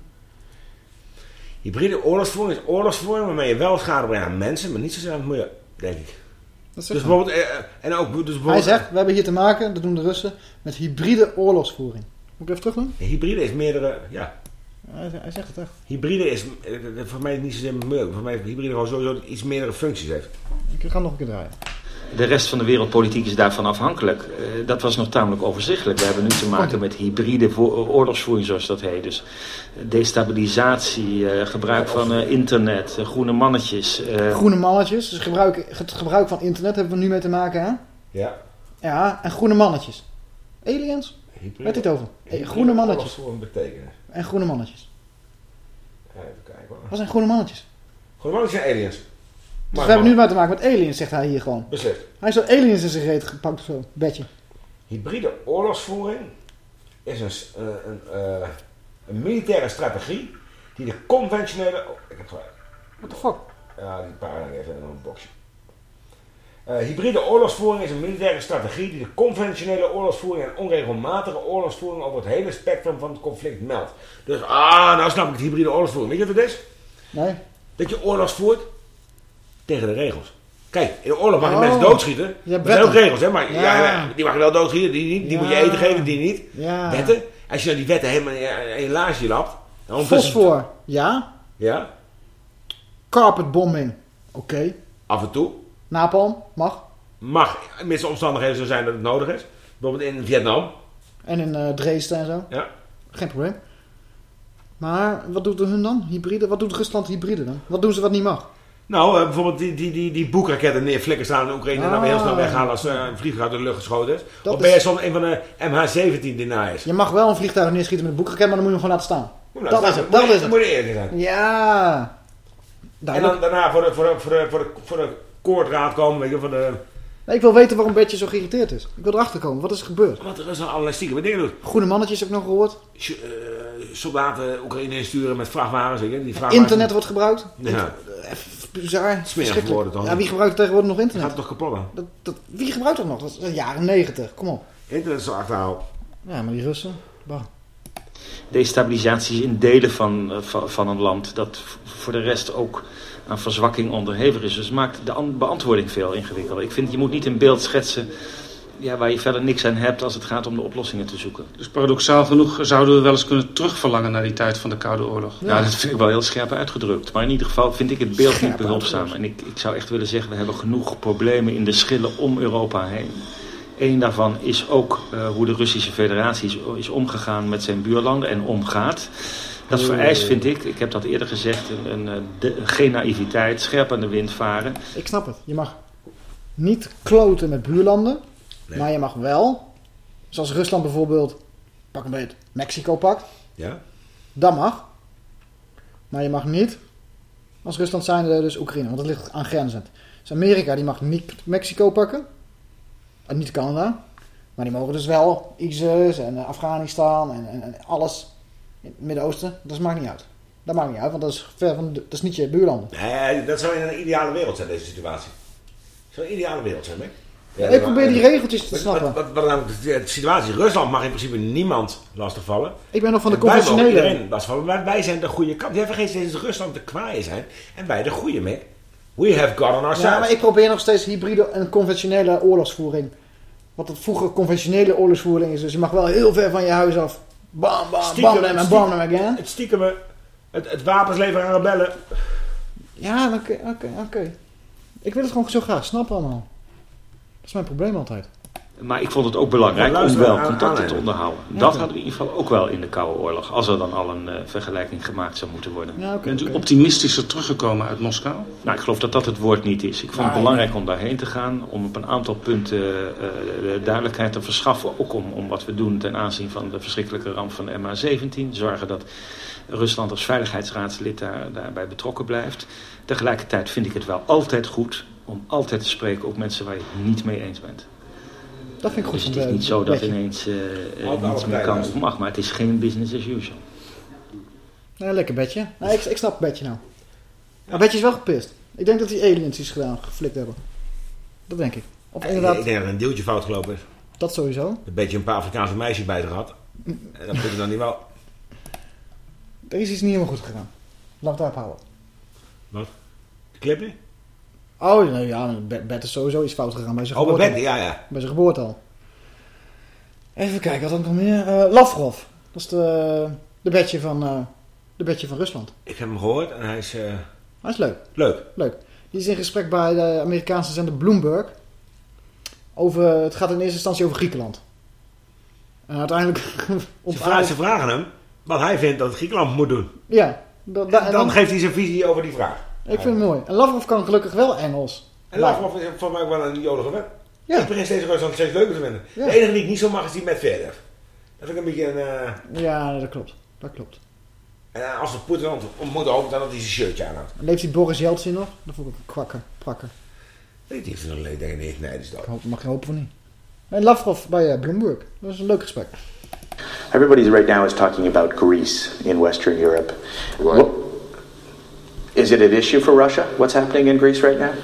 Hybride oorlogsvoering is oorlogsvoering waarmee je wel schade brengt aan mensen, maar niet zozeer aan het milieu, denk ik. Dat Dus bijvoorbeeld, eh, eh, en ook, dus bijvoorbeeld, Hij zegt, we hebben hier te maken, dat doen de Russen, met hybride oorlogsvoering. Moet ik even terug doen? Hybride is meerdere, ja. Hij, zegt het echt. Hybride is eh, voor mij niet zozeer milieu. Voor mij is hybride gewoon sowieso dat het iets meerdere functies heeft. Ik ga nog een keer draaien. De rest van de wereldpolitiek is daarvan afhankelijk. Eh, dat was nog tamelijk overzichtelijk. We hebben nu te maken met hybride vo- oorlogsvoering, zoals dat heet. Dus destabilisatie, eh, gebruik van eh, internet, eh, groene mannetjes. eh, Groene mannetjes, dus gebruik, het gebruik van internet hebben we nu mee te maken, hè? Ja. Ja, en groene mannetjes. Aliens? Hybride- Weet het over? Eh, hybride Groene mannetjes. oorlogsvoering betekenen. En groene mannetjes. Even kijken hoor. Wat zijn groene mannetjes? Groene mannetjes zijn aliens. Dus we hebben nu maar te maken met aliens, zegt hij hier gewoon. Beslist. Hij is zo aliens in zijn reet gepakt of zo. Bedje. Hybride oorlogsvoering is een, een, eh, een militaire strategie die de conventionele... Oh, ik heb gelijk. What the fuck? Ja, die paar even in een boxje. Eh, hybride oorlogsvoering is een militaire strategie die de conventionele oorlogsvoering en onregelmatige oorlogsvoering over het hele spectrum van het conflict meldt. Dus, ah, nou snap ik het hybride oorlogsvoering. Weet je wat het is? Nee. Dat je oorlogs voert tegen de regels. Kijk, in de oorlog mag je Oh. mensen doodschieten. Hebt Er zijn ook regels, hè? Maar ja. Ja. die mag je wel doodschieten, die niet. Die Ja. moet je eten geven, die niet. Ja. Wetten. Als je dan die wetten helemaal in je, laagje lapt. ondertussen- Fosfor. Ja. Ja, Carpetbombing. Oké. af en toe. Napalm. Mag. Mag, mits de omstandigheden zo zijn dat het nodig is. Bijvoorbeeld in Vietnam. En in eh Dresden en zo. Ja. Geen probleem. Maar wat doet hun dan? Hybride? Wat doet Rusland hybride dan? Wat doen ze wat niet mag? Nou, eh, bijvoorbeeld die, die, die, die boekraketten neerflikken staan in Oekraïne... en dan weer heel snel Ah. weghalen als eh, een vliegtuig uit de lucht geschoten is. Dat of ben jij is- soms een van de MH17 deniers? Je mag wel een vliegtuig neerschieten met een boekraket, maar dan moet je hem gewoon laten staan. Je Dat is het. Dat Moet is je- het. moet je eerlijk zijn. Ja. En Duidelijk. dan daarna voor de, voor de, voor de, voor de, voor de koordraad komen, weet je, voor de... Nee, ik wil weten waarom Betje zo geïrriteerd is. Ik wil erachter komen. Wat is er gebeurd? Want er is al allerlei stiekem dingen doen. Groene mannetjes heb ik nog gehoord. Eh, soldaten Oekraïne insturen met vrachtwagens, je. Die vrachtwagens... Internet wordt gebruikt. Ja. Bizar. Smerig geworden toch? Ja, wie gebruikt tegenwoordig nog internet? Gaat toch kapot? Dat, dat, wie gebruikt dat nog? Dat is de jaren negentig. Kom op. Internet is zo achterhaald. Ja, maar die Russen. Bah. destabilisatie in delen van, eh, van, van een land, dat voor de rest ook aan verzwakking onderhevig is. Dus maakt de an- beantwoording veel ingewikkelder. Ik vind, je moet niet een beeld schetsen ja, waar je verder niks aan hebt als het gaat om de oplossingen te zoeken. Dus paradoxaal genoeg zouden we wel eens kunnen terugverlangen naar die tijd van de Koude Oorlog. Ja. Nou, dat vind ik wel heel scherp uitgedrukt. Maar in ieder geval vind ik het beeld niet behulpzaam. En ik, ik zou echt willen zeggen, we hebben genoeg problemen in de schillen om Europa heen. Eén daarvan is ook uh, hoe de Russische federatie is, is, omgegaan met zijn buurlanden en omgaat. Dat vereist, vind ik, ik heb dat eerder gezegd, een, een, een de, geen naïviteit, scherp aan de wind varen. Ik snap het. Je mag niet kloten met buurlanden, nee. maar je mag wel, zoals Rusland bijvoorbeeld, pak een beetje Mexico pakt. Ja. Dat mag. Maar je mag niet, als Rusland zijn dus Oekraïne, want dat ligt aan grenzen. Dus Amerika die mag niet Mexico pakken. En niet Canada. Maar die mogen dus wel ISIS en Afghanistan en, en, en alles in het Midden-Oosten. Dat maakt niet uit. Dat maakt niet uit, want dat is, ver van, dat is niet je buurlanden. Nee, dat zou in een ideale wereld zijn, deze situatie. Dat zou een ideale wereld zijn, hè? Ja, ik probeer die regeltjes te snappen. Wat, wat, wat namelijk de situatie, Rusland mag in principe niemand lastigvallen. Ik ben nog van de conventionele. iedereen lastigvallen, maar wij zijn de goede kant. Jij vergeet steeds dat Rusland de kwaaie zijn en wij de goede, Mick. We have God on our side. Ja, maar ik probeer nog steeds hybride en conventionele oorlogsvoering. Wat het vroeger conventionele oorlogsvoering is. Dus je mag wel heel ver van je huis af. Bam, bam, Stiekem, bam, en bam, hem again. Het stiekem, het, het wapens leveren aan rebellen. Ja, oké, oké, oké. Ik wil het gewoon zo graag snappen allemaal. Dat is mijn probleem altijd. Maar ik vond het ook belangrijk om wel contacten te onderhouden. Dat hadden we in ieder geval ook wel in de Koude Oorlog. Als er dan al een uh, vergelijking gemaakt zou moeten worden. Ja, okay, Bent u optimistischer teruggekomen uit Moskou? Nou, ik geloof dat dat het woord niet is. Ik vond het belangrijk om daarheen te gaan. Om op een aantal punten uh, de duidelijkheid te verschaffen. Ook om, om wat we doen ten aanzien van de verschrikkelijke ramp van de MH17. Zorgen dat Rusland als veiligheidsraadslid daar, daarbij betrokken blijft. Tegelijkertijd vind ik het wel altijd goed om altijd te spreken op mensen waar je het niet mee eens bent. Dat vind ik goed. Dus het is niet zo dat ineens uh, uh, niets meer kan of mag, maar het is geen business as usual. Nou, lekker bedje. Nou, ik, ik snap bedje nou. Maar bedje is wel gepist. Ik denk dat die aliens iets gedaan, geflikt hebben. Dat denk ik. Of inderdaad... Ik denk dat er een deeltje fout gelopen is. Dat sowieso. Een beetje een paar Afrikaanse meisjes bij gehad. En dat je dan niet wel. Er is iets niet helemaal goed gegaan. Laat het daarop houden. Wat? De clipje? Oh, nou ja, Bert is sowieso iets fout gegaan bij zijn oh, geboorte. Bert, ja, ja. Bij zijn geboorte al. Even kijken, wat had ik nog meer? Uh, Lavrov. Dat is de, de bedje van, uh, de bedje van Rusland. Ik heb hem gehoord en hij is... Uh... Hij is leuk. Leuk. Leuk. Die is in gesprek bij de Amerikaanse zender Bloomberg. Over, het gaat in eerste instantie over Griekenland. En uiteindelijk... Ze, vragen, ze vragen hem wat hij vindt dat Griekenland moet doen. Ja. Da, da, en dan, dan geeft hij zijn visie over die vraag. Ik vind het mooi. En Lavrov kan gelukkig wel Engels. En Lavrov is voor mij ook wel een jolige wet. Ja. Ik begin steeds Rusland steeds leuker te vinden. Ja. De enige die ik niet zo mag is die met verder. Dat vind ik een beetje een... Uh... Ja, dat klopt. Dat klopt. En als we Poetin ontmoeten, hoop ik dan dat hij zijn shirtje aanhoudt. Leeft die Boris Yeltsin nog? Dat vond ik een kwakker, prakker. Nee, die heeft nog leed, denk ik. Nee, dat is dat. Hoop, mag je hopen van niet. En Lavrov bij uh, Bloomberg. Dat is een leuk gesprek. Everybody right now is talking about Greece in Western Europe. What? Is it an issue for Russia? What's happening in Greece right now?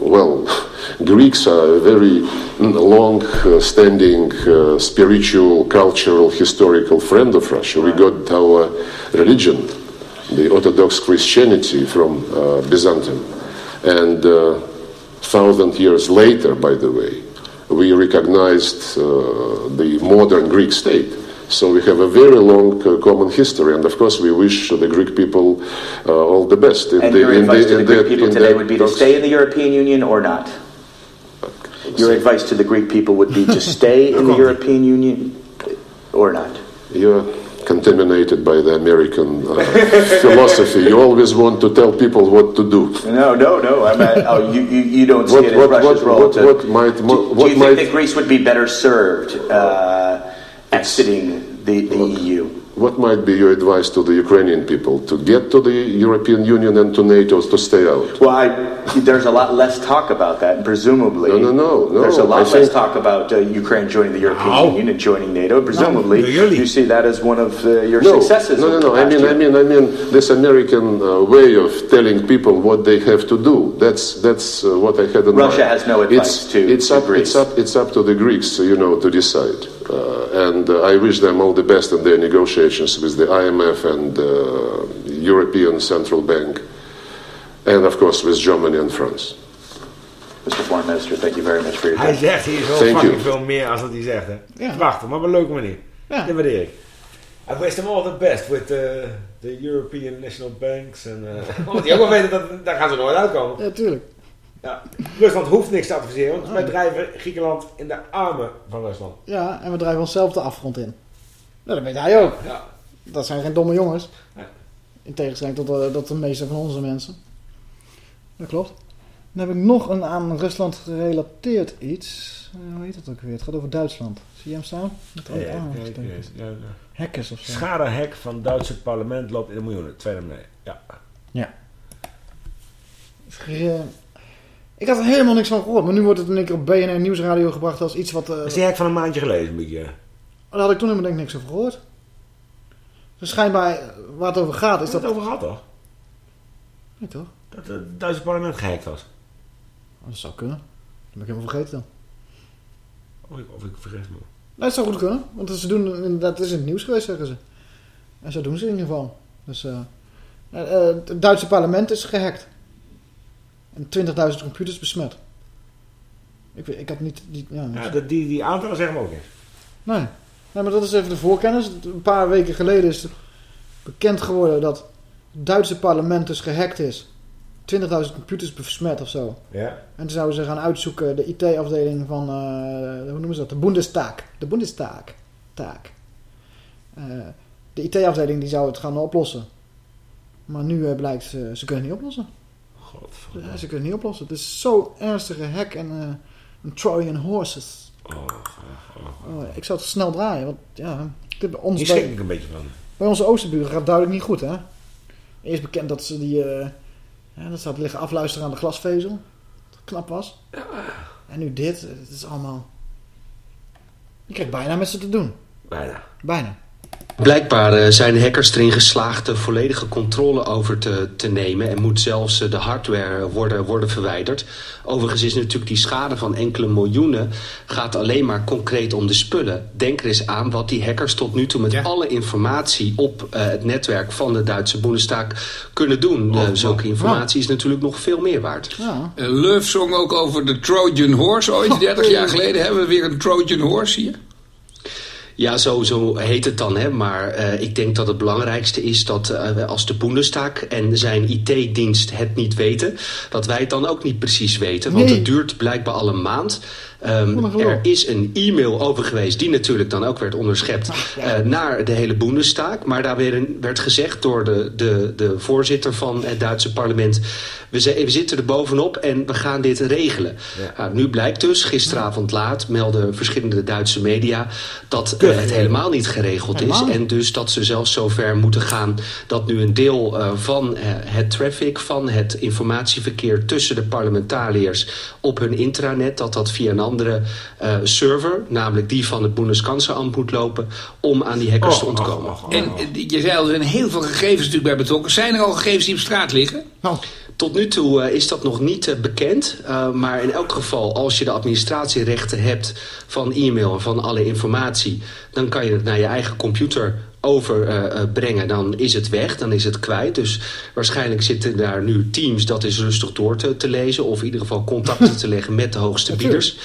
Well, Greeks are a very long-standing uh, spiritual, cultural, historical friend of Russia. We got our religion, the Orthodox Christianity, from uh, Byzantium, and uh, thousand years later, by the way, we recognized uh, the modern Greek state. So we have a very long uh, common history, and of course we wish the Greek people uh, all the best. In and the, your in advice the, to the Greek people today would be to stay in the European Union or not? Your advice to the Greek people would be to stay in the European Union or not? You're contaminated by the American uh, philosophy. You always want to tell people what to do. No, no, no. I'm at, oh, you, you, you don't see What- it as what- Russia's what- role what- to. what might- do, what do you think that Greece would be better served uh, exiting the, the E EU? What might be your advice to the Ukrainian people to get to the European Union and to NATO to stay out? Well, I, there's a lot less talk about that, presumably. No, no, no, no. There's a lot I less think- talk about uh, Ukraine joining the European No. Union and joining NATO. Presumably, No, really. you see that as one of uh, your no, successes. No, no, no. I mean, year. I mean, I mean, this American uh, way of telling people what they have to do. That's that's uh, what I had in Russia mind. has no advice it's, to- It's to up. It's up. It's up to the Greeks, you know, to decide. Uh, and uh, I wish them all the best in their negotiations with the IMF and uh, European Central Bank, and of course with Germany and France. Mr. Foreign Minister, thank you very much for your Hij time. zegt hier zo Thank fucking you. veel meer als wat hij zegt. Hè? Ja. Prachtig, maar op een leuke manier. Ja. Dat waardeer ik. I wish them all the best with the, the European National Banks. En, uh, want die ook wel weten dat daar gaan ze nooit uitkomen. Ja, tuurlijk. Ja. Rusland hoeft niks te adviseren, want wij drijven Griekenland in de armen van Rusland. Ja, en we drijven onszelf de afgrond in. Nou, dat weet hij ook. Ja. Dat zijn geen domme jongens. Nee. In tegenstelling tot, de- tot de meeste van onze mensen. Dat klopt. Dan heb ik nog een aan Rusland gerelateerd iets. Eh, hoe heet het ook weer? Het gaat over Duitsland. Zie je hem staan? Met Ja, ja, ja. Hackers of zo. Schadehek van Duitse parlement loopt in de miljoenen. Tweede beneden. Ja. Ja. Ik had er helemaal niks van gehoord, maar nu wordt het één keer op BNN Nieuwsradio gebracht als iets wat... eh, Dat is van een maandje geleden, een beetje. Daar had ik toen helemaal denk ik niks over gehoord. Dus schijnbaar, eh, waar het over gaat, is dat... dat over gehad, toch? Nee, toch? Dat het Duitse parlement gehackt was. Oh, dat zou kunnen. Dat ben ik helemaal vergeten dan. Of ik, of ik vergis me. Nee, dat zou goed kunnen. Want ze doen, het is in het nieuws geweest, zeggen ze. En zo doen ze in ieder geval. Dus, eh, het Duitse parlement is gehackt. En 20.000 computers besmet. Ik, ik had niet... Die, ja, Ja, dat, die, die aantallen zeggen me ook niks. Nee. nee, maar dat is even de voorkennis. Een paar weken geleden is bekend geworden dat het Duitse parlement dus gehackt is. 20.000 computers besmet of zo. Ja. En toen zouden ze gaan uitzoeken de IT-afdeling van, eh, hoe noemen ze dat? De Bundestag. De Bundestag. Taak. Eh, de IT-afdeling die zou het gaan oplossen. Maar nu eh, blijkt, ze, ze kunnen het niet oplossen. Godverdomme. Ja, ze kunnen het niet oplossen. Het is zo'n ernstige hack en een Trojan horses. Oh, ik zou het snel draaien, want ja, dit bij ons Hier bij, schrik ik een beetje van. bij onze oosterburen gaat het duidelijk niet goed, hè? Eerst bekend dat ze die, eh ja, dat ze had liggen afluisteren aan de glasvezel. Dat knap was. En nu dit, het is allemaal... Je krijgt bijna met ze te doen. Bijna. Bijna. Blijkbaar eh, zijn hackers erin geslaagd de volledige controle over te, te nemen en moet zelfs eh, de hardware worden, worden verwijderd. Overigens is natuurlijk die schade van enkele miljoenen gaat alleen maar concreet om de spullen. Denk er eens aan wat die hackers tot nu toe met alle informatie op eh, het netwerk van de Duitse Bundestag kunnen doen. Zulke informatie is natuurlijk nog veel meer waard. Ja. Eh, Love zong ook over de Trojan Horse ooit. 30 jaar geleden hebben we weer een Trojan Horse hier. Ja, zo, zo heet het dan. Hè? Maar eh, ik denk dat het belangrijkste is dat eh, als de Bundestag en zijn IT-dienst het niet weten, dat wij het dan ook niet precies weten. Want Nee. het duurt blijkbaar al een maand. Ehm, er is een e-mail over geweest, die natuurlijk dan ook werd onderschept eh, naar de hele Bundestag. Maar daar werd, een- werd gezegd door de, de, de voorzitter van het Duitse parlement. We, zi- we zitten er bovenop en we gaan dit regelen. Nou, nu blijkt dus, gisteravond laat melden verschillende Duitse media dat eh, het helemaal niet geregeld is. En dus dat ze zelfs zover moeten gaan dat nu een deel eh, van eh, het traffic, van het informatieverkeer tussen de parlementariërs op hun intranet, dat dat via een andere eh, server, namelijk die van het Bundeskanzleramt moet lopen, om aan die hackers te ontkomen. En eh, je zei al, er zijn heel veel gegevens natuurlijk bij betrokken. Zijn er al gegevens die op straat liggen? Tot nu toe eh, is dat nog niet bekend. Eh, maar in elk geval, als je de administratierechten hebt van e-mail en van alle informatie... dan kan je het naar je eigen computer overbrengen. dan is het weg, dan is het kwijt. Dus waarschijnlijk zitten daar nu teams dat is rustig door te, te lezen... of in ieder geval contacten te leggen met de hoogste bieders.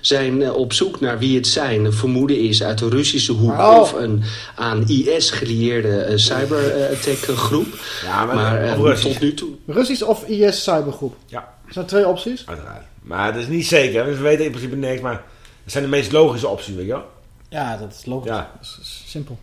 Zijn eh, op zoek naar wie het zijn. Een vermoeden is uit de Russische hoek... Oh. of een aan IS gelieerde eh, cyber-attack groep. Ja, maar, eh, tot nu toe... Russisch of IS cybergroep. Ja. Er zijn twee opties. Uiteraard. Maar dat is niet zeker. Dus we weten in principe niks. Maar het zijn de meest logische opties, weet je wel? Ja, dat is logisch. Ja. Dat is simpel.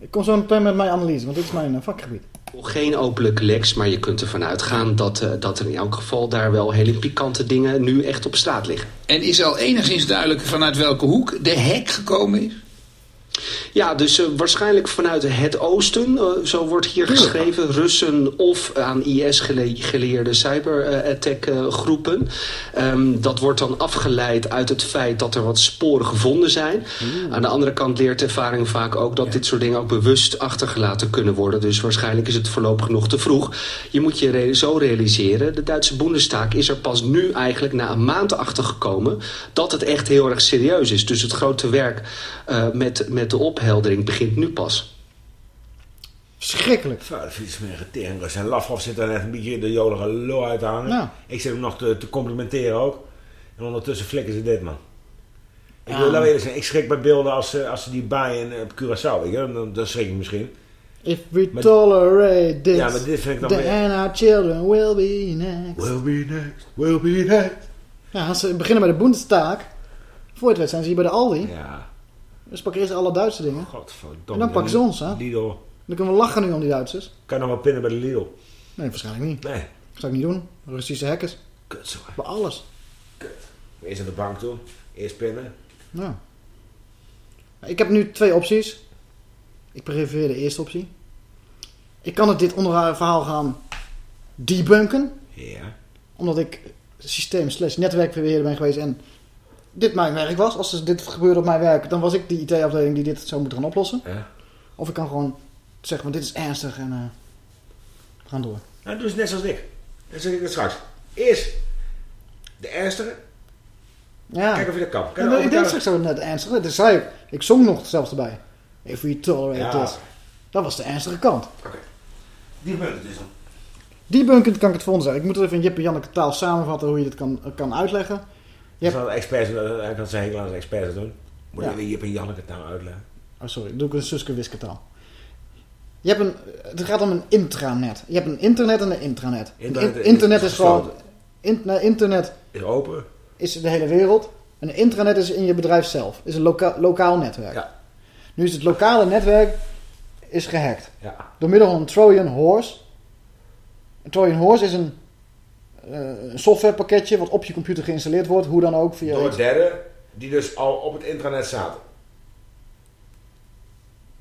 Ik kom zo meteen met mijn analyse, want dit is mijn eh, vakgebied. Geen openlijke leks, maar je kunt ervan uitgaan dat, eh, dat er in elk geval daar wel hele pikante dingen nu echt op straat liggen. En is al enigszins duidelijk vanuit welke hoek de hack gekomen is? Ja, dus eh, waarschijnlijk vanuit het oosten, eh, zo wordt hier geschreven, Russen of aan IS gele- geleerde cyber-attack groepen. Ehm, dat wordt dan afgeleid uit het feit dat er wat sporen gevonden zijn. Aan de andere kant leert ervaring vaak ook dat dit soort dingen ook bewust achtergelaten kunnen worden. Dus waarschijnlijk is het voorlopig nog te vroeg. Je moet je re- zo realiseren, de Duitse Bundestag is er pas nu eigenlijk na een maand achtergekomen dat het echt heel erg serieus is. Dus het grote werk eh, met, met de opheldering begint nu pas. Verschrikkelijk. Zo, dat vind ik smerige tering. En Lavrov zit daar net een beetje de jolige lul uit te hangen. Ja. Ik zit hem nog te, te complimenteren ook. En ondertussen flikken ze dit, man. Ik Ja. wil nou eerlijk zijn, ik schrik bij beelden als, ze- als ze die baaien op Curaçao. Weet je? Dan, dan schrik ik misschien. If we Maar- tolerate this, Ja, maar dit vind ik dan then weer- our children will be next. Will be next, will be next. Ja, als ze beginnen bij de Bundestag, voor het zijn ze hier bij de Aldi. Ja. Dus pakken eerst alle Duitse dingen. Godverdomme. En dan pakken ze ons, hè. Lidl. Dan kunnen we lachen nu om die Duitsers. Kan nog wel pinnen bij de Lidl. Nee, waarschijnlijk niet. Nee. Dat zou ik niet doen. Russische hackers. Kut zo. Bij alles. Eerst naar de bank toe. Eerst pinnen. Ja. Ik heb nu twee opties. Ik prefereer de eerste optie. Ik kan het dit onder verhaal gaan debunken. Ja. Omdat ik systeem slash netwerkbeheerder ben geweest en dit mijn werk was. Als er dit gebeurde op mijn werk, dan was ik die IT-afdeling die dit zou moeten gaan oplossen. Ja. Of ik kan gewoon zeggen, van dit is ernstig en eh, gaan door. Nou, doe eens net zoals ik. Dan zeg ik het straks. Eerst de ernstige. Ja. Kijk of je dat kan. Kan Ja, je maar ik deed overtuigen? straks zo net ernstig. Dat zei ik. Ik zong nog zelfs erbij. If we tolerate Ja. this. Dat was de ernstige kant. Die bent het dus dan. Debunkend kan ik het volgende zeggen. Ik moet even in Jip en Janneke taal samenvatten hoe je dit kan, kan uitleggen. Je Je hebt... experts, hij kan zijn hekel aan experts doen. Moet Ja. je Jip en Janneke nou uitleggen. Oh, sorry. Doe ik een Suske Wiske taal. Je hebt een, het gaat om een intranet. Je hebt een internet en een intranet. Internet In- is internet is, gewoon... in- internet Is open. is de hele wereld. En een intranet is in je bedrijf zelf. Is een loka- lokaal netwerk. Nu is het lokale netwerk is gehackt. Ja. Door middel van een Trojan Horse. Een Trojan Horse is een, eh, een softwarepakketje wat op je computer geïnstalleerd wordt. Hoe dan ook. Via Door derden die dus al op het intranet zaten.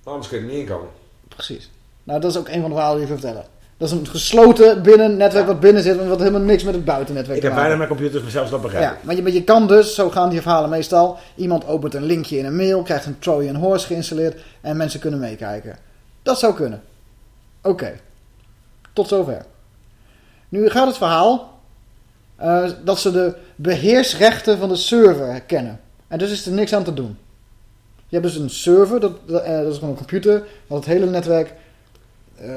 Anders kun je er niet in komen. Precies. Nou, dat is ook een van de verhalen die ik wil vertellen. Dat is een gesloten binnen netwerk wat binnen zit, wat helemaal niks met het buitennetwerk Ik te heb maken bijna mijn computers mezelf dat begrijpen. Ja, maar je, maar je kan dus, zo gaan die verhalen meestal. Iemand opent een linkje in een mail, krijgt een Trojan Horse geïnstalleerd en mensen kunnen meekijken. Dat zou kunnen. Oké. Tot zover. Nu gaat het verhaal eh, dat ze de beheersrechten van de server herkennen. En dus is er niks aan te doen. Je hebt dus een server, dat, dat, eh, dat is gewoon een computer, wat het hele netwerk eh,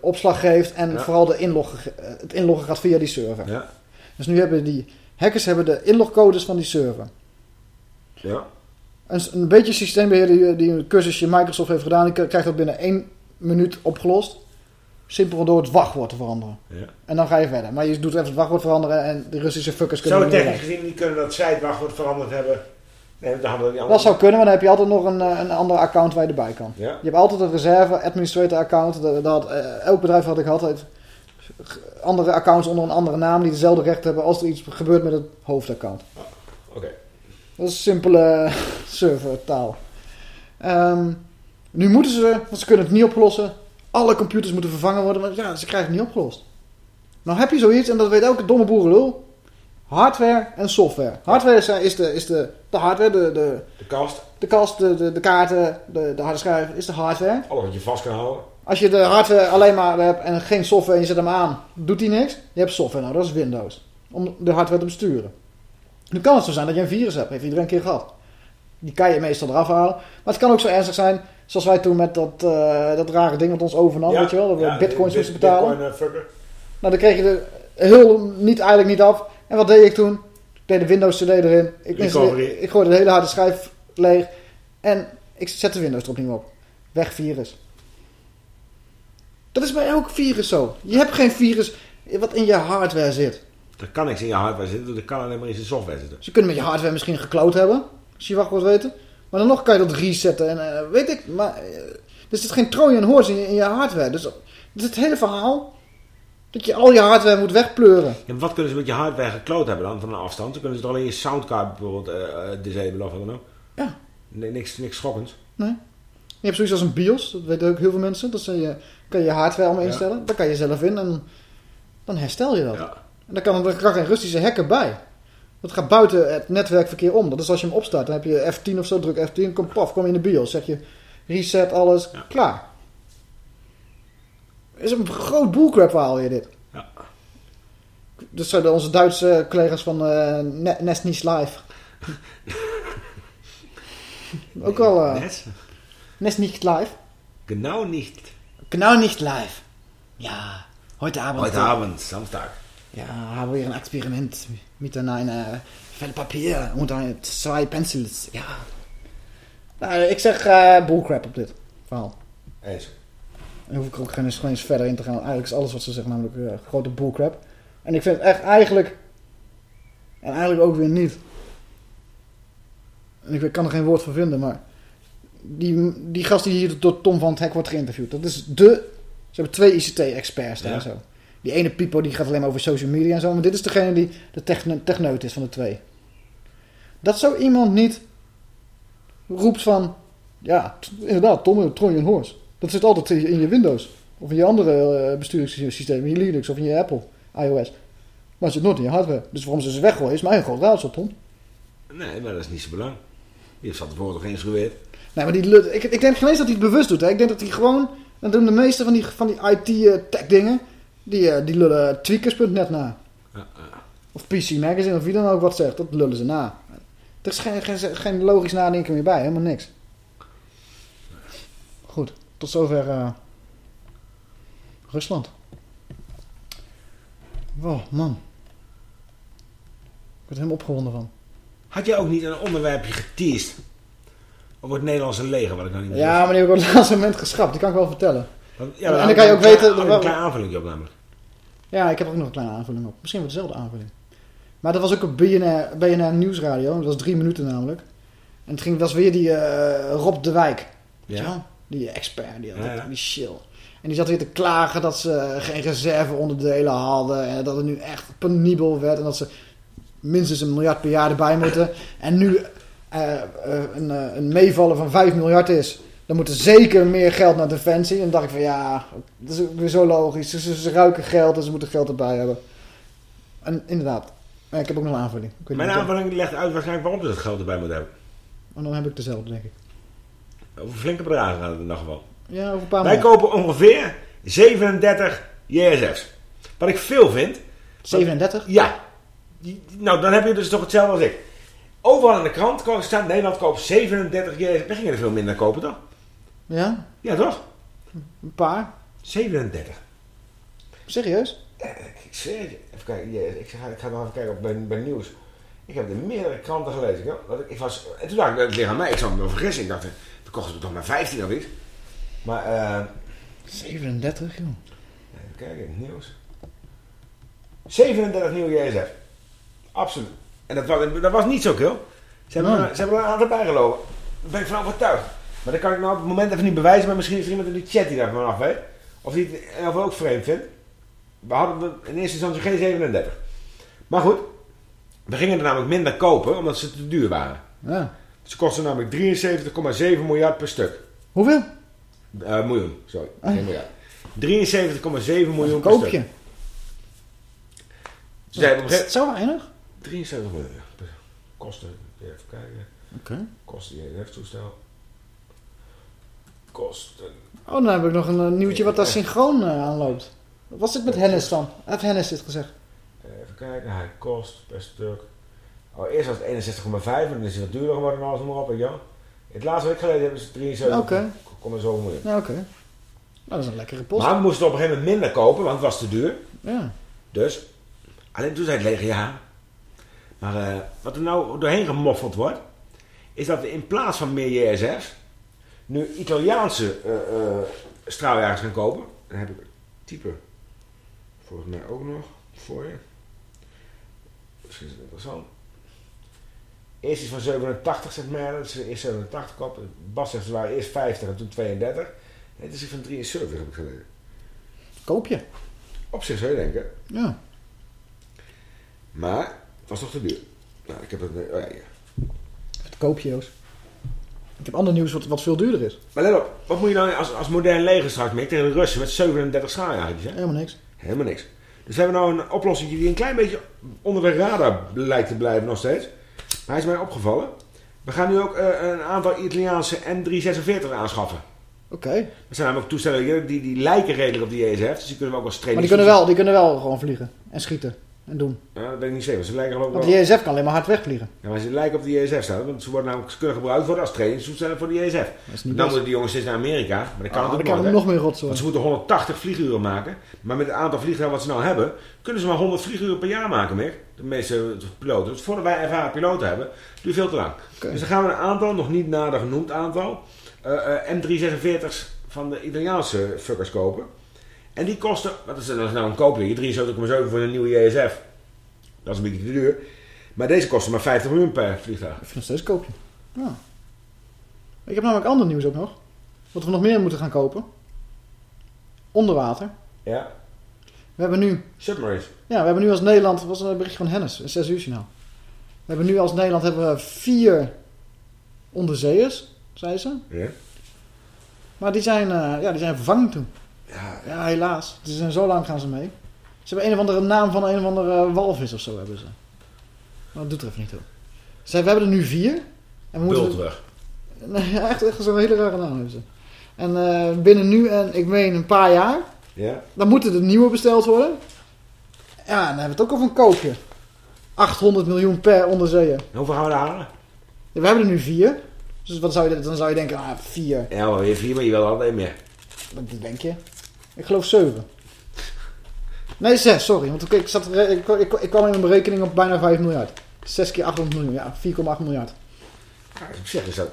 opslag geeft en Ja. vooral de inloggen, eh, het inloggen gaat via die server. Ja. Dus nu hebben die hackers hebben de inlogcodes van die server. Ja. Een, een beetje systeembeheerder die, die een cursusje Microsoft heeft gedaan, die krijgt dat binnen één minuut opgelost. Simpel door het wachtwoord te veranderen. Ja. En dan ga je verder. Maar je doet even het wachtwoord veranderen en de Russische fuckers kunnen Zo niet technisch gezien niet kunnen dat zij het wachtwoord veranderd hebben. Nee, dan hadden we die Dat zou kunnen, maar dan heb je altijd nog een, eh, een ander account waar je erbij kan. Ja. Je hebt altijd een reserve administrator account. Dat, dat eh, elk bedrijf wat ik had heeft andere accounts onder een andere naam die dezelfde rechten hebben als er iets gebeurt met het hoofdaccount. Oké. Dat is simpele servertaal. Ehm, nu moeten ze, want ze kunnen het niet oplossen. Alle computers moeten vervangen worden, want ja, ze krijgen het niet opgelost. Nou heb je zoiets, en dat weet elke domme boerenlul. Hardware en software. Hardware is, is, de, is de, de hardware, de, de, De kast. de kast, de, de, de kaarten, de, de harde schijf, is de hardware. Alles wat je vast kan houden. Als je de hardware alleen maar hebt en geen software en je zet hem aan, doet hij niks. Je hebt software nou, dat is Windows. Om de hardware te besturen. Nu kan het zo zijn dat je een virus hebt, heeft iedereen een keer gehad. Die kan je meestal eraf halen. Maar het kan ook zo ernstig zijn, zoals wij toen met dat, eh, dat rare ding wat ons overnam, weet je wel, dat we ja, bitcoins bit- moesten betalen. Bitcoin, eh, fucker. Nou, dan kreeg je er heel niet, eigenlijk niet af. En wat deed ik toen? Ik deed de Windows CD erin. Ik, Recovery. ik gooide de hele harde schijf leeg. En ik zet de Windows er opnieuw op. Weg virus. Dat is bij elk virus zo. Je hebt geen virus wat in je hardware zit. Er kan niks in je hardware zitten, dat kan alleen maar in zijn software zitten. Ze kunnen met je hardware misschien gekloot hebben. Als je wachtwoord weten. Maar dan nog kan je dat resetten. En eh, weet ik. Maar eh, er zit geen Trojan horse in je, in je hardware. Dus, dus het hele verhaal. Dat je al je hardware moet wegpleuren. Ja, wat kunnen ze met je hardware gekloot hebben dan van een afstand? Dan kunnen ze toch alleen je soundcard bijvoorbeeld eh, disablen of wat dan ook? Ja. Nee, niks, niks schokkends. Nee. Je hebt zoiets als een BIOS, dat weten ook heel veel mensen. Dat je, kan je hardware allemaal Ja. instellen. Daar kan je zelf in en dan herstel je dat. En dan kan er geen Russische hacker bij. Dat gaat buiten het netwerkverkeer om. Dat is als je hem opstart. Dan heb je F10 of zo, druk F10, kom, paf, kom je in de BIOS. Zeg je reset, alles, klaar. is een groot bullcrap verhaal hier dit. Ja. Dat zijn onze Duitse collega's van eh Ne- Nest Niet Live. Ook al... eh Nest? Nest Niet Live. Genau nicht. Genau nicht live. Ja, heute Abend. Heute Abend, Samstag. Ja, haben wir ein Experiment mit een vel papier und ein, zwei pencils. Ja. Nou, ik zeg eh bullcrap op dit verhaal. Eens. En hoef ik ook geen eens, geen eens verder in te gaan. Eigenlijk is alles wat ze zeggen namelijk eh, grote bullcrap. En ik vind het echt eigenlijk... En eigenlijk ook weer niet. En ik kan er geen woord voor vinden, maar... Die, die gast die hier door Tom van het Hek wordt geïnterviewd. Dat is de... Ze hebben twee ICT-experts daar Ja. zo. Die ene Pipo die gaat alleen maar over social media en zo. Maar dit is degene die de techne- techneut is van de twee. Dat zo iemand niet roept van... Ja, inderdaad, Tom, Trojan Horse. Dat zit altijd in je- in je Windows. Of in je andere eh, besturingssysteem. In je Linux of in je Apple, iOS. Maar het zit nooit in je hardware. Dus waarom ze ze weggooien is mij een groot raadsel, Tom. Nee, maar dat is niet zo belangrijk. Je heeft van tevoren toch geïnstrueerd. Nee, maar die, lut- ik, ik denk geen eens dat hij het bewust doet. Hè. Ik denk dat hij gewoon... Dat doen de meeste van die, van die IT-tech dingen. Die, eh, die lullen tweakers.net na. Of PC Magazine of wie dan ook wat zegt. Dat lullen ze na. Er is geen, geen, geen logisch nadenken meer bij. Helemaal niks. Goed. Tot zover eh, Rusland. Wow, man. Ik word er helemaal opgewonden van. Had je ook niet een onderwerpje geteased? Over het Nederlandse leger, wat ik nog niet Ja, maar die heb ik op het laatste moment geschrapt. Die kan ik wel vertellen. Want- en, dan kan je ook weten... Een klein aanvulling op namelijk. Ja, ik heb er ook nog een kleine aanvulling op. Misschien wel dezelfde aanvulling. Maar dat was ook op BNR, BNR Nieuwsradio. Dat was drie minuten namelijk. En het ging, was weer die eh, Rob de Wijk. Ja. Die expert, die, had Ja, dat- ja. die chill. En die zat weer te klagen dat ze geen reserveonderdelen hadden. En dat het nu echt penibel werd. En dat ze minstens een miljard per jaar erbij moeten. En nu eh, eh, een, een meevallen van 5 miljard is. Dan moet er zeker meer geld naar Defensie. En dan dacht ik van ja, dat is ook weer zo logisch. Ze, ze, ze ruiken geld en ze moeten geld erbij hebben. En inderdaad. Ik heb ook nog een aanvulling. Mijn aanvulling legt uit waarschijnlijk waarom ze dat geld erbij moeten hebben. Oh, dan heb ik dezelfde, denk ik. Over flinke bedragen gaat het in ieder geval. Ja, over een paar Wij maanden. kopen ongeveer 37 JSF's. Wat ik veel vind. 37? Ja. Nou, dan heb je dus toch hetzelfde als ik. Overal in de krant staat Nederland koopt 37 JSF's. We gingen er veel minder kopen toch? Ja? Ja, toch? Een paar. 37. Serieus? Ik zweer het je. Even kijken. Ik, ga, ik ga nog even kijken op bij, bij nieuws. Ik heb er meerdere kranten gelezen. Ja? Dat ik, ik was, en toen dacht ik, weer aan mij. Ik zou me wel vergissen. Ik dacht, eh, toen kochten we toch maar 15 of iets. Maar, eh 37, joh. Even kijken, nieuws. 37 nieuwe JSF. Absoluut. En dat was, dat was niet zo veel. Ze hebben, Nee. er, ze hebben er een aantal bijgelopen. Daar ben ik van overtuigd. Maar dat kan ik nou op het moment even niet bewijzen. Maar misschien is er iemand in de chat die daar vanaf weet. Of die het geval ook vreemd vindt. We hadden in eerste instantie geen 37. Maar goed. We gingen er namelijk minder kopen. Omdat ze te duur waren. Ja. Ze kosten namelijk 73,7 miljard per stuk. Hoeveel? Eh, miljoen, sorry. Ah. Geen miljard. 73,7 miljoen per Koop stuk. je? Ze hebben op een zo weinig? 73 miljoen. Kosten, even kijken. Oké. Kosten JNF-toestel. Kosten. Oh, dan heb ik nog een eh, nieuwtje wat daar synchroon eh, aanloopt. Wat was dit met Hennis dan? Heeft Hennis dit gezegd? Even kijken, hij kost per stuk. Oh, eerst was het 61,5 en dan is wat duurder geworden en alles maar op. wel. Het laatste week geleden hebben ze 73,7 Oké. miljoen. Ja, oké. Nou, dat is een lekkere post. Maar we moesten op een gegeven moment minder kopen, want het was te duur. Ja. Dus, alleen toen zei het leger ja. Maar eh, wat er nou doorheen gemoffeld wordt, is dat we in plaats van meer JSF's nu Italiaanse eh, eh, straaljagers gaan kopen. Dan heb ik het type volgens mij ook nog voor je. Misschien is het interessant. Eerst is van 87, zegt Merle. Dus eerst 87 kopen. Bas zegt ze waren eerst 50 en toen 32. Nee, het is van 73 heb ik gelezen. Koop je. Op zich zou je denken. Ja. Maar het was toch te duur. Nou, ik heb het... Oh ja, hier. Het koop je, Joost. Ik heb ander nieuws wat, wat veel duurder is. Maar let op, wat moet je nou als, als modern leger straks mee tegen de Russen met 37 straaljagers? hè? Helemaal niks. Helemaal niks. Dus we hebben nou een oplossing die een klein beetje onder de radar lijkt te blijven nog steeds. Maar hij is mij opgevallen. We gaan nu ook eh, een aantal Italiaanse N346 aanschaffen. Oké. Dat zijn namelijk toestellen die, die, die lijken redelijk op die JSF. Dus die kunnen we ook als Maar trainers... die kunnen, wel, die kunnen wel gewoon vliegen en schieten. En doen. Ja, dat ben ik niet zeker. Ze lijken geloof ik Want de JSF kan alleen maar hard wegvliegen. Ja, maar ze lijken op de JSF staan. Want ze worden namelijk ze kunnen gebruikt worden als trainingstoestellen voor de JSF. niet Dan best. moeten die jongens steeds naar Amerika. Maar kan Ah, het ook dan kan het hè. nog meer rotzooi. Want ze moeten 180 vlieguren maken. Maar met het aantal vliegtuigen wat ze nou hebben... kunnen ze maar 100 vlieguren per jaar maken, Mick. De meeste piloten. Dus voordat wij ervaren piloten hebben, duurt veel te lang. Dus dan gaan we een aantal, nog niet nader genoemd aantal... eh, eh, M346's van de Italiaanse fuckers kopen. En die kosten... Wat is dat dat is nou een koopling? 73,7 voor een nieuwe JSF. Dat is een beetje te duur. Maar deze kosten maar 50 miljoen per vliegtuig. Ik vind nog steeds koopje. Ja. Ik heb namelijk ander nieuws ook nog. Wat we nog meer moeten gaan kopen. Onderwater. Ja. We hebben nu... Submarines. Ja, we hebben nu als Nederland... Dat was een bericht van Hennis. Een 6 uur journaal. We hebben nu als Nederland hebben we vier onderzeeërs, zei ze. Ja. Maar die zijn, eh, ja, die zijn vervangen toen. Ja. helaas. Ze zijn zo lang gaan ze mee. Ze hebben een of andere naam van een of andere walvis of zo hebben ze. Maar dat doet er even niet toe. Ze, we hebben er nu vier. En we moeten... Nee, echt, echt zo'n hele rare naam hebben ze. En eh, binnen nu en ik meen een paar jaar, Ja. dan moeten er nieuwe besteld worden. Ja, en dan hebben we het ook over een koopje. 800 miljoen per onderzeeër. Hoeveel gaan we er halen? Ja, we hebben er nu vier. Dus wat zou je, dan zou je denken, ah, vier. Ja, maar weer vier, maar je wil altijd meer. Wat denk je? Ik geloof zeven. Nee, zes, sorry. Want ik, zat, ik, ik, ik kwam in mijn berekening op bijna 5 miljard. 6 keer 800 miljoen, ja, 4,8 miljard. Ja, op zich is dat...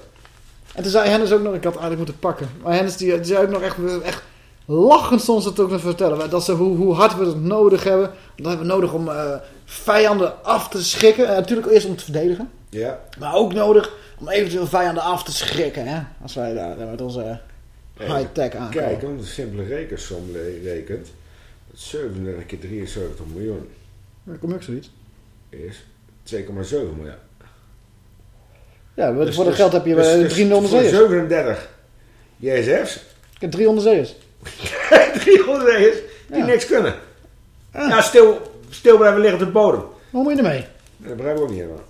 En toen zei Hennis ook nog, ik had het eigenlijk moeten pakken. Maar Hennis die, die zei ook nog echt, echt lachend soms het ook nog vertellen. Dat ze, hoe, hoe hard we het nodig hebben. Dat hebben we nodig om eh, vijanden af te schrikken. En natuurlijk eerst om te verdedigen. Ja. Maar ook nodig om eventueel vijanden af te schrikken. Hè? Als wij daar met onze high-tech aankomen. Kijk, een simpele rekensom le- rekent. Dat 37 keer 73 miljoen Dan kom ik zoiets. is 2,7 miljard. Ja, Dus- voor dat dus- geld heb je dus- dus, dus 300 Voor zeeërs. 37 JSF's. Ik heb 300 zeeërs. 300 zeeërs die niks kunnen. Ja, stil, stil blijven liggen op de bodem. Hoe moet je ermee? Dat begrijp ik ook niet helemaal.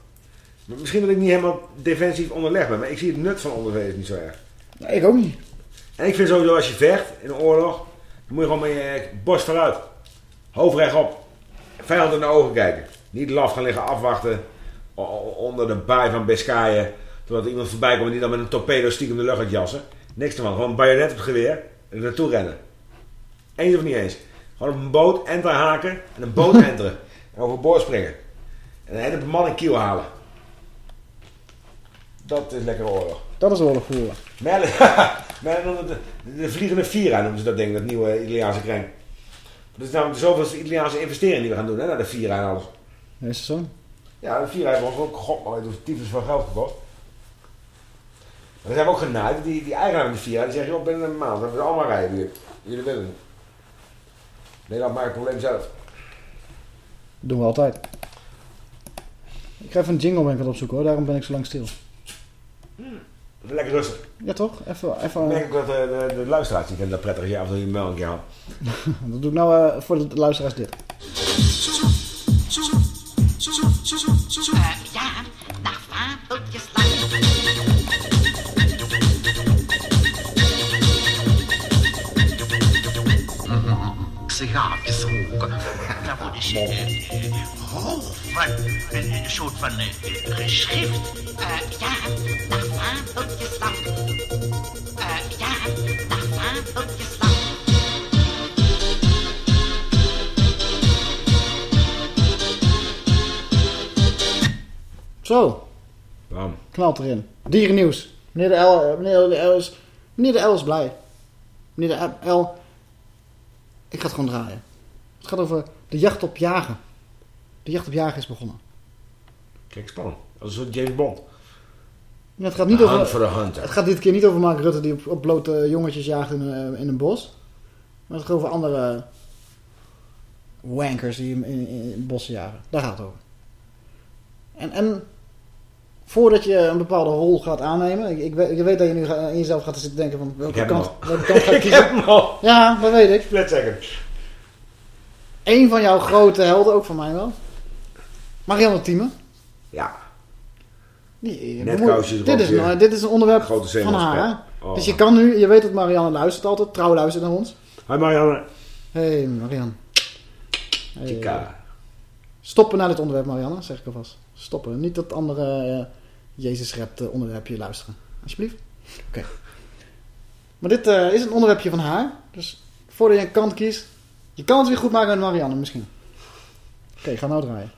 Maar Misschien dat ik niet helemaal defensief onderlegd ben, maar ik zie het nut van onderzeeërs niet zo erg. Nee, ik ook niet. En ik vind sowieso als je vecht in een oorlog, dan moet je gewoon met je borst vooruit. Hoofd rechtop. Vijand in de ogen kijken. Niet laf gaan liggen afwachten onder de baai van Biscayen. Totdat iemand voorbij komt en die dan met een torpedo stiekem de lucht uit jassen. Niks ervan. Gewoon een bajonet op het geweer en er naartoe rennen. Eens of niet eens. Gewoon op een boot, enter haken en een boot enteren. En overboord springen. En een hele bemanning kiel halen. Dat is lekker oorlog. Dat is oorlog voeren. Merlin, noemde de, de, de vliegende Vira noemen ze dat ding, dat nieuwe Italiaanse kring. Dat is namelijk de zoveelste Italiaanse investering die we gaan doen, hè, naar de Vira en alles. Is het zo? Ja, de Vira hebben we ook, god, maar tyfus van geld gekost. Maar er zijn we ook genaaid, die, die eigenaar van de Vira, die zeggen, joh, binnen een maand hebben we allemaal rijden hier. Jullie willen het. Nederland maakt het probleem zelf. Dat doen we altijd. Ik ga even een jingle opzoeken hoor, daarom ben ik zo lang stil. Lekker rustig. Ja toch? Even, Ik even, ook dat de, de, de luisteraars die vinden dat prettig af en toe je een keer haalt. dat doe ik nou eh, voor de luisteraars dit. ja, naar fabeltjes lang. Sigaretjes roken. Daar worden ze eh, hoog van. Een, een soort van eh, eh, geschrift. Eh, ja, naar fabeltjes lang. Eh, ja, naar fabeltjes lang. Zo. Bam. Knalt erin. Dierennieuws. Meneer de L, eh, meneer de L is, meneer de L is blij. Meneer de L, ik ga het gewoon draaien. Het gaat over de jacht op jagen. De jacht op jagen is begonnen. Kijk, spannend. Als een soort James Bond. Ja, het, gaat niet over, hunter. het gaat dit keer niet over Mark Rutte die op, op blote jongetjes jaagt in, een- in een bos. Maar het gaat over andere wankers die in, in, in bossen jagen. Daar gaat het over. En, en voordat je een bepaalde rol gaat aannemen. Ik, ik, weet, weet dat je nu in jezelf gaat zitten denken van welke kant, welke kant ga ik Ik kiezen. al. Ja, dat weet ik. Split second. Eén van jouw grote helden, ook van mij wel. Marianne Thieme. Ja. Die, erop dit, is een, dit is een onderwerp Grote van haar. Oh. Dus je kan nu, je weet dat Marianne luistert altijd, trouw luistert naar ons. Hoi Marianne. Hey Marianne. Hey. Chica. Stoppen naar dit onderwerp, Marianne, zeg ik alvast. Stoppen. Niet dat andere eh, Jezus rept eh, onderwerpje luisteren. Alsjeblieft. Oké. Maar dit eh, is een onderwerpje van haar. Dus voordat je een kant kiest, je kan het weer goed maken met Marianne misschien. Oké, ga nou draaien.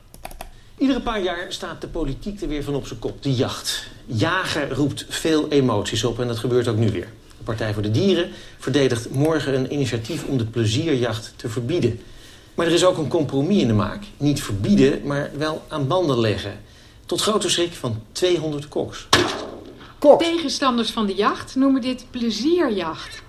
Iedere paar jaar staat de politiek er weer van op zijn kop. De jacht. Jager roept veel emoties op en dat gebeurt ook nu weer. De Partij voor de Dieren verdedigt morgen een initiatief om de plezierjacht te verbieden. Maar er is ook een compromis in de maak. Niet verbieden, maar wel aan banden leggen. Tot grote schrik van 200 koks. Tegenstanders van de jacht noemen dit plezierjacht.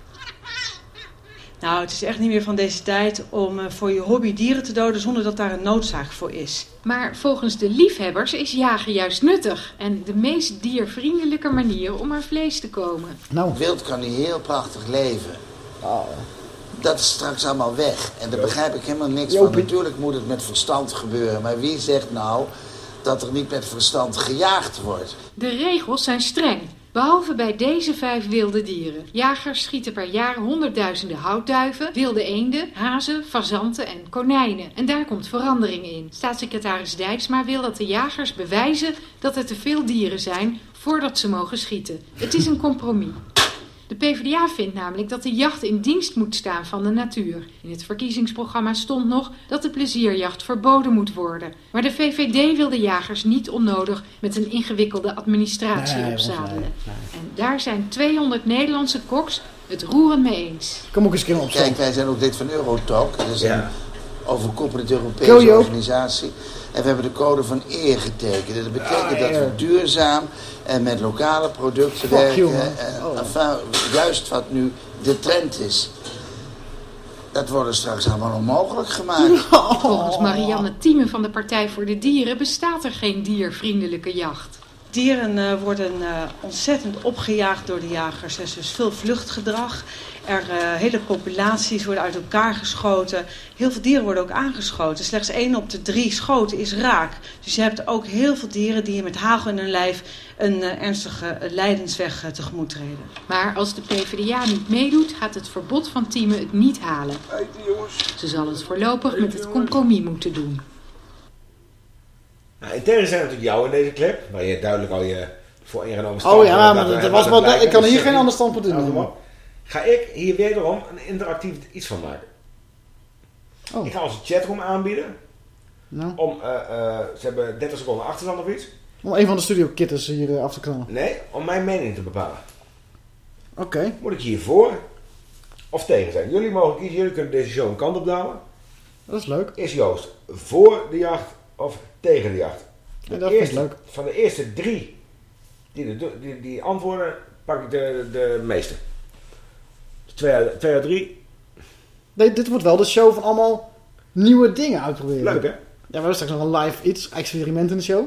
Nou, het is echt niet meer van deze tijd om eh, voor je hobby dieren te doden zonder dat daar een noodzaak voor is. Maar volgens de liefhebbers is jagen juist nuttig en de meest diervriendelijke manier om aan vlees te komen. Nou. Wild kan hij heel prachtig leven. Dat is straks allemaal weg. En daar begrijp ik helemaal niks van. Natuurlijk moet het met verstand gebeuren. Maar wie zegt nou dat er niet met verstand gejaagd wordt? De regels zijn streng. Behalve bij deze vijf wilde dieren. Jagers schieten per jaar honderdduizenden houtduiven, wilde eenden, hazen, fazanten en konijnen. En daar komt verandering in. Staatssecretaris Dijksma wil dat de jagers bewijzen dat er te veel dieren zijn voordat ze mogen schieten. Het is een compromis. De PvdA vindt namelijk dat de jacht in dienst moet staan van de natuur. In het verkiezingsprogramma stond nog dat de plezierjacht verboden moet worden. Maar de VVD wil de jagers niet onnodig met een ingewikkelde administratie Nee, opzadelen. En daar zijn 200 Nederlandse koks het roerend mee eens. Kom ook eens een keer op. Kijk, wij zijn ook lid van Eurotalk. Dat is een overkoepelende Europese organisatie. En we hebben de code van eer getekend. Dat betekent Ah, dat we duurzaam en met lokale producten Fuck werken. you, man. En, Oh. enfin, juist wat nu de trend is. Dat wordt er straks allemaal onmogelijk gemaakt. Volgens Marianne Thieme van de Partij voor de Dieren bestaat er geen diervriendelijke jacht. Dieren eh, worden eh, ontzettend opgejaagd door de jagers. Er is dus veel vluchtgedrag. Er, eh, hele populaties worden uit elkaar geschoten. Heel veel dieren worden ook aangeschoten. Slechts één op de drie schoten is raak. Dus je hebt ook heel veel dieren die met hagel in hun lijf een eh, ernstige lijdensweg eh, tegemoet treden. Maar als de PvdA niet meedoet, gaat het verbod van Thieme het niet halen. Ze zal het voorlopig met het compromis moeten doen. Nou, in tegenstelling tot jou in deze clip, waar je duidelijk al je vooringenomen stand Oh ja, maar dat- was wel, ik kan hier geen ander standpunt in op. Ga ik hier wederom een interactief iets van maken. Ik ga onze chatroom aanbieden. Nou. Om, eh, eh, ze hebben 30 seconden achterstand of iets. Om een van de studio kitters hier eh, af te knallen. Nee, om mijn mening te bepalen. Oké. Moet ik hier voor of tegen zijn? Jullie mogen kiezen, jullie kunnen deze show een kant op douwen. Dat is leuk. Is Joost voor de jacht of tegen de jacht? De Ja, dat eerste- leuk. Van de eerste drie die, de, die, die antwoorden, pak ik de, de meeste. Dus twee, uit, twee uit drie. Nee, dit wordt wel de show van allemaal nieuwe dingen uitproberen. Leuk, hè? Ja, we hebben straks nog een live iets, experiment in de show.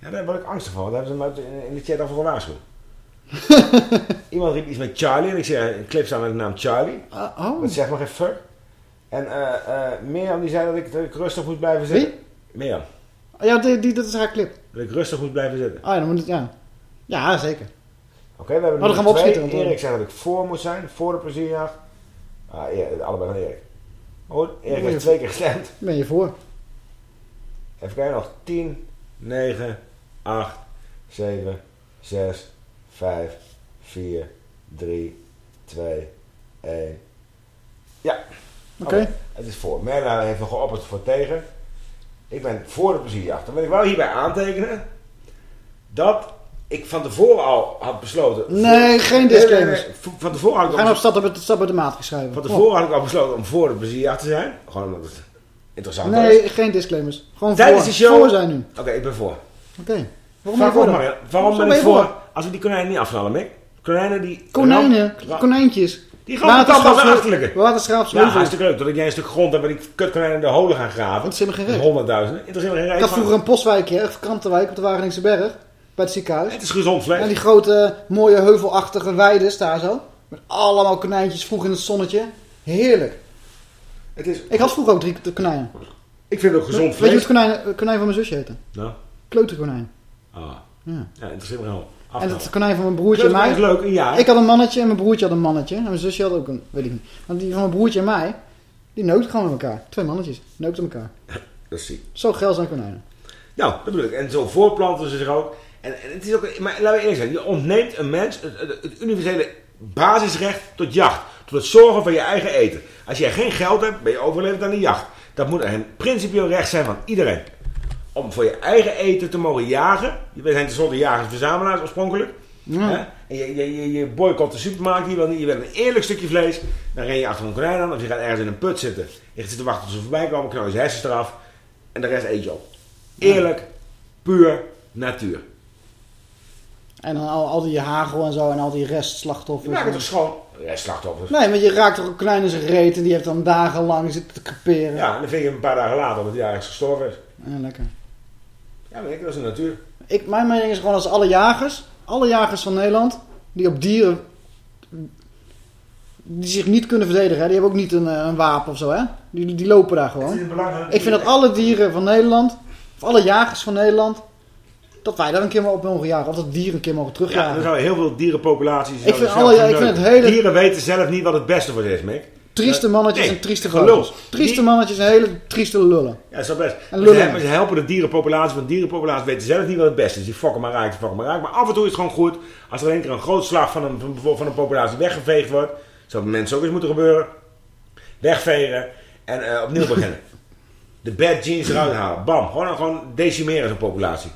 Ja, daar word ik angstig van. Daar hebben ze me in de chat al voor gewaarschuwd. Iemand riep iets met Charlie en ik zei een clip staan met de naam Charlie. oh. Dat zegt maar geen fuck. En eh eh Mirjam die zei dat ik, dat ik rustig moet blijven zitten. Mirjam. Oh, ja, die, die, dat is haar clip. Dat ik rustig moet blijven zitten. Ah ja, dan moet het, ja. Ja, zeker. Oké, we hebben Oh, dan gaan we twee. opschieten, want dan- Erik zegt dat ik voor moet zijn, voor de plezierjacht. Ah, ja, allebei van Erik. Goed, Erik Ben je- heeft twee keer gestemd. Ben je voor? Even kijken nog. 10, 9, 8, 7, 6, 5, 4, 3, 2, 1. Ja. Oké. Het is voor. Merla heeft nog geopperd voor tegen. Ik ben voor de plezierjacht. Dan wil ik wel hierbij aantekenen dat ik van tevoren al had besloten. Nee, geen disclaimers. Nee, nee, nee. Van tevoren had ik We al gaan op stap de, stap uit de maat geschreven. van tevoren had ik al besloten om voor de plezierjacht te zijn. Gewoon omdat het interessant Nee, is. geen disclaimers. Gewoon Tijdens voor. de show. Voor zijn nu. Oké, ik ben voor. Oké. Waarom ben voor. Waarom ben ik voor? Als we die konijnen niet afknallen, Mick. Konijnen die... Konijnen, Ra- konijntjes. Die de allemaal achterlijke. Waterschaaps Ja, hartstikke leuk. Dat ik jij een stuk grond heb en die kutkonijnen in de holen gaan graven. Interesseert me geen reet. Honderdduizenden. Ik had vroeger een postwijkje, echt Krantenwijk op de Wageningse Berg. Bij het ziekenhuis. Het is gezond vlees. En die grote, mooie, heuvelachtige weides daar zo. Met allemaal konijntjes vroeg in het zonnetje. Heerlijk. Het is... Ik had vroeger ook drie konijnen. Ik vind het ook gezond Weet je vlees. het konijn, van mijn zusje heette? Nou. Kleuterkonijn. Ah. Ja. Ja, interesseert me wel. En het konijn van mijn broertje en mij. is leuk, jaar. Ik had een mannetje en mijn broertje had een mannetje. En mijn zusje had ook een, weet ik niet. Maar die van mijn broertje en mij, die neukten gewoon met elkaar. Twee mannetjes, neukten elkaar. Dat Precies. Zo geil zijn konijnen. Nou, dat bedoel ik. En zo voorplanten ze zich ook. En, en het is ook, maar laten we eerlijk zijn, je ontneemt een mens het, het, het universele basisrecht tot jacht. Tot het zorgen voor je eigen eten. Als jij geen geld hebt, ben je overlevend aan de jacht. Dat moet een principieel recht zijn van iedereen. Om voor je eigen eten te mogen jagen. We zijn tenslotte jagers-verzamelaars oorspronkelijk. Hè? En je, je, je, boycott de supermarkt, je wil, niet, je wil een eerlijk stukje vlees. Dan ren je achter een konijn aan. Of je gaat ergens in een put zitten. Je gaat zitten wachten tot ze voorbij komen. Knal je hersens eraf. En de rest eet je op. Eerlijk, puur, natuur. En dan al, al die hagel en zo en al die restslachtoffers. Je maakt het toch schoon? Ja, slachtoffers. Nee, want je raakt toch een zijn reet en die heeft dan dagenlang zitten te creperen. Ja, en dan vind je hem een paar dagen later omdat hij ergens gestorven is. Ja, lekker. Ja, ik, dat is de natuur. Ik, mijn mening is gewoon als alle jagers, alle jagers van Nederland, die op dieren, die zich niet kunnen verdedigen, hè, die hebben ook niet een, eh, een wapen of zo, hè? Die, die lopen daar gewoon. Ik vind dat alle dieren van Nederland, of alle jagers van Nederland, dat wij daar een keer maar op mogen jagen. Of dat dieren een keer mogen Ja, terugjagen. er zijn heel veel dierenpopulaties. die Ik vind alle- ja, ik vind het hele- Dieren weten zelf niet wat het beste voor ze is, Mick. Trieste mannetjes Nee, en trieste gelul. Trieste Die- mannetjes en hele trieste lullen. Ja, dat is wel best. En lullen. ze, helpen, ze helpen de dierenpopulatie, want dierenpopulaties weten zelf niet wat het beste is. Die fokken maar raakt, die fokken maar raakt. Maar af en toe is het gewoon goed als er een keer een groot slag van een, van, een populatie weggeveegd wordt. Zou bij mensen ook eens moeten gebeuren. Wegvegen en eh, opnieuw beginnen. De bad genes eruit halen. Bam. Gewoon, gewoon decimeren zo'n populatie.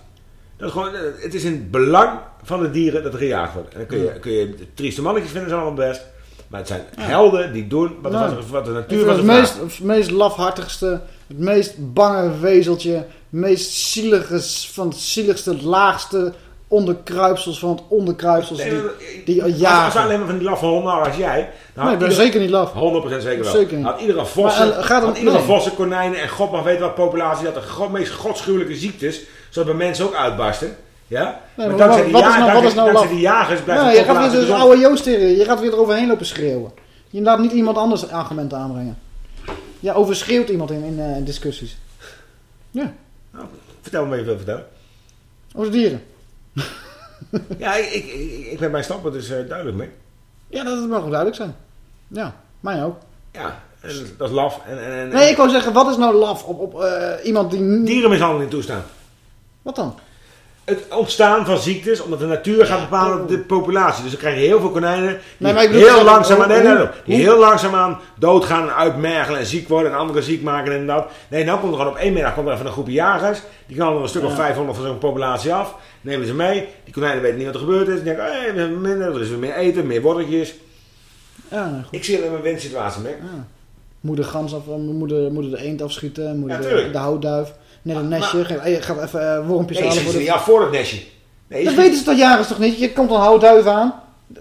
Dat is gewoon, eh, het is in het belang van de dieren dat er gejaagd wordt. En dan kun je, kun je de trieste mannetjes vinden, zijn allemaal best. Maar het zijn helden die doen wat, Nou, wat, wat de natuur van het meest, het meest lafhartigste, het meest bange wezeltje, het meest zielige, van het zieligste, het laagste onderkruipsels van het onderkruipsels die, die Als, als jagen. alleen maar van die laffe honden als jij. dan Nee, ik ben ieder- zeker niet laf. 100% zeker wel. Zeker niet. Had iedere vossen, Maar, eh, gaat had iedere nee. vossen, konijnen en god mag weten wat populatie dat de meest godschuwelijke ziektes, zodat bij mensen ook uitbarsten. Ja? Nee, maar maar dankzij die, wat is ja- nou, wat dankzij- is nou dankzij laf? die jagers blijft Nee, je gaat weer gezond. oude Joost tegen. Je gaat weer eroverheen lopen schreeuwen. Je laat niet iemand anders argumenten aanbrengen. Ja, overschreeuwt iemand in, in eh, discussies. Ja. Vertel me wat je wil vertellen. Over de dieren. Ja, ik, ik, ik, ben mijn standpunt dus eh, duidelijk mee. Ja, dat mag wel duidelijk zijn. Ja, mij ook. Ja, en dat is laf. En, en, en, Nee, ik wou zeggen, wat is nou laf op, op eh, iemand die... Dierenmishandeling toestaan. Wat dan? Het ontstaan van ziektes, omdat de natuur gaat bepalen de populatie. Dus dan krijg je heel veel konijnen die Nee, heel zeggen, langzaamaan, nee, hoe- nee, nee, die hoe- heel langzaamaan doodgaan en uitmergelen en ziek worden en anderen ziek maken en dat. Nee, nou komt er gewoon op één middag komt er even een groepje jagers. Die knallen er een stuk of Ja. 500 van zo'n populatie af. Nemen ze mee. Die konijnen weten niet wat er gebeurd is. Die denken, hé, we hebben minder, er is weer meer eten, meer worteltjes. Ja, nou, goed. Ik zie het in mijn winsituatie, Mick. Moeder gans af, moeder, moeder de eend afschieten, moeder Ja, de, de houtduif. Net een nestje, ga- je gaat even eh, wormpjes Nee, halen voor de... af voor het nestje. Nee, dat weten ze toch jagers toch niet? Je komt een houtduif aan,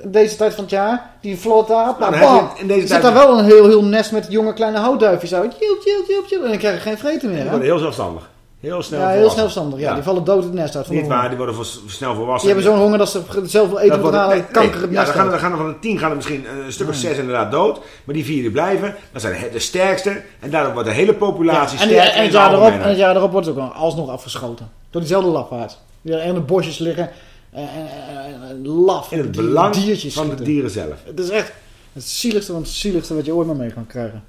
deze tijd van het jaar, die vlot daar, Nou, bam, in deze er zit daar wel een heel, heel nest met jonge kleine houtduifjes uit. Tjil, tjil, tjil, tjil, en dan krijg je geen vreten meer. Die hè? heel zelfstandig. Heel snel ja, heel snel. Ja, die vallen dood het nest uit. Van Niet waar, die worden voor- snel volwassen. Die hebben zo'n honger dat ze zelf wel eten moeten halen, kanker het ja, dan gaan, er, dan gaan er van de tien gaan er misschien een stuk of zes inderdaad dood. Maar die vier die blijven, dat zijn de, de sterkste. En daardoor wordt de hele populatie Ja, en, sterker. en, in het jaar erop, en het jaar erop wordt ze ook alsnog afgeschoten. Door diezelfde lafaard. Die er in de bosjes liggen. En, en, laf. In het die belang diertjes van de dieren zelf. Het is echt het zieligste van het zieligste wat je ooit maar mee kan krijgen.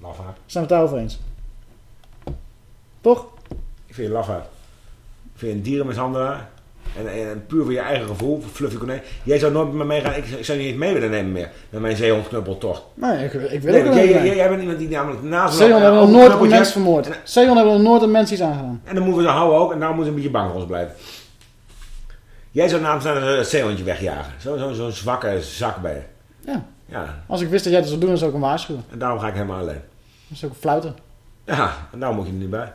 Lafaard. Zijn we het daarover eens? Toch? Ik vind je lafaard. Ik vind je een dierenmishandelaar. En, en puur voor je eigen gevoel, fluffy konijn. Jij zou nooit met me meegaan. Ik, ik zou niet mee willen nemen meer. Met mijn zeehondknuppeltocht. Nee, ik, ik wil Nee, jij, jij, jij bent iemand die namelijk naast Zeehond hebben nog nooit een mens vermoord. Zeehond hebben nog nooit een mens iets aangedaan. En dan moeten we ze houden ook. En daar moeten ze een beetje bang voor ons blijven. Jij zou namens het zeehondje wegjagen. Zo'n zo, zo'n zwakke zak bij je. Ja. Ja. Als ik wist dat jij dat zou doen, dan zou ik hem waarschuwen. En daarom ga ik helemaal alleen. Dan zou ik fluiten. Ja, en daarom moet je er niet bij.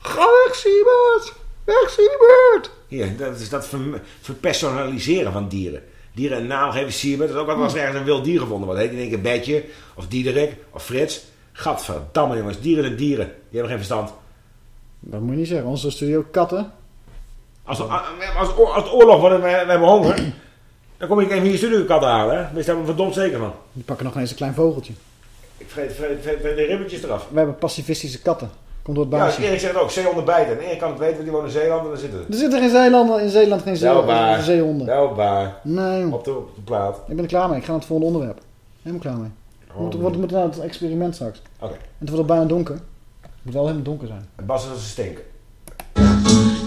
Ga weg, Siebert! Weg, Siebert! Hier, dat is dat ver- verpersonaliseren van dieren. Dieren een naam geven, Siebert. Dat is ook wat als er ergens een wild dier gevonden wordt. Heet in één keer Betje, of Diederik, of Frits. Gadverdamme jongens, dieren zijn dieren. Die hebben geen verstand. Dat moet je niet zeggen. Onze studio katten. Als, als, als, als het oorlog wordt en we, we hebben honger... dan kom ik even hier studio katten halen. Hè? Wees daar verdomd zeker van. Die pakken nog eens een klein vogeltje. Ik vreet, vreet, vreet, vreet de ribbetjes eraf. We hebben pacifistische katten. Komt door het Ja. Erik zegt het ook, zeehonden bijten. En Erik kan het weten, want die woont in Zeeland en daar zitten Er zitten geen zeelanden in Zeeland geen zeehonden. Wel waar. Nee. Op de, op de plaat. Ik ben er klaar mee. Ik ga naar het volgende onderwerp. Helemaal klaar mee. We moeten, we moeten naar het experiment straks. Oké. En het wordt al bijna donker. moet wel helemaal donker zijn. En Bas is als een stinker.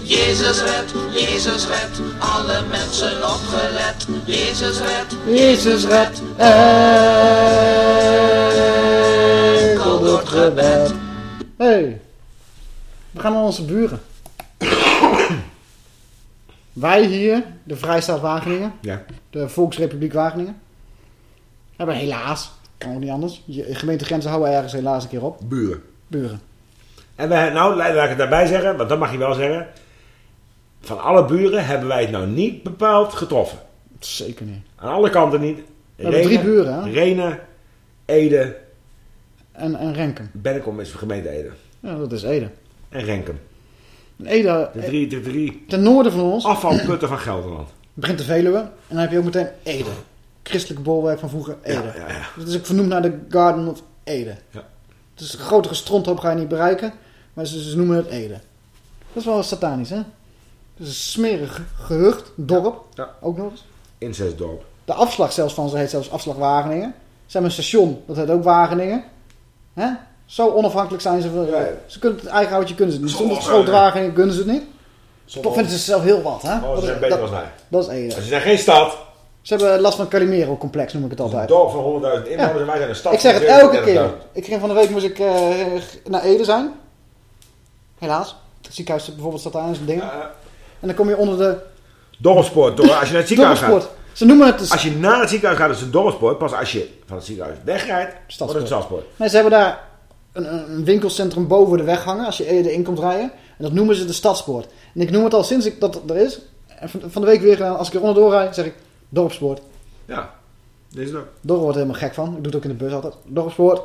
Jezus red, Jezus red, alle mensen opgelet. Jezus red, Jezus red, enkel door het gebed. hey, we gaan naar onze buren. Wij hier, de Vrijstaat Wageningen, Ja. de Volksrepubliek Wageningen, hebben helaas, kan ook niet anders, je gemeentegrenzen houden ergens helaas een keer op. Buren. Buren. En wij, nou, laat ik het daarbij zeggen, want dat mag je wel zeggen. Van alle buren hebben wij het nou niet bepaald getroffen. Zeker niet. Aan alle kanten niet. We hebben drie buren, hè? Renen, Ede. En, en Renkum. Bennekom is gemeente Ede. Ja, dat is Ede. En Renkum. En Ede, De drie, de drie ten noorden van ons, afvalputten van Gelderland. begint de Veluwe. En dan heb je ook meteen Ede. Christelijke bolwerk van vroeger Ede. Ja, ja, ja. Dat is ook vernoemd naar de Garden of Ede. Ja. Het is een grotere stronthoop ga je niet bereiken. Maar ze, ze noemen het Ede. Dat is wel satanisch, hè? Het is een smerig gehucht, dorp. Ja. Ook nog eens. Incestdorp. De afslag zelfs van ze heet zelfs afslag Wageningen. Ze hebben een station, dat heet ook Wageningen. Hè? Zo onafhankelijk zijn ze. Van, Ze kunnen het eigen houtje kunnen ze niet. Zonder Wageningen kunnen ze het niet. Toch vinden ze zelf heel wat, hè? Oh, ze zijn beter dan wij. dat is Ede. Ze zijn geen stad. Ze hebben last van Calimero-complex, noem ik het Een altijd. dorp van 100.000 inwoners en wij zijn een stad Ik zeg het elke keer. 37.000. Ik ging van de week moest ik eh, naar Ede zijn. Helaas. Het ziekenhuis bijvoorbeeld staat daar en zo'n ding. En dan kom je onder de Dorpspoort. Door, als je naar het ziekenhuis gaat. Ze noemen het dus... Als je naar het ziekenhuis gaat, is het een dorpspoort. Pas als je van het ziekenhuis wegrijdt, wordt het een stadspoort. Nee, ze hebben daar een, winkelcentrum boven de weg hangen als je Ede in komt rijden. En dat noemen ze de Stadspoort. En ik noem het al sinds ik dat er is. En van, de week weer gedaan, als ik er onderdoor rijd, zeg ik Dorpspoort. Ja, is ook. Dor wordt er helemaal gek van. Ik doe het ook in de bus altijd. Dorpspoort.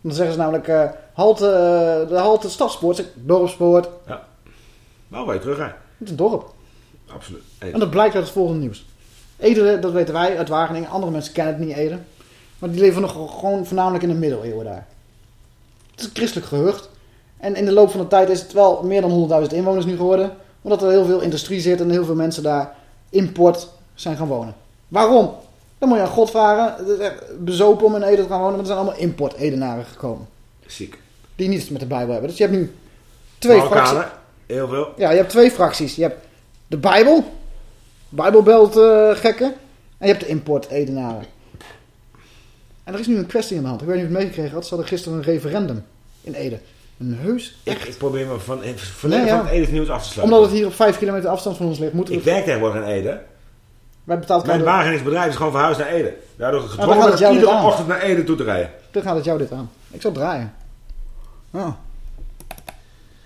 Dan zeggen ze namelijk eh, halte, eh, de halte Stadspoort. Zeg ik, Dorpspoort. Ja. Nou, waar je terug rijdt. Het is een dorp. Absoluut. En dat blijkt uit het volgende nieuws. Ede, dat weten wij uit Wageningen. Andere mensen kennen het niet, Ede. Maar die leven nog gewoon voornamelijk in de middeleeuwen daar. Het is een christelijk gehucht. En in de loop van de tijd is het wel meer dan 100.000 inwoners nu geworden. Omdat er heel veel industrie zit en heel veel mensen daar import zijn gaan wonen. Waarom? Dan moet je aan God vragen. Het is echt bezopen om in Ede te gaan wonen. Want er zijn allemaal import-Edenaren gekomen. Ziek. Die niets met de Bijbel hebben. Dus je hebt nu twee Marokkanen, fracties. heel veel. Ja, je hebt twee fracties. Je hebt de Bijbel, Bijbelbelt gekken. En je hebt de import-Edenaren. En er is nu een kwestie aan de hand. Ik weet niet of je het meegekregen had. Ze hadden gisteren een referendum in Ede. Een heus Ik, ik probeer me van, volledig Nee, ja. van het Edes nieuws af te sluiten. Omdat het hier op vijf kilometer afstand van ons ligt, moeten we... Ik werk tegenwoordig in Ede. Wij betalen Mijn Wageningsbedrijf is gewoon verhuisd naar Ede. Daardoor dan gedwongen gaat het dat jou iedere ochtend naar Ede toe te rijden. Dan gaat het jou dit aan. Ik zal draaien. Ja.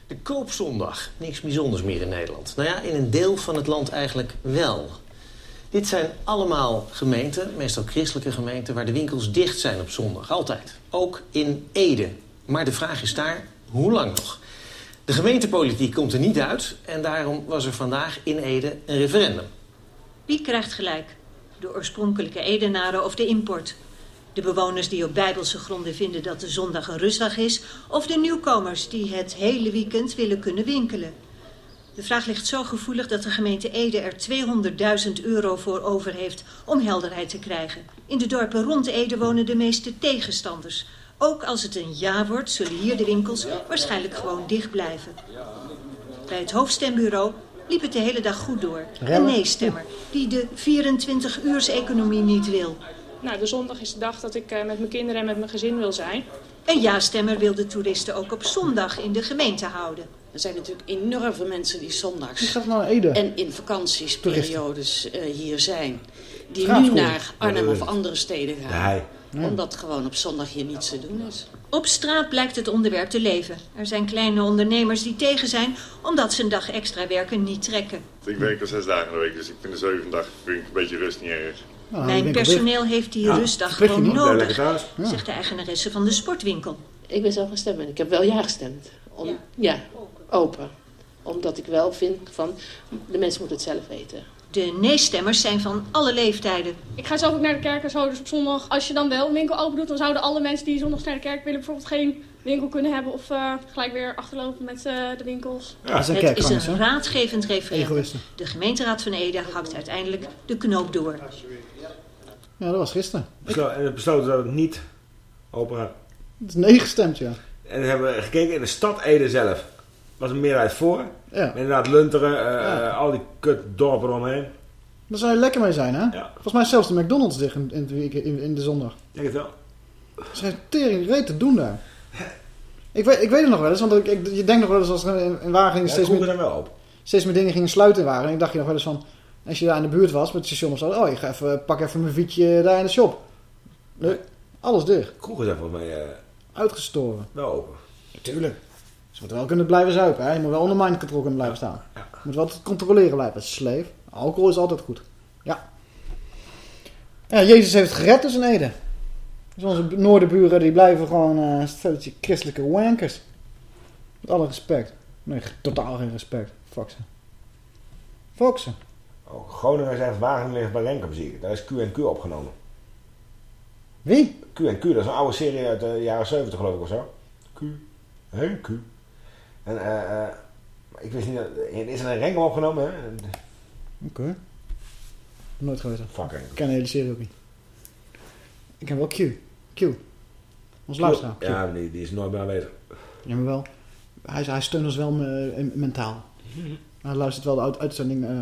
De koopzondag. Niks bijzonders meer in Nederland. Nou ja, in een deel van het land eigenlijk wel. Dit zijn allemaal gemeenten, meestal christelijke gemeenten... waar de winkels dicht zijn op zondag. Altijd. Ook in Ede. Maar de vraag is daar, hoe lang nog? De gemeentepolitiek komt er niet uit... en daarom was er vandaag in Ede een referendum. Wie krijgt gelijk? De oorspronkelijke Edenaren of de import? De bewoners die op bijbelse gronden vinden dat de zondag een rustdag is... of de nieuwkomers die het hele weekend willen kunnen winkelen? De vraag ligt zo gevoelig dat de gemeente Ede er 200.000 euro voor over heeft om helderheid te krijgen. In de dorpen rond Ede wonen de meeste tegenstanders. Ook als het een ja wordt, zullen hier de winkels waarschijnlijk gewoon dicht blijven. Bij het hoofdstembureau liep het de hele dag goed door. Een nee-stemmer die de 24-uurs-economie niet wil. Nou, de zondag is de dag dat ik eh, met mijn kinderen en met mijn gezin wil zijn. Een ja-stemmer wil de toeristen ook op zondag in de gemeente houden. Er zijn natuurlijk enorm veel mensen die zondags gaat nou naar Ede? en in vakantiesperiodes eh, hier zijn. Die nu naar Arnhem of andere steden gaan. Nee. Ja. Omdat gewoon op zondag hier niets te doen is. Op straat blijkt het onderwerp te leven. Er zijn kleine ondernemers die tegen zijn omdat ze een dag extra werken niet trekken. Ik werk al zes dagen in de week, dus ik vind de zevende dag vind ik een beetje rust niet erg. Mijn personeel heeft die rustdag spreek je gewoon niet? Nodig. Ja. zegt de eigenaresse van de sportwinkel. Ik ben zelf gaan stemmen. Ik heb wel ja gestemd. Om, ja. open. Omdat ik wel vind van de mensen moeten het zelf weten. De nee-stemmers zijn van alle leeftijden. Ik ga zelf ook naar de kerk en zo, dus op zondag, als je dan wel een winkel open doet, dan zouden alle mensen die zondag naar de kerk willen bijvoorbeeld geen winkel kunnen hebben of eh, gelijk weer achterlopen met eh, de winkels. het is een raadgevend referendum. De gemeenteraad van Ede hakt uiteindelijk de knoop door. Ja, dat was gisteren. Beslo- En het besloten dat het niet open gaat. Het is nee gestemd, ja. En we hebben gekeken in de stad Ede zelf. was een meerderheid voor. Ja. Met Inderdaad, Lunteren, eh, Ja. eh, al die kut dorpen eromheen. Daar zou je lekker mee zijn, hè? Volgens mij is zelfs de McDonald's dicht in, in, in, de zondag. Denk het wel. Er zijn tering reet te doen daar. Ik weet, ik weet het nog wel eens, want ik, ik- je denkt nog wel eens als er in, in Wageningen Ja, steeds, meer, wel op. steeds meer dingen gingen sluiten in Wageningen. dacht je nog wel eens van, als je daar in de buurt was met het station of zo, oh, ik ga even, pak even mijn fietsje daar in de shop. Nee, alles dicht. Kroegen zijn volgens mij eh, Uitgestoren. wel open. Natuurlijk. Ze moeten wel kunnen blijven zuipen, hè? Je moet wel onder mind control kunnen blijven staan. Je moet wel te controleren blijven, sleef. Alcohol is altijd goed. Ja. Ja, Jezus heeft het gered dus in Ede. Dus onze noorderburen die blijven gewoon eh stelletje christelijke wankers. Met alle respect. Nee, totaal geen respect. Fuck ze. Fuck ze. Groningen zegt Wageningen ligt bij Renkum, zie ik. Daar is Q&Q opgenomen. Wie? Q&Q, dat is een oude serie uit de jaren 70 geloof ik of zo. Q. Hey, Q. En eh, eh, ik wist niet, dat, is er een Renkum opgenomen? Hè? Oké. Nooit geweten. Fuck Ik ken de hele serie ook niet. Ik ken wel Q. Q. Ons luisteraar. Ja, die, die is nooit meer aanwezig. Ja, maar wel. Hij, hij steunt ons wel eh, mentaal. Hij luistert wel de uit- uitzending eh,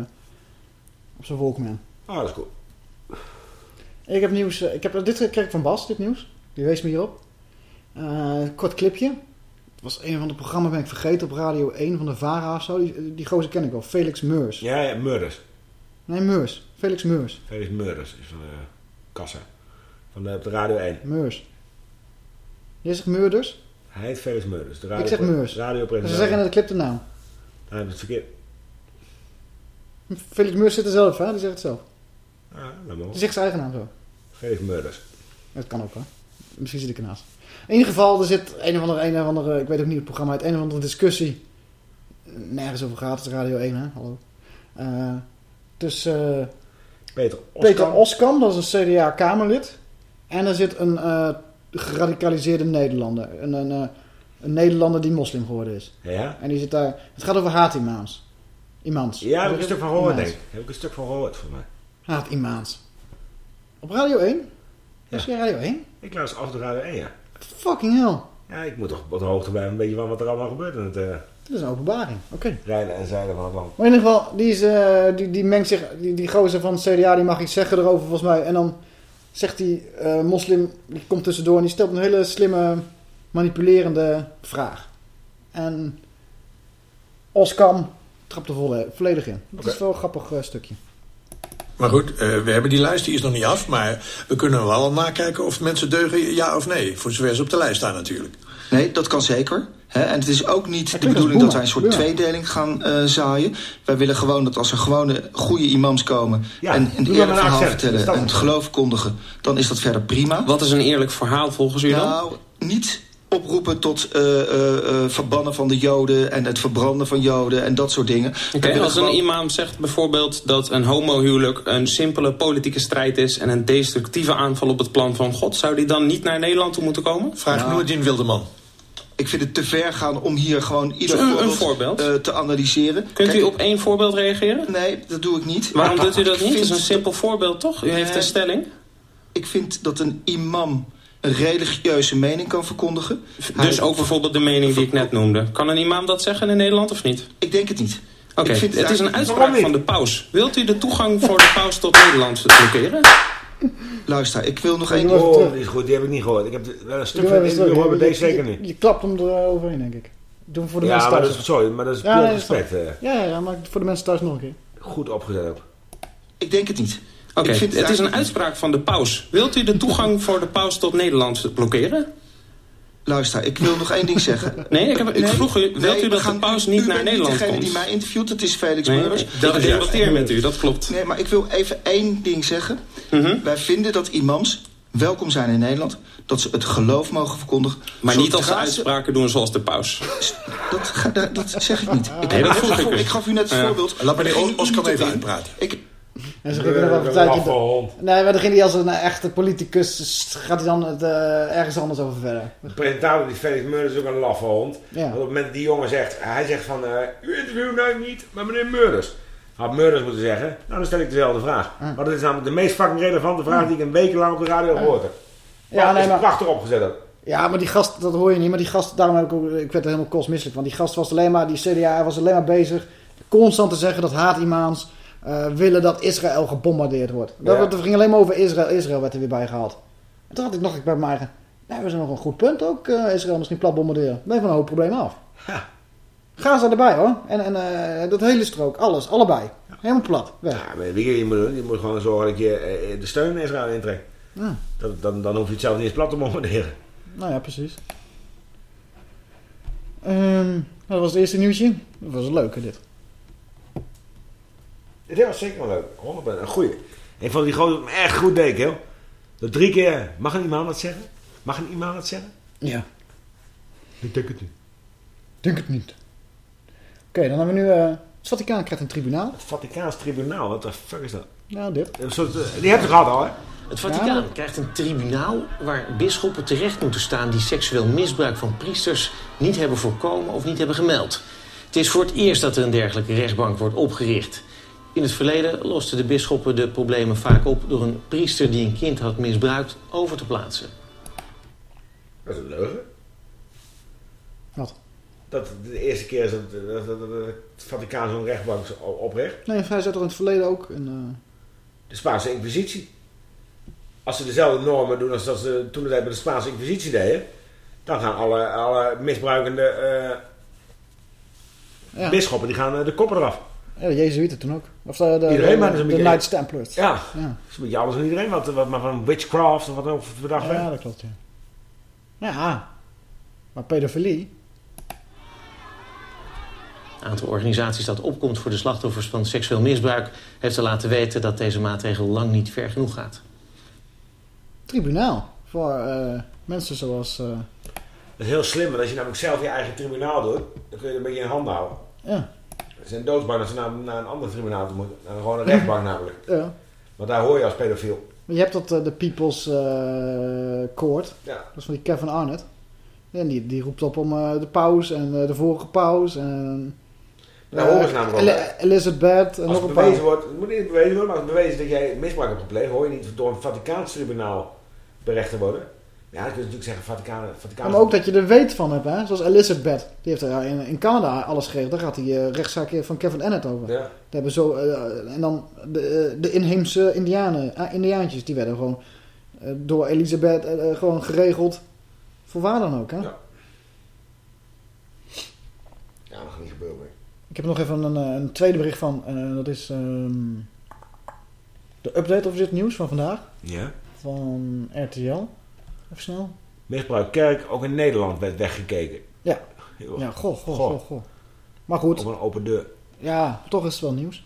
op zijn Walkman. Ah, dat is cool. Ik heb nieuws. eh, ik heb, dit kreeg ik van Bas, dit nieuws. Die wees me hierop. Eh, kort clipje. Het was een van de programma's, ben ik vergeten, op Radio 1 van de VARA of zo. Die, die gozer ken ik wel. Felix Meurs. Ja, ja, Murders. Nee, Meurs. Felix Meurs. Felix Murders is van de kassa. Van de, op de Radio 1. Meurs. Jij zegt Murders? Hij heet Felix Murders. De radio, ik zeg Meurs. Radio Ze zeggen in de clip de naam. Hij heeft het verkeerd. Felix Meurs zit er zelf, hè? Die zegt het zelf. Ah, dat mag. Die zegt zijn eigen naam zo. Felix Murders. Dat kan ook, hè? Misschien zit ik ernaast. In ieder geval, er zit een of andere, een of andere ik weet ook niet het programma, uit een of andere discussie. Nergens over gaat, het Radio 1, hè? Hallo. Eh tussen eh, Peter Oskam. Peter Oskam, dat is een CDA-Kamerlid. En er zit een eh, geradicaliseerde Nederlander. Een, een, eh, een Nederlander die moslim geworden is. Ja? En die zit daar... Het gaat over haatimams. Imams. Ja, heb ik een stuk van gehoord, denk ik. Heb ik een stuk van gehoord, voor mij. Haatimams. Op Radio 1? Is jij Radio 1? Ik luister af de Radio 1, ja. Fucking hell. Ja, ik moet toch op de hoogte blijven een beetje van wat er allemaal gebeurt in het eh Dat is een openbaring. Oké. rijden en zeilen van het land. Maar in ieder geval, die, is, eh, die, die mengt zich, die, die gozer van het CDA, die mag iets zeggen erover volgens mij. En dan zegt die eh, moslim, die komt tussendoor en die stelt een hele slimme, manipulerende vraag. En Oskam trapt er volle- volledig in. Dat is wel een grappig eh, stukje. Maar goed, eh, we hebben die lijst, die is nog niet af. Maar we kunnen wel nakijken of mensen deugen, ja of nee. Voor zover ze op de lijst staan natuurlijk. Nee, dat kan zeker. Hè, en het is ook niet de bedoeling dat wij een soort tweedeling gaan eh, zaaien. Wij willen gewoon dat als er gewone goede imams komen... Ja, en een eerlijk een verhaal accent. vertellen en het geloof kondigen... dan is dat verder prima. Wat is een eerlijk verhaal volgens u dan? Nou, niet oproepen tot eh, eh, eh, verbannen van de joden... en het verbranden van joden en dat soort dingen. Oké, als een imam zegt bijvoorbeeld dat een homohuwelijk een simpele politieke strijd is en een destructieve aanval op het plan van God, zou die dan niet naar Nederland toe moeten komen? Vraag Noordin Wilderman. Ik vind het te ver gaan om hier gewoon ieder Een- een voorbeeld, voorbeeld. eh, te analyseren. Kunt Kijk, u op één voorbeeld reageren? Nee, dat doe ik niet. Waarom doet u dat Ik niet? Het is een simpel voorbeeld, toch? U heeft een stelling. Ik vind dat een imam een religieuze mening kan verkondigen. Dus ook bijvoorbeeld de mening die ik net noemde. Kan een imam dat zeggen in Nederland of niet? Ik denk het niet. Oké, het is een uitspraak van de paus. Wilt u de toegang voor de paus tot Nederland blokkeren? Luister, ik wil nog één... maar Oh, terug. is goed, die heb ik niet gehoord. Ik heb wel een stuk van het interview gehoord, maar deze zeker niet. Je klapt hem er overheen, denk ik. Doe hem voor de Ja, mensen maar thuis. dat is- sorry, maar dat is Ja, puur nee, respect, eh. Ja, ja, maar voor de mensen thuis nog een keer. Goed opgezet ook. Ik denk het niet. Oké, het is een uitspraak van de paus. Wilt u de toegang voor de paus tot Nederland blokkeren? Luister, ik wil nog één ding zeggen. Nee, ik, heb, ik vroeg u, wilt nee, u dat gaan- de paus niet naar bent Nederland degene komt? die mij interviewt, het is Felix Nee, dat Ik is debatteer met u, dat klopt. Nee, maar ik wil even één ding zeggen. Mhm. Wij vinden dat imams welkom zijn in Nederland. Dat ze het geloof mogen verkondigen. Maar niet als ze uitspraken doen zoals de paus. Dat, ga- dat, dat zeg ik niet. Ik, Nee, dat ik, vroeg gaf, ik u. ik gaf u net het Ja. voorbeeld. Laat meneer Er iemand even uitpraten. Ik, En ze gingen wel. Nee, maar dan ging hij als een echte politicus... gaat hij dan het, eh, ergens anders over verder. De presentator, die Felix Murders, is ook een laffe hond. Ja. Want op het moment dat die jongen zegt, hij zegt van, eh, u interviewt nou niet, maar meneer Murders. Had Murders moeten zeggen, nou dan stel ik dezelfde vraag. Maar dat is namelijk de meest fucking relevante vraag die ik een week lang op de radio gehoord heb. Ja, nee, is maar- prachtig opgezet. Ja, maar die gast, dat hoor je niet. Maar die gast, daarom heb ik ook, ik werd er helemaal kostmisselijk. Want die gast was alleen maar, die CDA was alleen maar bezig constant te zeggen dat haatimams eh willen dat Israël gebombardeerd wordt. Dat, Ja. Ging alleen maar over Israël. Israël werd er weer bij gehaald. En toen had ik nog ik bij mij eigen, nee, we zijn nog een goed punt ook. eh, Israël misschien plat bombarderen. Ben je van een hoop problemen af. Ga ze erbij hoor. En, en eh, dat hele strook, alles, allebei. Helemaal plat, weg. Ja, je, moet? Je moet gewoon zorgen dat je de steun in Israël intrekt. Ja. Dat, dan, dan hoef je het zelf niet eens plat te bombarderen. Nou ja, precies. Ehm, dat was het eerste nieuwtje. Dat was leuk dit. Dit was zeker wel leuk. 100%. Een goeie. Ik vond die gewoon echt goed deed, joh. Dat drie keer. Mag een iemand dat zeggen? Mag een iemand dat zeggen? Ja. Ik denk het niet. Denk het niet. Oké, dan hebben we nu... eh, het Vaticaan krijgt een tribunaal. Het Vaticaans tribunaal, wat de fuck is dat? Nou, dit. Een soort, eh, die hebt je gehad al, hè? Het Vaticaan krijgt een tribunaal waar bisschoppen terecht moeten staan... die seksueel misbruik van priesters niet hebben voorkomen of niet hebben gemeld. Het is voor het eerst dat er een dergelijke rechtbank wordt opgericht. In het verleden losten de bisschoppen de problemen vaak op... door een priester die een kind had misbruikt over te plaatsen. Dat is een leugen. Wat? Dat de eerste keer is dat, dat, dat- dat het Vaticaan zo'n rechtbank zo opricht. Nee, hij zat er in het verleden ook. En, eh, De Spaanse Inquisitie. Als ze dezelfde normen doen als dat ze toen de tijd bij de Spaanse Inquisitie deden... dan gaan alle, alle misbruikende eh Ja. bisschoppen die gaan eh, de koppen eraf. Ja, de Jezuïeten toen ook. Of de, de, Iedereen de, maar de, een de beetje- Knights Templars. Ja, Ja. Is een beetje alles en iedereen wat, wat maar van witchcraft of wat ook verdacht Ja, werd. dat klopt, ja. Ja, maar pedofilie... Een aantal organisaties dat opkomt voor de slachtoffers van seksueel misbruik... heeft er laten weten dat deze maatregel lang niet ver genoeg gaat. Tribunaal. Voor eh, mensen zoals... eh, Dat is heel slim, want als je namelijk zelf je eigen tribunaal doet, dan kun je het een beetje in handen houden. ja. Ze zijn doodsbang dat ze naar, naar een ander tribunaal moeten. Naar gewoon een rechtbank namelijk. ja. Want daar hoor je als pedofiel. Je hebt dat, eh, de People's eh, Court. Ja. Dat is van die Kevin Arnett. En die, die roept op om eh, de paus en de vorige paus. En, Daar eh, horen ze namelijk? Elizabeth en Als nog het een bewezen wordt, het moet niet bewezen worden, maar als bewezen dat jij misbruik hebt gepleegd, hoor je niet door een Vaticaans tribunaal berecht te worden. Ja, kun je natuurlijk zeggen Vaticaan. Vaticaan Maar ook dat je er weet van hebt, hè? Zoals Elizabeth. Die heeft er in, in Canada alles geregeld. Daar gaat die eh, rechtszaak van Kevin Arnett over. Ja. Daar hebben zo, eh, en dan de, eh, de inheemse indianen, indiaantjes, die werden gewoon eh, door Elizabeth eh, eh, gewoon geregeld. Voor waar dan ook, hè? Ja. Ja, dat gaat niet gebeuren. meer. Ik heb nog even een, eh, een tweede bericht van. eh, dat is ehm, de update over dit nieuws van vandaag. Ja. Van RTL. Even snel. Misbruik kerk, ook in Nederland werd weggekeken. Ja. Heel- Ja, goh, goh, goh, goh. Maar goed. Op een open deur. Ja, toch is het wel nieuws.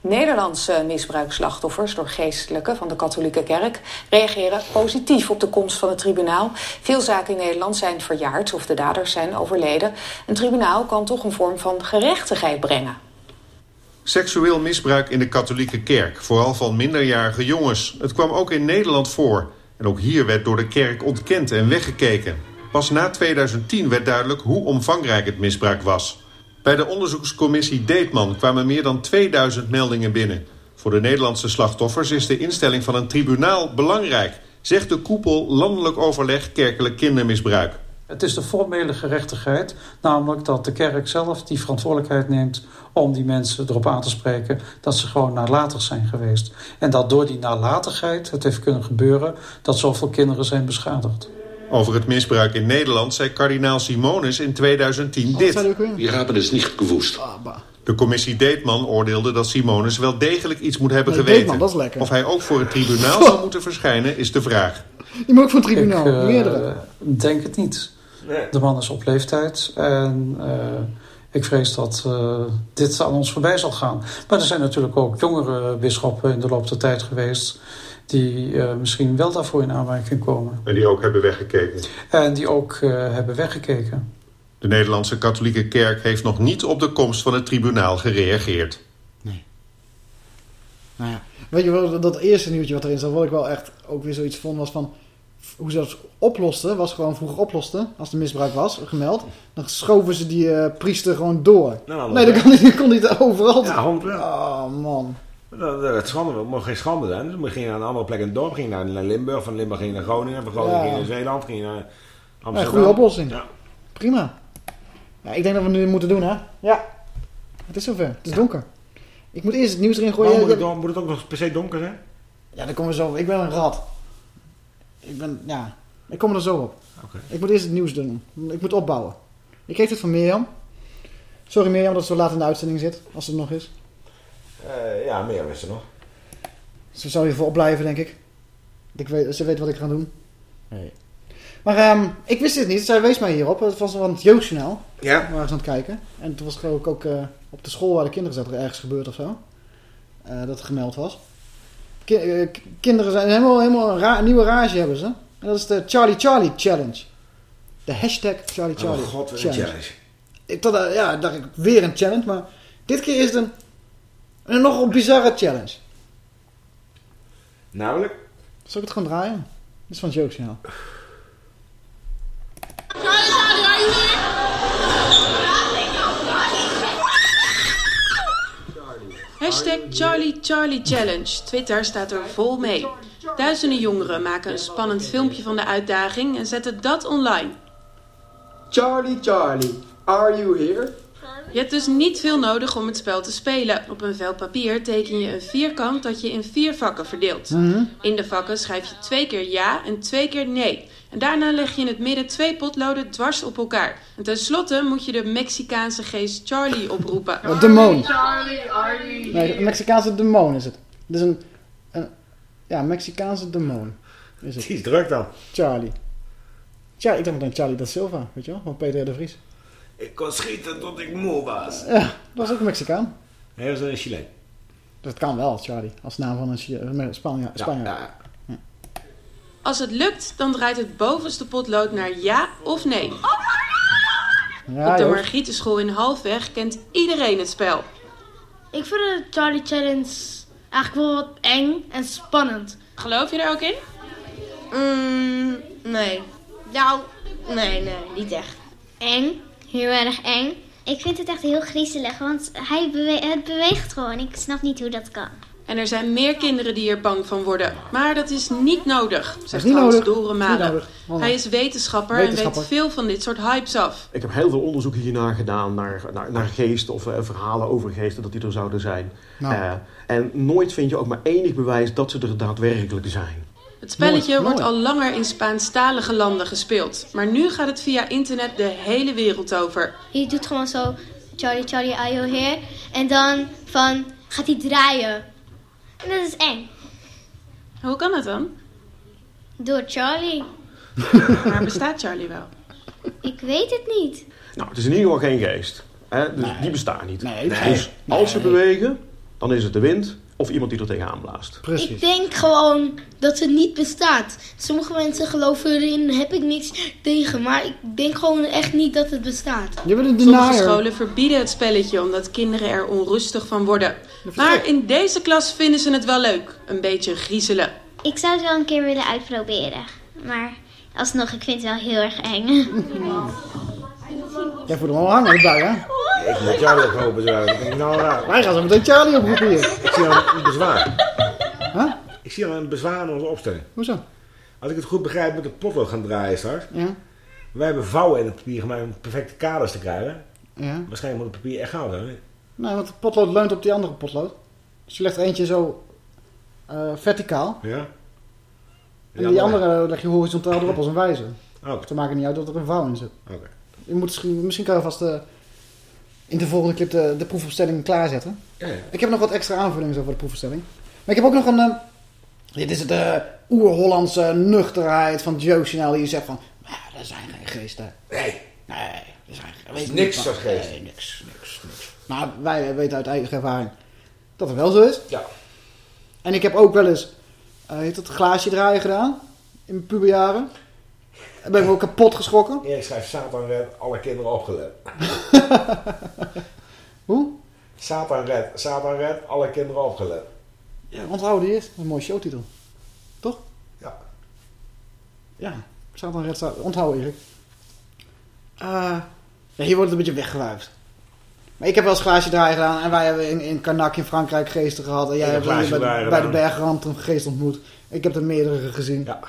Nederlandse misbruikslachtoffers door geestelijken van de katholieke kerk reageren positief op de komst van het tribunaal. Veel zaken in Nederland zijn verjaard of de daders zijn overleden. Een tribunaal kan toch een vorm van gerechtigheid brengen. Seksueel misbruik in de katholieke kerk, vooral van minderjarige jongens. Het kwam ook in Nederland voor. En ook hier werd door de kerk ontkend en weggekeken. Pas na 2010 werd duidelijk hoe omvangrijk het misbruik was. Bij de onderzoekscommissie Deetman kwamen meer dan 2000 meldingen binnen. Voor de Nederlandse slachtoffers is de instelling van een tribunaal belangrijk... zegt de koepel Landelijk Overleg Kerkelijk Kindermisbruik. Het is de formele gerechtigheid, namelijk dat de kerk zelf die verantwoordelijkheid neemt om die mensen erop aan te spreken dat ze gewoon nalatig zijn geweest. En dat door die nalatigheid het heeft kunnen gebeuren dat zoveel kinderen zijn beschadigd. Over het misbruik in Nederland zei kardinaal Simonis in 2010 dit. Wir haben es nicht gewusst. De commissie Deetman oordeelde dat Simonis wel degelijk iets moet hebben Nee, geweten. Deetman, dat is lekker. Of hij ook voor het tribunaal zal moeten verschijnen, is de vraag. Die moet ook van het tribunaal. Ik eh, Meerdere. denk het niet. Nee. De man is op leeftijd en eh, ik vrees dat eh, dit aan ons voorbij zal gaan. Maar er zijn natuurlijk ook jongere bisschoppen in de loop der tijd geweest... die eh, misschien wel daarvoor in aanmerking komen. En die ook hebben weggekeken. En die ook eh, hebben weggekeken. De Nederlandse katholieke kerk heeft nog niet op de komst van het tribunaal gereageerd. Nou ja. Weet je wel, dat eerste nieuwtje wat erin zat, wat ik wel echt ook weer zoiets vond, was van... Hoe ze dat oplosten, was gewoon vroeger oplosten, als er misbruik was, gemeld. Dan schoven ze die eh, priester gewoon door. Nou, nee, dan kon hij, dan kon hij het overal. Ja, Oh man. Dat, dat, schande, dat mocht geen schande zijn. Dus we gingen naar een andere plek in het dorp. Gingen naar, Limburg. Van Limburg ging je naar Groningen. Van Groningen Ja. ging je naar Zeeland. Ging je naar Ja, Amsterdam. goede oplossing. Ja. Prima. Ja, ik denk dat we nu moeten doen, hè? Ja. Het is zover. Het is donker. Ik moet eerst het nieuws erin gooien. Moet, Ja, het, dan- moet het ook nog per se donker zijn? Ja, daar komen we zo. Ik ben een rat. Ik ben, ja. Ik kom er zo op. Oké. Ik moet eerst het nieuws doen. Ik moet opbouwen. Ik kreeg dit van Mirjam. Sorry Mirjam dat het zo laat in de uitzending zit. Als het nog is. Eh, ja, meer is er nog. Ze zou hiervoor opblijven, denk ik. ik weet, ze weet wat ik ga doen. Nee. Maar ehm, ik wist dit niet. Zij wees mij hierop. Het was van het Jeugdjournaal. Ja. We waren ze aan het kijken. En toen was het geloof ik ook eh, op de school waar de kinderen zaten er ergens gebeurd of zo. Eh, dat het gemeld was. Ki- eh, kinderen zijn helemaal, helemaal een, ra- een nieuwe rage hebben ze. En dat is de Charlie Charlie Challenge. De hashtag Charlie Oh Charlie god, wat een challenge. Ik dacht, eh, ja, dacht ik weer een challenge. Maar dit keer is het een, een nogal bizarre challenge. Namelijk? Zal ik het gewoon draaien? Dit is van Jeugdjournaal. Hashtag Charlie Charlie Challenge. Twitter staat er vol mee. Duizenden jongeren maken een spannend filmpje van de uitdaging en zetten dat online. Charlie, Charlie, are you here? Je hebt dus niet veel nodig om het spel te spelen. Op een vel papier teken je een vierkant dat je in vier vakken verdeelt. Mhm. In de vakken schrijf je twee keer ja en twee keer nee. En daarna leg je in het midden twee potloden dwars op elkaar. En tenslotte moet je de Mexicaanse geest Charlie oproepen. Een demon. Charlie, you Nee, een Mexicaanse demon is het. Het is een, een ja, Mexicaanse demon. Is het. Die is druk dan. Charlie. Tja, ik dacht dan Charlie da Silva, weet je wel, van Peter de Vries. Ik kon schieten tot ik moe was. Ja, dat was ook een Mexicaan. Nee, dat is een Chileen. Dat kan wel, Charlie, als naam van een een Spanja- Spanjaard. Als het lukt, dan draait het bovenste potlood naar ja of nee. Ja, Op de. Margrietenschool in Halfweg kent iedereen het spel. Ik vind de Charlie Challenge eigenlijk wel wat eng en spannend. Geloof je er ook in? Mm, nee. Nou, nee, nee, niet echt. Eng, heel erg eng. Ik vind het echt heel griezelig, want hij bewe het beweegt gewoon. Ik snap niet hoe dat kan. En er zijn meer kinderen die er bang van worden. Maar dat is niet nodig, zegt niet Hans. Oh. Hij is wetenschapper, Wetenschapper. en weet veel van dit soort hypes af. Ik heb heel veel onderzoek hiernaar gedaan naar, naar, naar geesten of eh, verhalen over geesten dat die er zouden zijn. Nou. Eh, en nooit vind je ook maar enig bewijs dat ze er daadwerkelijk zijn. Het spelletje Nooit, wordt nooit. al langer in Spaanstalige landen gespeeld. Maar nu gaat het via internet de hele wereld over. Je doet gewoon zo, Charlie, Charlie, are you here? En dan van, gaat hij draaien. En dat is eng. Hoe kan het dan? Door Charlie. Maar bestaat Charlie wel? Ik weet het niet. Nou, het is in ieder geval geen geest. Hè? Dus die bestaan niet. Nee. Dus als ze bewegen, dan is het de wind of iemand die er tegenaan blaast. Ik denk gewoon dat het niet bestaat. Sommige mensen geloven erin, heb ik niks tegen. Maar ik denk gewoon echt niet dat het bestaat. Je bent een Sommige scholen verbieden het spelletje omdat kinderen er onrustig van worden. Maar in deze klas vinden ze het wel leuk. Een beetje griezelen. Ik zou het wel een keer willen uitproberen. Maar alsnog, ik vind het wel heel erg eng. Jij voelt hem al hangen erbij, hè? Ik moet Charlie. Dat vind ik nou raar. Wij gaan zo meteen Charlie oproepen hier. Ik zie al een bezwaar. Huh? Ik zie al een bezwaar in onze opstelling. Hoezo? Als ik het goed begrijp, moet de potlood gaan draaien straks. Ja. Wij hebben vouwen in het papier gemaakt om perfecte kaders te krijgen. Ja. Waarschijnlijk moet het papier echt goud zijn. Nou, want de potlood leunt op die andere potlood. Dus je legt er eentje zo eh, verticaal. Ja. En die andere leg je horizontaal erop als een wijzer. Oké. Te maken niet uit dat er een vouw in zit. Oké. Je moet, misschien- kan je vast eh, in de volgende clip de, de proefopstelling klaarzetten. Ja, ja. Ik heb nog wat extra aanvullingen over de proefopstelling. Maar ik heb ook nog een... eh, dit is de oer-Hollandse nuchterheid van jeugdjournaal. Die zegt van... "Nou, er zijn geen geesten. Nee. Nee, er zijn weet niks niet als wat. geest. Nee, niks, niks, niks. Maar wij weten uit eigen ervaring dat het wel zo is. Ja. En ik heb ook wel eens... eh heet het glaasje draaien gedaan. In mijn puberjaren. Daar ben ik ook kapot geschrokken. Ja, ik schrijf Satan red, alle kinderen opgelet. Hoe? Satan red, Satan red, alle kinderen opgelet. Ja, onthoud die eerst. Een mooie showtitel. Toch? Ja. Ja, Satan Red staat. Onthoud Erik. Eh, ja, hier wordt het een beetje weggewuifd. Maar ik heb wel eens glaasje draaien gedaan. En wij hebben in, in Karnak in Frankrijk geesten gehad. En jij hebt bij, bij de bergrand een geest ontmoet. Ik heb er meerdere gezien. Ja.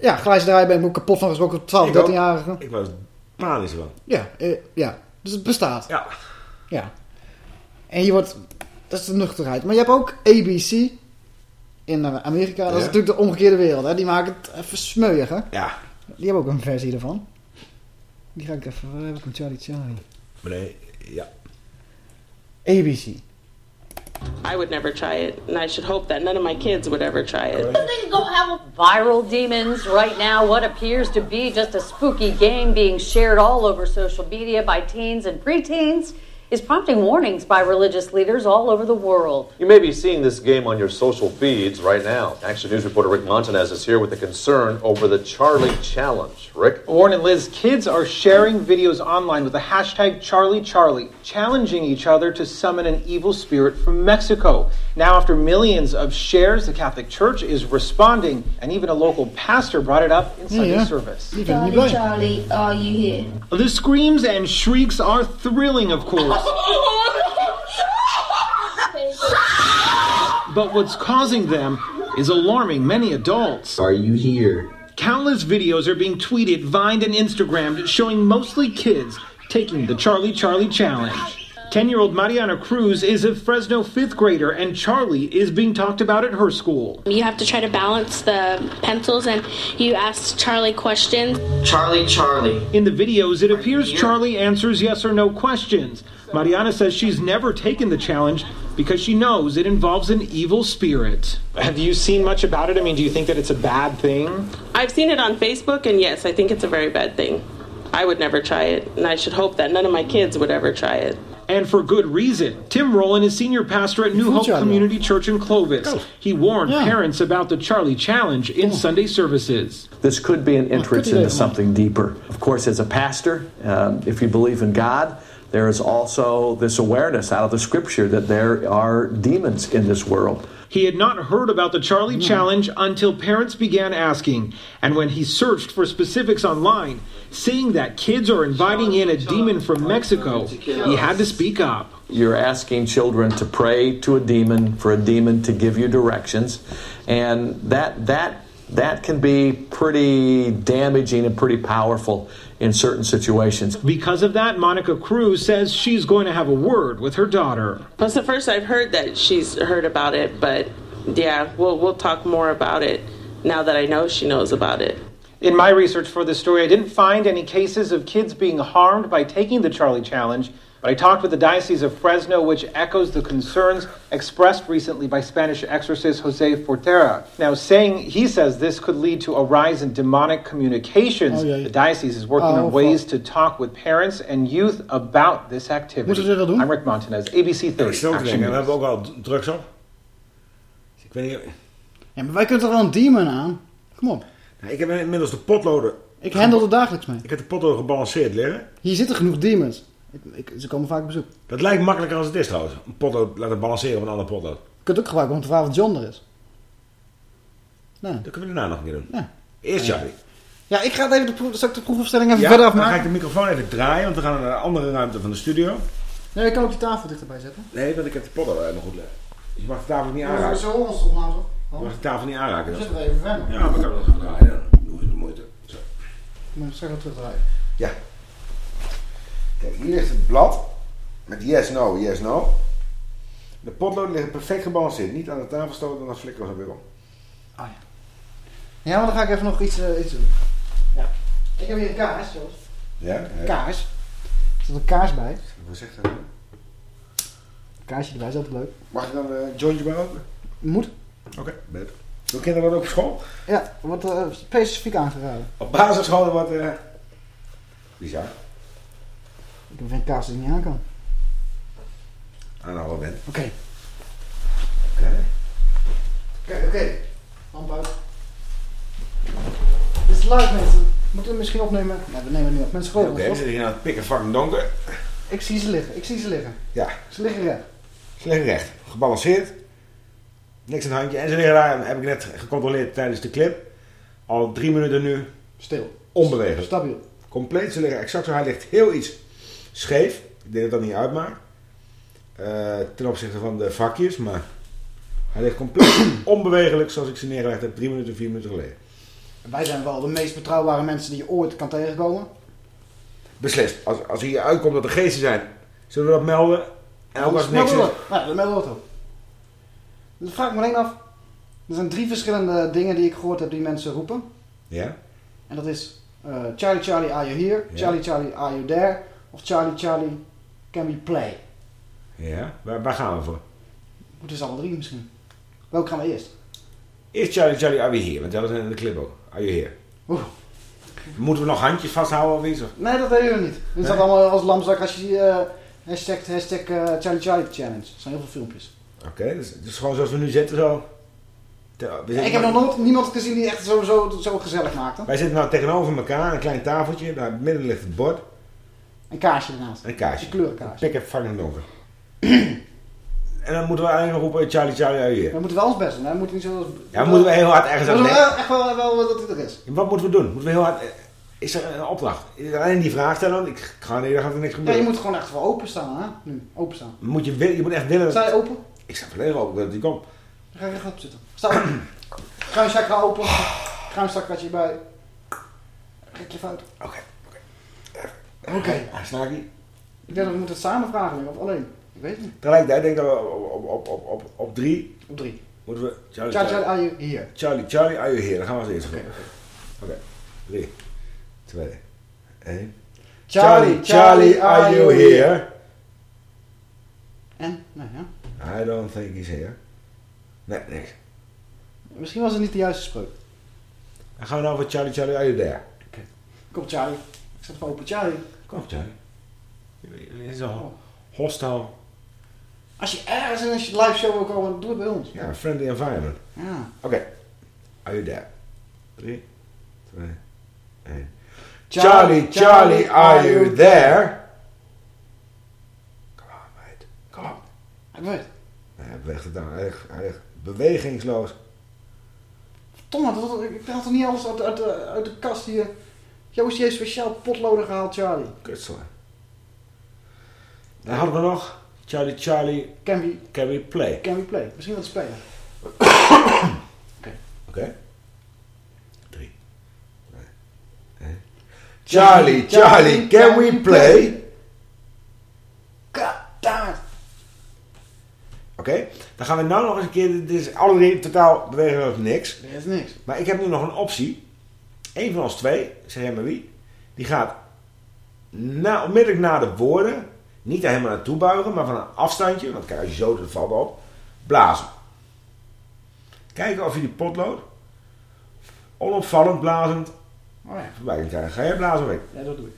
Ja, glaasje draaien ben ik ook kapot van geschrokken. 12, Ik ook. 13-jarige. Ik was panisch van. Ja, eh, ja. Dus het bestaat. Ja. Ja. En je wordt... Dat is de nuchterheid. Maar je hebt ook ABC in eh, Amerika. Dat is Ja. natuurlijk de omgekeerde wereld. Hè? Die maken het even smeuig, hè? Ja. Die hebben ook een versie ervan. Die ga ik even... Waar heb ik hem? Charlie Charlie. Nee, ja. ABC. I would never try it, and I should hope that none of my kids would ever try it. go have viral demons right now. What appears to be just a spooky game being shared all over social media by teens and preteens is prompting warnings by religious leaders all over the world. You may be seeing this game on your social feeds right now. Action News reporter Rick Montanez is here with a concern over the Charlie Challenge. Rick? Warren and Liz, kids are sharing videos online with the hashtag Charlie Charlie, challenging each other to summon an evil spirit from Mexico. Now, after millions of shares, the Catholic Church is responding, and even a local pastor brought it up in Sunday Yeah. service. Charlie, Charlie, are you here? The screams and shrieks are thrilling, of course. But what's causing them is alarming many adults. Are you here? Countless videos are being tweeted, vined, and Instagrammed showing mostly kids taking the Charlie Charlie Challenge. 10 year old Mariana Cruz is a Fresno fifth grader, and Charlie is being talked about at her school. You have to try to balance the pencils and you ask Charlie questions. Charlie, Charlie. In the videos, it appears Charlie answers yes or no questions. Mariana says she's never taken the challenge because she knows it involves an evil spirit. Have you seen much about it? I mean, do you think that it's a bad thing? I've seen it on Facebook, and yes, I think it's a very bad thing. I would never try it, and I should hope that none of my kids would ever try it. And for good reason. Tim Rowland is senior pastor at New Hope Community Church in Clovis. He warned parents about the Charlie Challenge in Sunday services. This could be an entrance into something deeper. Of course, as a pastor, um, if you believe in God, there is also this awareness out of the scripture that there are demons in this world. He had not heard about the Charlie hmm. Challenge until parents began asking. And when he searched for specifics online, seeing that kids are inviting in a demon from Mexico, he had to speak up. You're asking children to pray to a demon for a demon to give you directions, and that that that can be pretty damaging and pretty powerful in certain situations. Because of that, Monica Cruz says she's going to have a word with her daughter. That's the first I've heard that she's heard about it, but yeah, we'll we'll talk more about it now that I know she knows about it. In my research for this story, I didn't find any cases of kids being harmed by taking the Charlie Challenge, but I talked with the Diocese of Fresno, which echoes the concerns expressed recently by Spanish exorcist Jose Fortera. Now, saying he says this could lead to a rise in demonic communications, Oh, yeah. the diocese is working Oh, on ways to talk with parents and youth about this activity. Moeten ze dat doen? I'm Rick Montanez, ABC 30. Ik stel te Action denken, we News. hebben ook al drugs op. Dus ik weet niet... Ja, maar wij kunnen toch wel een demon aan? Kom op. Nou, ik heb inmiddels de potloden... Ik handel er dagelijks mee. Ik heb de potloden gebalanceerd liggen. Hier zitten genoeg demons. Ik, ik- ze komen vaak op bezoek. Dat lijkt makkelijker als het is trouwens. Een potlood laten balanceren op een ander potlood. Je kunt het ook gebruiken om te vragen of John er is. Nee. Dat kunnen we daarna nog een keer doen. Ja. Eerst Charlie. Ja, ik ga het even de, proef, zal ik de proefopstelling even Ja, verder dan ga ik afmaken. de microfoon even draaien, want we gaan naar een andere ruimte van de studio. Nee, ik kan ook die tafel dichterbij zetten. Nee, want ik heb de potlood helemaal goed liggen. Je mag de tafel niet Ja, aanraken. Zo ons toch nou toch? Je mag de tafel niet aanraken. We zitten er even verder. Ja, maar kan we nog draaien. Dan doe je de moeite. Zo. Ik moet straks wel terugdraaien. Ja. Kijk, hier ligt het blad. Met yes, no, yes, no. De potloden liggen perfect gebalanceerd. Niet aan de tafel stoten, dan flikkeren ze weer om. Ja, maar dan ga ik even nog iets, eh, iets doen. Ja. Ik heb hier een kaars, Jos. Ja? Kaars. Er zit een kaars bij. Wat zegt dat? Een kaarsje erbij is altijd leuk. Mag je dan een jointje bij roken? Moet. Oké, beter. Doen kinderen dat ook op school? Ja, wordt eh, specifiek aangeraden. Op basisscholen wordt... eh bizar. Ik heb geen kaars die niet aan kan. Aanhouden bent. Oké. Oké. Oké, oké. Hand buiten. Dit is live mensen. Moeten we misschien opnemen? Nee, we nemen niet op. Mensen Oké, we ons, zitten toch? hier aan het pikken fucking donker. Ik zie ze liggen. Ik zie ze liggen. Ja. Ze liggen recht. Ze liggen recht. Gebalanceerd. Niks aan het handje. En ze liggen daar, heb ik net gecontroleerd tijdens de clip. Al drie minuten nu. Stil. Onbewegelijk. Stabiel. Compleet. Ze liggen exact zo. Hij ligt heel iets scheef. Ik denk dat dat niet uitmaakt. Eh, ten opzichte van de vakjes, maar hij ligt compleet onbewegelijk zoals ik ze neergelegd heb drie minuten, vier minuten geleden. Wij zijn wel de meest betrouwbare mensen die je ooit kan tegenkomen. Beslist. Als, als hier uitkomt dat er geesten zijn, zullen we dat melden? En ook als het niks is. dat. Dat melden we het ook. Dan vraag ik me alleen af. Er zijn drie verschillende dingen die ik gehoord heb die mensen roepen. Ja? En dat is eh, Charlie Charlie are you here? Ja. Charlie Charlie are you there? Of Charlie Charlie can we play? Ja? Waar, waar gaan we voor? Moeten ze alle drie misschien. Welke gaan we eerst? Eerst Charlie Charlie, are we here? Want dat was in de clip ook. Are you here? Oeh. Moeten we nog handjes vasthouden of iets? Of? Nee, dat weten we niet. Dit Nee? staat allemaal als lamzak als je eh hashtag, hashtag eh, Charlie Charlie challenge. Er zijn heel veel filmpjes. Oké, dus, dus gewoon zoals we nu zitten zo. Te- we zitten ik heb nog nooit niemand gezien die echt zo, zo, zo gezellig maakte. Wij zitten nou tegenover elkaar, een klein tafeltje. Daar het midden ligt het bord. Een kaarsje ernaast. Een kaarsje. Een kleurenkaars. Pik heb fucking donker. en dan moeten we alleen nog roepen Charlie Charlie you here? Dan moeten we ons best doen. hè. We moeten niet zo... Ja, moeten we heel hard ergens aan we denken. wel- echt wel, wel dat het er is. Wat moeten we doen? Moeten we heel hard... Is er een opdracht? Alleen die vraag stellen? Ik ga nee, gaat er niks Ja, gebeuren. je moet gewoon echt wel openstaan, hè? Nu, openstaan. Moet je, wil- je moet echt willen... Sta je open? Ik sta volledig open dat die komt. Dan ga je rechtop zitten. Sta open. Kruinzakra open. Kruinzakratje bij. Rek je fout. Oké. Oké. Ah, Snaakie. Ik denk dat we moeten het samen vragen, of alleen. Ik weet het niet. Tegelijkertijd denk ik dat we op, op, op, op, op, drie... Op drie. Moeten we... Charlie, Charlie, Charlie, are you here? Charlie, Charlie, are you here? Dan gaan we als eerste. Oké, oké. Drie, twee, één. Charlie, Charlie, are you here? En? Nee, ja. I don't think he's here. Nee, niks. Misschien was het niet de juiste spreuk. Dan gaan we nou voor Charlie, Charlie, are you there? Kom Charlie. Ik zet even open. Charlie. Kom Charlie. Dit is al hostile. Als je ergens in een live show wil komen, doe het bij ons. Ja, friendly environment. Ja. Oké. Are you there? Drie, twee, één. Charlie, Charlie, are you there? Come on, mate. Kom op. Hij beweegt. Nee, hij beweegt het dan. Hij ligt, ligt bewegingsloos. Tom, dat, ik haal toch niet alles uit, uit, de, uit de kast hier. Joost, heeft speciaal potloden gehaald, Charlie. Kutsel. Dan hadden we nog Charlie, Charlie, Can we, can we play? can we play? Misschien wat spelen. Oké. Drie. twee, één. Charlie, Charlie, can we play? God. Oké, dan gaan we nou nog eens een keer. Dit is alle drie totaal bewegen we niks. Er is niks. Maar ik heb nu nog een optie. Eén van ons twee, zeg maar wie, die gaat na, onmiddellijk na de woorden, niet er helemaal naartoe buigen, maar van een afstandje, want kijk, als je zo, dat valt op, blazen. Kijken of je die potlood onopvallend blazend Oh ja. voorbij kan krijgen. Ga jij blazen of ik? Ja, dat doe ik.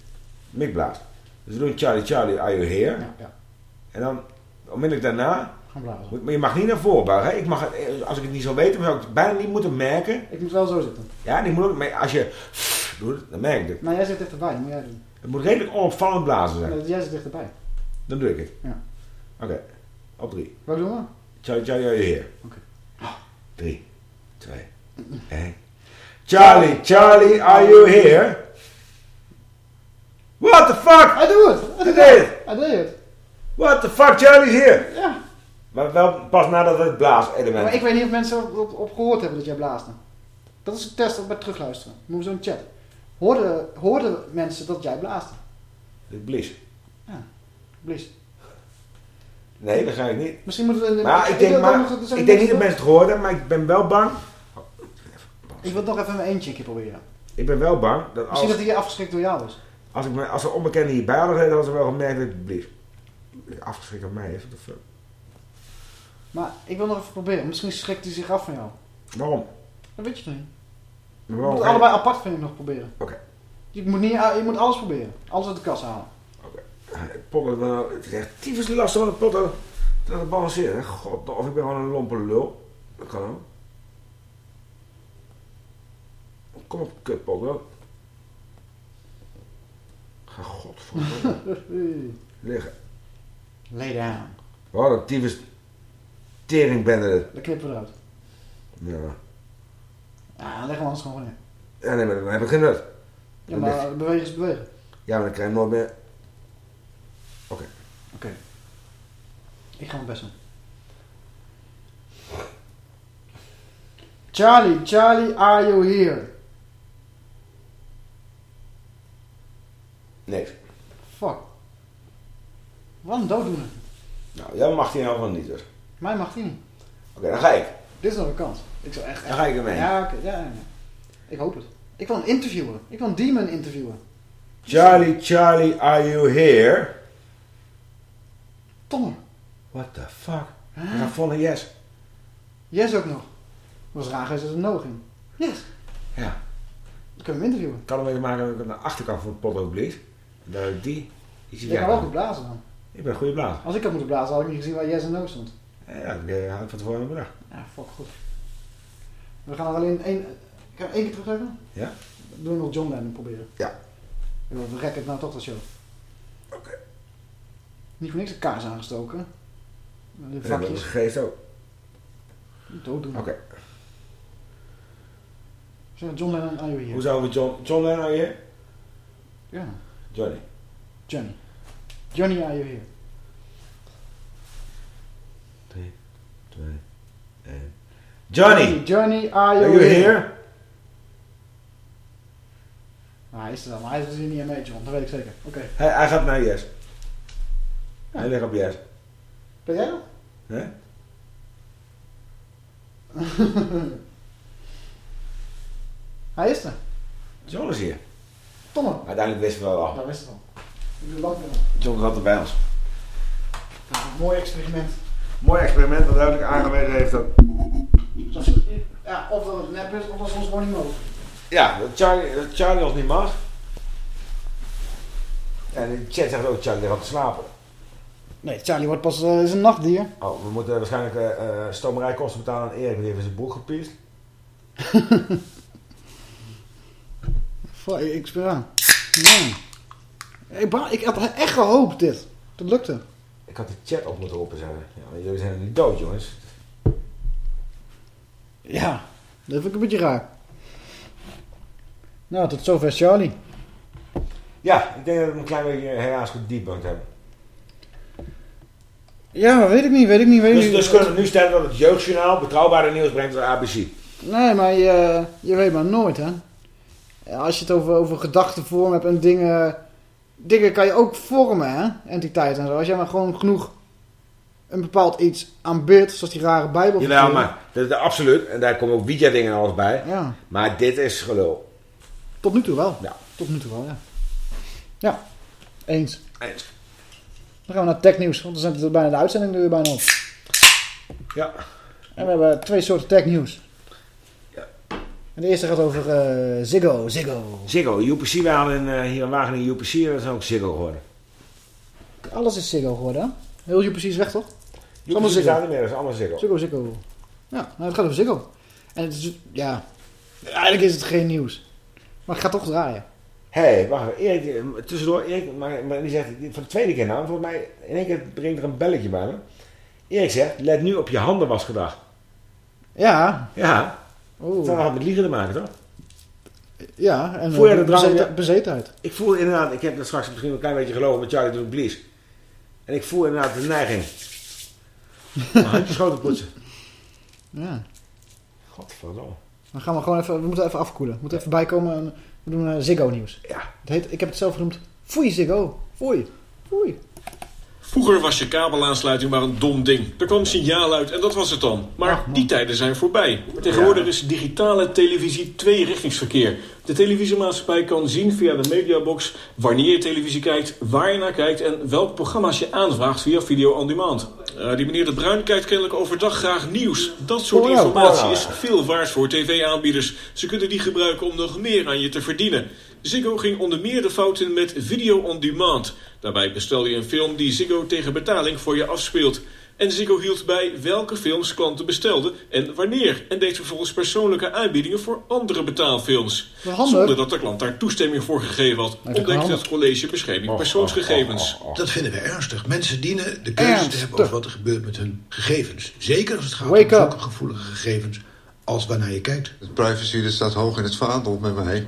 Mick blaast. Dus we doen Charlie, Charlie, are you here? Ja, ja. En dan onmiddellijk daarna, Gaan blazen. moet- maar je mag niet naar voren buigen. hè. Ik mag, het- als ik het niet zou weten, zou ik het bijna niet moeten merken. Ik moet wel zo zitten. Ja, die moet ook, maar als je doet, dan merk ik het. Maar jij zit dichterbij, moet jij doen. Het moet redelijk onopvallend blazen zijn. Nee, jij zit dichterbij. Dan doe ik het. Ja. Oké, op drie. Wat doen we? Charlie, Charlie, are you here? Oké. Drie, twee, één. Charlie, Charlie, are you here? What the fuck? Hij doet het! Hij deed het! Hij deed het! What the fuck, Charlie's here? Ja. Maar wel pas nadat het blaaselement. Maar ik weet niet of mensen op, op, op gehoord hebben dat jij blaasde. Dat is een test bij terugluisteren. Moet zo'n chat. Hoorden, hoorden mensen dat jij blaasde? Ik blies. Ja, blies. Nee, dat ga ik niet. Misschien moeten we... Maar ik denk, maar, zijn ik denk niet dat mensen- het hoorden, maar ik ben wel bang. Ik wil het nog even mijn eentje een keer proberen. Ik ben wel bang dat als, Misschien dat hij afgeschrikt door jou is. als, ik, als er onbekenden hierbij hadden gezeten, hadden ze wel gemerkt dat ik blies. Afgeschrikt op mij is, what the fuck. Maar ik wil nog even proberen. Misschien schrikt hij zich af van jou. Waarom? Dat weet je niet. Maar Je moet je- allebei apart vind ik nog proberen. Oké. Je moet, niet, je moet alles proberen. Alles uit de kast halen. Potten, nou, het is echt tyfus lastig om de potten te balanceren. God, of ik ben gewoon een lompe lul. Dat kan ook. Kom op, kut potlood. Ga godverdomme. Liggen. Lay down. Wat een tyfus teringbende dit. Dat knippen we eruit. Ja. Ja, leg hem anders gewoon neer. ja, nee, maar dan heb ik geen nut. Ja, maar bewegen is bewegen. Ja, maar dan krijg je nooit meer... Oké. Ik ga mijn best doen. Charlie, Charlie, are you here? Niks. Fuck. Wat een dooddoener. Nou, jij mag die nou van niet dus. Mij mag die niet. Oké, dan ga ik. Dit is nog een kans. Ik zou echt... Dan ga ik ermee. Ja, oké, ja, ja. Ik hoop het. Ik wil een interviewen. Ik wil een demon interviewen. Charlie, Charlie, are you here? Tom. What the fuck? We gaan vol naar yes. Yes ook nog. Dat was raar geweest als er no ging. Yes. Ja. Dan kunnen we hem interviewen. Ik kan ermee maken dat ik aan de achterkant van het pot ook blies. Daar heb ik die. Je kan wel goed blazen dan. Ik ben een goede blaas. Als ik had moeten blazen had ik niet gezien waar yes en no stond. Ja, ik had ik van tevoren bedacht. Ja, fuck, goed. We gaan alleen één... Ik één keer teruggeven? Ja? Doen we nog John Lennon proberen. Ja. We rekken het nou toch de show. Oké. Niet voor niks een kaars aangestoken. De vakjes. is geest ook. Dood doen. Oké. Zeg, John Lennon, are you here? Hoe zouden we John, John Lennon are you here? Ja. Johnny. Johnny. Johnny, are you here? 2, 1. Johnny! Johnny, are you, Are you here? here? Nou, hij is er dan, maar hij is er niet aan mee, John. Dat weet ik zeker. Oké. Hij, hij gaat naar yes. Hij ligt op yes. Ben jij dat? Hè? hij is er. John is hier. Tomme. Uiteindelijk wisten we wel al. Dat wist het al. John zat er bij ons. Mooi experiment. Mooi experiment dat duidelijk aangewezen heeft dat... Dat is- Ja, of dat het nep is, of dat ons gewoon niet mogen. Ja, dat Charlie, dat Charlie ons niet mag. En de chat zegt ook Charlie gaat te slapen. Nee, Charlie wordt pas eh, is een nachtdier. Oh, we moeten waarschijnlijk eh eh, stomerijkosten betalen aan Erik, die heeft zijn broek gepiest. Fuck, ik speel aan. Ja. Ik, ik had echt gehoopt dit. Dat lukte. Ik had de chat op moeten openzetten. Ja, jullie zijn er niet dood, jongens. Ja, dat vind ik een beetje raar. Nou, tot zover Charlie. Ja, ik denk dat we een klein beetje helaas gedebunked hebben. Ja, weet ik niet, weet ik niet, weet ik Dus, niet. dus kunnen we nu stellen dat het Jeugdjournaal betrouwbare nieuws brengt door ABC. Nee, maar je, je weet maar nooit, hè. Als je het over, over gedachtenvorm hebt en dingen... Dingen kan je ook vormen, hè. Entiteiten en zo. Als jij maar gewoon genoeg een bepaald iets aanbidt, zoals die rare Bijbel. Jawel, maar dat is absoluut. En daar komen ook Ouija-dingen en alles bij. Ja. Maar dit is gelul. Tot nu toe wel. Ja. Tot nu toe wel, ja. Ja, eens. Eens. Dan gaan we naar technieuws, want dan zijn bijna de uitzending er weer bijna op. Ja. En we hebben twee soorten technieuws. En de eerste gaat over eh, Ziggo, Ziggo. Ziggo, UPC, we hadden eh, hier in Wageningen UPC en dat is ook Ziggo geworden. Alles is Ziggo geworden, hè? Heel UPC is weg, toch? UPC allemaal Ziggo. niet meer, dat is allemaal Ziggo. Ziggo, Ziggo. Ja, nou, het gaat over Ziggo. En het is, ja, eigenlijk is het geen nieuws. Maar het gaat toch draaien. Hé, hey, wacht even. Erik, eh, tussendoor, Erik, maar, maar die zegt voor de tweede keer nou, volgens mij in één keer brengt er een belletje bij me. Erik zegt, let nu op je handenwasgedrag. Ja. Ja. Oeh. Dat had met liegen te maken, toch? Ja, en Voel jij eh, de bezeten- bezetenheid. Ik voel inderdaad, ik heb dat straks misschien een klein beetje gelogen met Charlie toen ik blies. En ik voel inderdaad de neiging. Mijn handjes schoten poetsen. Ja. Godverdomme. Dan gaan we gewoon even, we moeten even afkoelen. We moeten even bijkomen en we doen eh, Ziggo nieuws. Ja. Het heet, ik heb het zelf genoemd, foei Ziggo. Foei. Foei. Vroeger was je kabelaansluiting maar een dom ding. Er kwam signaal uit en dat was het dan. Maar die tijden zijn voorbij. Tegenwoordig is digitale televisie tweerichtingsverkeer. De televisiemaatschappij kan zien via de mediabox wanneer je televisie kijkt, waar je naar kijkt en welk programma's je aanvraagt via video on demand. Eh, die meneer De Bruin kijkt kennelijk overdag graag nieuws. Dat soort Porno, informatie is veel waard voor tv-aanbieders. Ze kunnen die gebruiken om nog meer aan je te verdienen. Ziggo ging onder meer de fout in met video on demand. Daarbij bestel je een film die Ziggo tegen betaling voor je afspeelt. En Ziggo hield bij welke films klanten bestelden en wanneer. En deed vervolgens persoonlijke aanbiedingen voor andere betaalfilms. Handig. Zonder dat de klant daar toestemming voor gegeven had. Ontdekte het College Bescherming Persoonsgegevens. Dat vinden we ernstig. Mensen dienen de keuze te hebben over wat er gebeurt met hun gegevens. Zeker als het gaat Wake om zulke gevoelige gegevens als waarnaar je kijkt. Het privacy dat staat hoog in het vaandel met mij.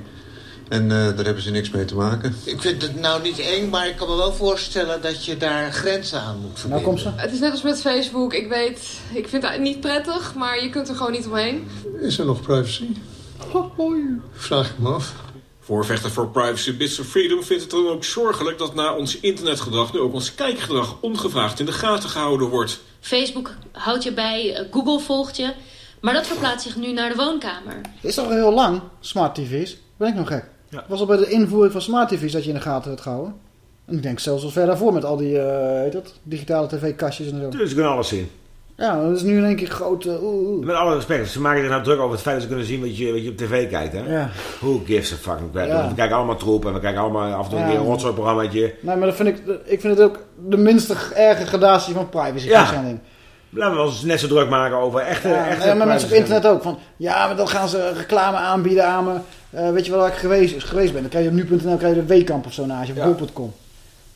En eh, daar hebben ze niks mee te maken. Ik vind het nou niet eng, maar ik kan me wel voorstellen dat je daar grenzen aan moet verbinden. Nou komt ze. Het is net als met Facebook. Ik weet, ik vind het niet prettig, maar je kunt er gewoon niet omheen. Is er nog privacy? Vraag ik me af. Voorvechter voor Privacy Bits of Freedom vindt het dan ook zorgelijk dat na ons internetgedrag nu ook ons kijkgedrag ongevraagd in de gaten gehouden wordt. Facebook houdt je bij, eh, Google volgt je. Maar dat verplaatst zich nu naar de woonkamer. Het is al heel lang, smart tv's. Ben ik nog gek? Het was al bij de invoering van smart tv's dat je in de gaten werd gehouden. En ik denk zelfs al ver daarvoor met al die eh, heet dat, digitale tv-kastjes en zo. Dus ze kunnen alles zien. Ja, dat is nu in één keer groot... eh. Met alle respect, ze maken er nou druk over het feit dat ze kunnen zien wat je, wat je op tv kijkt. Hè? Ja. Who gives a fucking crap? Ja. We kijken allemaal troep en we kijken allemaal af en toe een Ja. rotzooi-programmaatje. Nee, maar dat vind ik, ik vind het ook de minste erge gradatie van privacy. Ja. Laten we ons net zo druk maken over echte... Ja, echte ja, maar mensen op internet ook. Van, ja, maar dan gaan ze reclame aanbieden aan me. Eh, weet je waar ik geweest, geweest ben? Dan krijg je op nu.nl krijg je de weekamp of zo naast je. Of Ja. bol.com.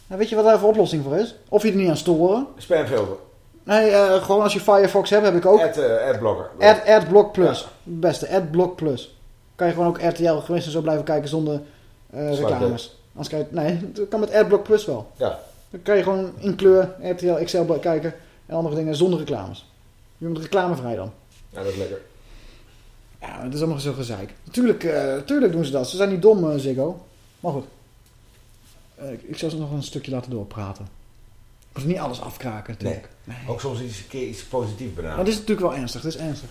Nou, weet je wat daar voor oplossing voor is? Of je er niet aan storen. Spamfilter. Nee, eh, gewoon als je Firefox hebt, heb ik ook. Ad, eh, adblocker. Ad, Adblock Plus. Beste, Adblock Plus. Kan je gewoon ook RTL geweest en zo blijven kijken zonder eh, reclames. Anders kan je, nee, dat kan met Adblock Plus wel. Ja. Dan kan je gewoon in kleur RTL XL kijken en andere dingen zonder reclames. Je bent reclamevrij dan. Ja, dat is lekker. Ja, maar het is allemaal zo gezeik. Natuurlijk, eh, tuurlijk doen ze dat. Ze zijn niet dom, eh, Ziggo. Maar goed. Eh, ik, ik zal ze nog een stukje laten doorpraten. Ik moet niet alles afkraken Nee. natuurlijk. Ook soms iets, een keer iets positiefs Maar benaderen. het is natuurlijk wel ernstig. Het is ernstig.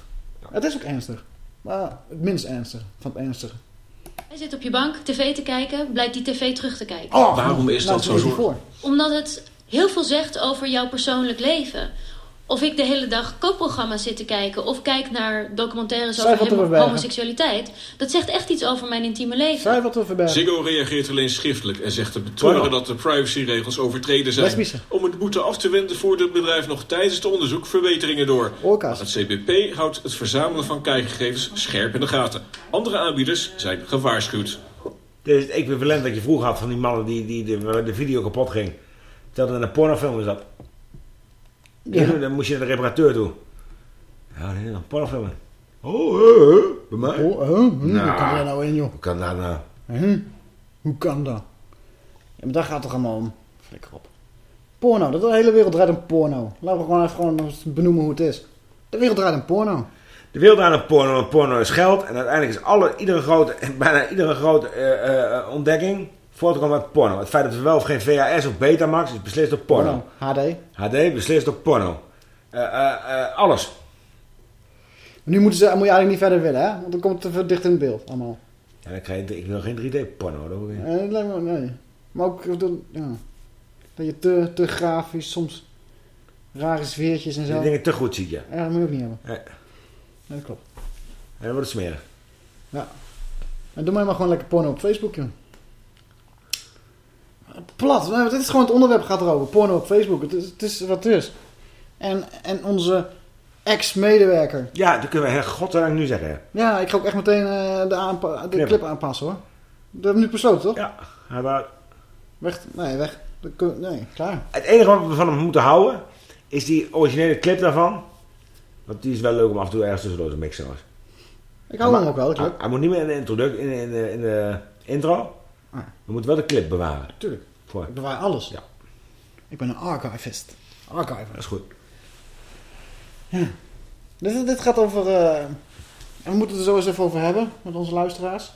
Het is ook ernstig. Maar het minst ernstig van het ernstige. Hij zit op je bank tv te kijken, blijkt die tv terug te kijken. Oh, Waarom is nou, dat zo voor. Omdat het heel veel zegt over jouw persoonlijk leven. Of ik de hele dag kookprogramma's zit te kijken... of kijk naar documentaires Zij over homoseksualiteit... dat zegt echt iets over mijn intieme leven. Zij wat te verbergen. Ziggo reageert alleen schriftelijk en zegt te betreuren dat de privacyregels overtreden zijn. Lesbische. Om het boete af te wenden voert het bedrijf nog tijdens het onderzoek verbeteringen door. Orka's. Het CBP houdt het verzamelen van kijkgegevens scherp in de gaten. Andere aanbieders zijn gewaarschuwd. Dit is het equivalent dat je vroeger had van die mannen die, die de, waar de video kapot ging. Terwijl er in een pornofilm is dat. Ja. Dan moest je naar de reparateur toe. Ja, nee, een pornofilm. Oh, hè, hè, bij mij? Oh, huh? Hm, Nou. Hoe kan dat nou in, joh? Hoe kan dat nou? Hm? Hoe kan dat? Ja, maar daar gaat het toch allemaal om. Flikker op. Porno. Dat de hele wereld draait om porno. Laten we gewoon even gewoon eens benoemen hoe het is. De wereld draait om porno. De wereld aan een porno, want porno is geld. En uiteindelijk is alle, iedere grote, bijna iedere grote eh, eh, ontdekking uit porno. Het feit dat we wel of geen VHS of Betamax is beslist door porno. HD. HD beslist door porno. Eh, alles. Nu moeten ze, moet je eigenlijk niet verder willen, hè? Want dan komt het te dicht in het beeld, allemaal. Ja, dan krijg je, ik wil geen 3D-porno. Dat wil ik niet. Eh, dat lijkt me, nee. Maar ook, dat, ja. Dat je te, te grafisch, soms rare sfeertjes en zo. Die dingen te goed ziet, ja. Ja, dat moet je ook niet hebben. Nee. Dat klopt. En dan wordt het smerig. Ja. En doe maar maar gewoon lekker porno op Facebook, joh. Plat. Nou, dit is gewoon het onderwerp gaat erover. Porno op Facebook. Het is, het is wat het is. En, en onze ex-medewerker. Ja, dat kunnen we her godzijdank nu zeggen. Ja, ik ga ook echt meteen eh, de, aanpa- de clip aanpassen, hoor. Dat hebben we nu besloten, toch? Ja. Hij wou- Weg. Nee, weg. Nee, klaar. Het enige wat we van hem moeten houden, is die originele clip daarvan. Want die is wel leuk om af en toe ergens tussendoor te mixen. Ik hou hem ook wel, de clip. Hij, moet niet meer in de, in, in, de, in de intro. Ah. We moeten wel de clip bewaren. Tuurlijk. Voor. Ik bewaar alles. Ja. Ik ben een archivist. Archiver. Dat is goed. Dit, dit gaat over... eh, en we moeten het er zo eens even over hebben met onze luisteraars.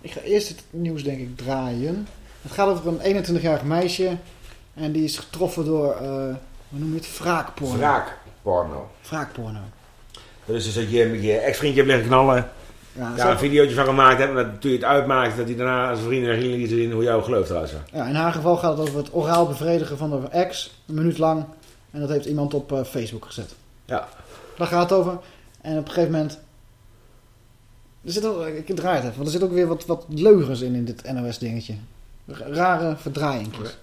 Ik ga eerst het nieuws denk ik draaien. Het gaat over een 21-jarig meisje. En die is getroffen door, eh, hoe noem je het? Wraakporno. Wraakporno. Wraakporno. Dat is dus dat je met je ex-vriendje hebt liggen knallen. Ja, daar een videootje van gemaakt hebt. En dat toen je het uitmaakt, dat hij daarna zijn vrienden en vrienden liet zien hoe jouw geloof eruit zag. Ja, in haar geval gaat het over het oraal bevredigen van de ex. Een minuut lang. En dat heeft iemand op eh, Facebook gezet. Ja. Daar gaat het over. En op een gegeven moment... Er zit ook, ik draai het even, want er zit ook weer wat, wat leugens in, in dit NOS-dingetje. Rare verdraaiingjes.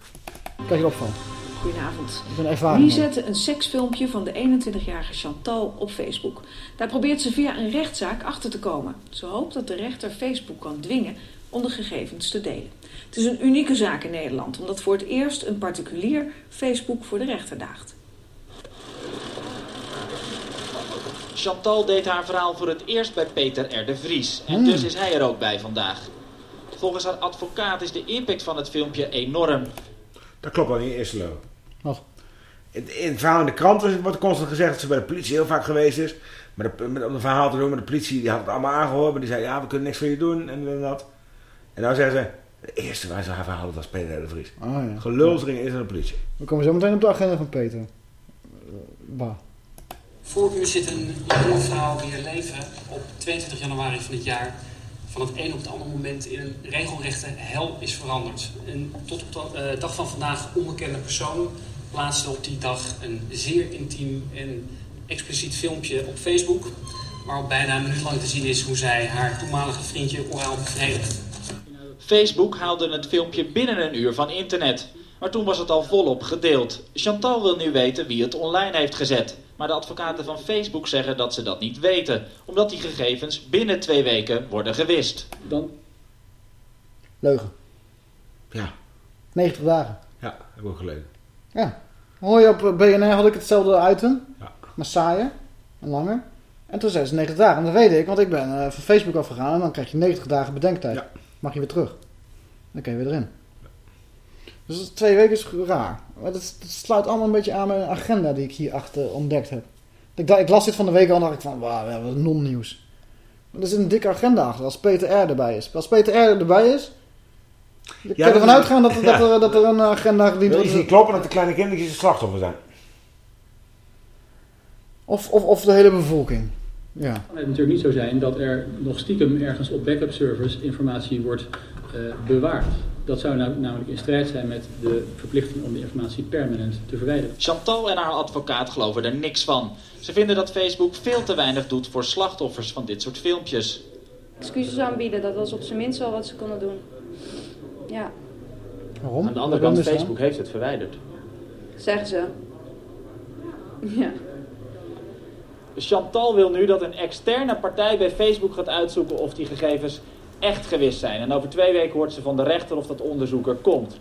Kijk je opvallen. Goedenavond. Ik ben ervaren. Wie zette een seksfilmpje van de 21-jarige Chantal op Facebook? Daar probeert ze via een rechtszaak achter te komen. Ze hoopt dat de rechter Facebook kan dwingen om de gegevens te delen. Het is een unieke zaak in Nederland, omdat voor het eerst een particulier Facebook voor de rechter daagt. Chantal deed haar verhaal voor het eerst bij Peter R. de Vries. En Hmm. dus is hij er ook bij vandaag. Volgens haar advocaat is de impact van het filmpje enorm. Dat klopt wel niet, eerste lo. Wat? In, in het verhaal in de krant wordt constant gezegd dat ze bij de politie heel vaak geweest is. Maar de, met, om een verhaal te doen, maar de politie die had het allemaal aangehoord. Maar die zei, ja, we kunnen niks voor je doen en en dat. En nou zeggen ze, de eerste waar ze haar verhaal had was Peter de Vries. Ja. Gelulsring is aan de politie. We komen zo meteen op de agenda van Peter. Eh, Bah. Voor u zit een jonge vrouw wier leven op 22 januari van dit jaar van het een op het andere moment in een regelrechte hel is veranderd. Een tot op de eh, dag van vandaag onbekende persoon plaatste op die dag een zeer intiem en expliciet filmpje op Facebook. Waarop bijna een minuut lang te zien is hoe zij haar toenmalige vriendje oraal bevredigt. Facebook haalde het filmpje binnen een uur van internet. Maar toen was het al volop gedeeld. Chantal wil nu weten wie het online heeft gezet. Maar de advocaten van Facebook zeggen dat ze dat niet weten. Omdat die gegevens binnen twee weken worden gewist. Dan Leugen. Ja. 90 dagen. Ja, heb ik ook gelezen. Ja. Hoor je op BNR had ik hetzelfde item. Maar saaier en langer. En toen zei ze 90 dagen. En dat weet ik, want ik ben eh, van Facebook afgegaan. En dan krijg je 90 dagen bedenktijd. Mag je weer terug. Dan kun je weer erin. Dus dat is twee weken is raar. Maar dat, dat sluit allemaal een beetje aan mijn agenda die ik hier achter ontdekt heb. Ik, ik las dit van de week al en dacht ik van, wauw, ja, wat non-nieuws. Maar er zit een dikke agenda achter als Peter R. erbij is. Als Peter R. erbij is, ik kan dat ervan is- uitgaan dat, er- dat, er, dat er een agenda gediend Wil je wordt. niet kloppen dat de kleine kindertjes het slachtoffer zijn? Of, of, of de hele bevolking. Ja. kan het natuurlijk niet zo zijn dat er nog stiekem ergens op backup servers informatie wordt eh, bewaard. Dat zou nou, namelijk in strijd zijn met de verplichting om de informatie permanent te verwijderen. Chantal en haar advocaat geloven er niks van. Ze vinden dat Facebook veel te weinig doet voor slachtoffers van dit soort filmpjes. Excuses aanbieden, dat was op zijn minst wel wat ze konden doen. Ja, Waarom? Aan de andere kant, Facebook heeft het verwijderd. zeggen ze. Ja. Chantal wil nu dat een externe partij bij Facebook gaat uitzoeken of die gegevens echt gewist zijn. En over twee weken hoort ze van de rechter of dat onderzoek er komt.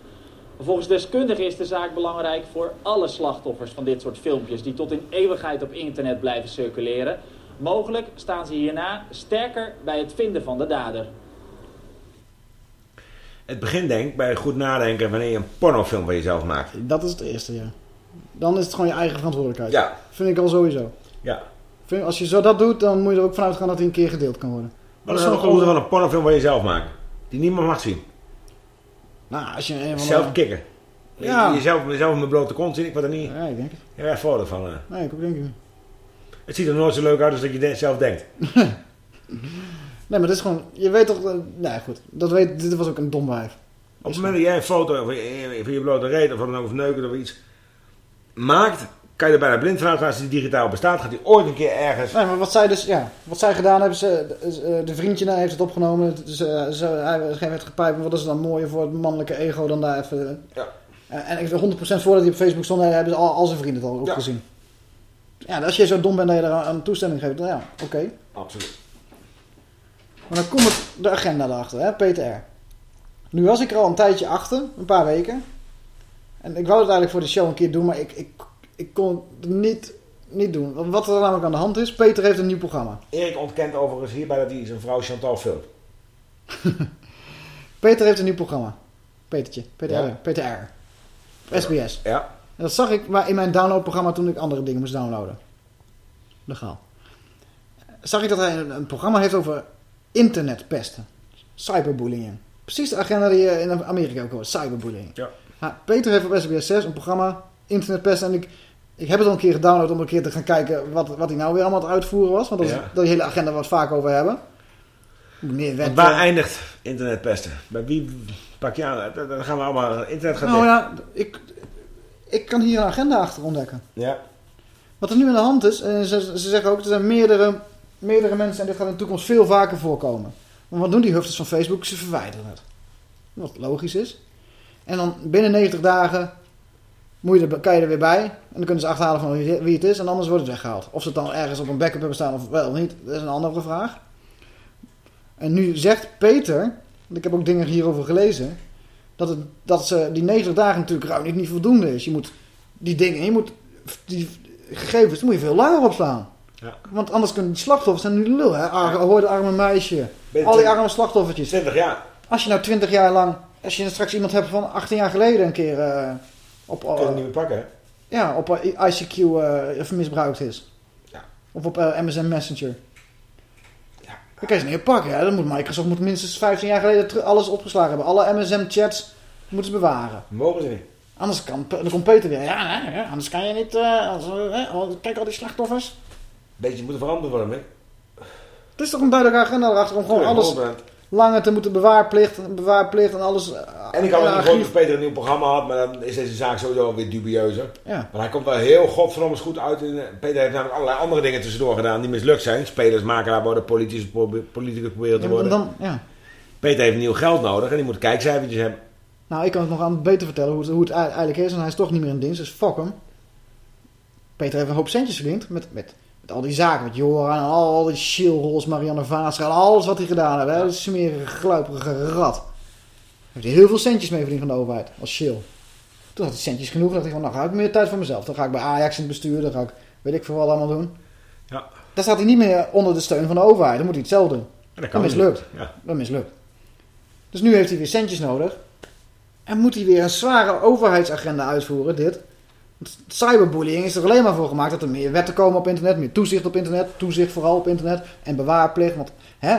Volgens deskundigen is de zaak belangrijk voor alle slachtoffers van dit soort filmpjes die tot in eeuwigheid op internet blijven circuleren. Mogelijk staan ze hierna sterker bij het vinden van de dader. Het begin denk bij goed nadenken wanneer je een pornofilm van jezelf maakt. Dat is het eerste, ja. Dan is het gewoon je eigen verantwoordelijkheid. Ja. Vind ik al sowieso. Ja. Vind, als je zo dat doet, dan moet je er ook vanuit gaan dat hij een keer gedeeld kan worden. Wat Dat is gewoon het van een pornofilm van jezelf maken? Die niemand mag zien. Nou, als je een Zelf kicken. Ja. Jezelf, jezelf met blote kont zien, ik word er niet... Ja, ik denk het. Je hebt foto van. eh. Nee, ik ook denk ik niet. Het ziet er nooit zo leuk uit als dat je zelf denkt. Nee, maar het is gewoon... Je weet toch... eh, nee, goed. Dat weet, dit was ook een dom wijf. Op het moment dat jij een foto van je, van je blote reet of van een of neuken of iets maakt, kan je er bijna blind van uitgaan als die digitaal bestaat. Gaat die ooit een keer ergens... Nee, maar wat zij dus... Ja, wat zij gedaan hebben... Ze, de, de vriendje nou heeft het opgenomen. Ze, ze, hij heeft gepijpt. Wat is dan mooier voor het mannelijke ego dan daar even... Ja. Eh, En ik 100% voordat hij op Facebook stond, hebben ze al, al zijn vrienden het al ook Ja. gezien. Ja, als je zo dom bent dat je daar een toestemming geeft, dan ja, oké. Absoluut. Maar dan komt het, de agenda erachter, hè, PTR. Nu was ik er al een tijdje achter, een paar weken. En ik wou het eigenlijk voor de show een keer doen, maar ik, ik, ik kon het niet, niet doen. Wat er namelijk aan de hand is, Peter heeft een nieuw programma. Erik ontkent overigens hierbij dat hij zijn vrouw Chantal filmt. Peter heeft een nieuw programma. Petertje, PTR, Ja. PTR. SBS. Ja. En dat zag ik maar in mijn downloadprogramma toen ik andere dingen moest downloaden. Legaal. Zag ik dat hij een, een programma heeft over internetpesten. Cyberbullying. Precies de agenda die je in Amerika ook hoort. Cyberbullying. Ja. Nou, Peter heeft op SBS 6 een programma internetpesten. En ik, ik heb het al een keer gedownload om een keer te gaan kijken wat, wat hij nou weer allemaal aan het uitvoeren was. Want dat is Ja. de hele agenda waar we het vaak over hebben. Meneer Want Wet, waar eh, eindigt internetpesten? Bij wie pak je aan? Dan dan gaan we allemaal... Internet gaat Nou ja, ik, ik kan hier een agenda achter ontdekken. Ja. Wat er nu aan de hand is, en ze, ze zeggen ook, er zijn meerdere, meerdere mensen en dit gaat in de toekomst veel vaker voorkomen. Want wat doen die hufters van Facebook? Ze verwijderen het. Wat logisch is. En dan binnen 90 dagen je kan je er weer bij. En dan kunnen ze achterhalen van wie, het is en anders wordt het weggehaald. Of ze het dan ergens op een backup hebben staan of wel of niet, dat is een andere vraag. En nu zegt Peter, want ik heb ook dingen hierover gelezen, dat, het, dat ze die 90 dagen natuurlijk ruim niet, voldoende is. Je moet die dingen, je moet die gegevens, moet je veel langer op slaan. Ja. Want anders kunnen die slachtoffers zijn nu de lul, hè? Ar, Hoor de arme meisje. Al die arme slachtoffertjes. 20 jaar. Als je nou 20 jaar lang, als je straks iemand hebt van 18 jaar geleden een keer eh, op, Kun je het niet meer pakken, hè? ja, op eh, ICQ eh, misbruikt is. Ja. Of op eh, MSN Messenger. Ja. Dan kan je ze niet meer pakken. Hè? Dan moet Microsoft moet minstens 15 jaar geleden alles opgeslagen hebben. Alle MSN-chats moeten ze bewaren. Mogen ze niet. Anders kan, dan komt Peter weer. Ja, nee, anders kan je niet... eh, als, eh, kijk al die slachtoffers. Beetje moeten veranderd worden, hè? Het is toch een duidelijke agenda erachter om gewoon alles 100%. langer te moeten bewaarplicht, bewaarplicht en alles... eh, En ik had archief. gehoord of Peter een nieuw programma had, maar dan is deze zaak sowieso weer dubieuzer. Ja. Maar hij komt wel heel godverdomme goed uit. In, Peter heeft namelijk allerlei andere dingen tussendoor gedaan die mislukt zijn. Spelers, makelaar worden, politicus, politicus proberen te Ja, worden. dan, ja. Peter heeft nieuw geld nodig en die moet kijkcijfertjes hebben. Nou, ik kan het nog aan beter vertellen hoe het, hoe het ei- eigenlijk is. En hij is toch niet meer in dienst, dus fuck hem. Peter heeft een hoop centjes verdiend met, met al die zaken. Met Joran en al, die shillrolls, Marianne Vaastra en alles wat hij gedaan heeft. Hè? Dat smerige, gluiperige rat. Heeft hij heel veel centjes mee verdiend van de overheid, als shill. Toen had hij centjes genoeg. Dacht hij van, nou ga ik meer tijd voor mezelf. Dan ga ik bij Ajax in het bestuur. Dan ga ik, weet ik veel wat allemaal doen. Ja. Dan staat hij niet meer onder de steun van de overheid. Dan moet hij het zelf doen. dat mislukt. Ja. Dat mislukt. Dus nu heeft hij weer centjes nodig. En moet hij weer een zware overheidsagenda uitvoeren, dit. Cyberbullying is er alleen maar voor gemaakt dat er meer wetten komen op internet, meer toezicht op internet, toezicht vooral op internet en bewaarplicht. Want hè,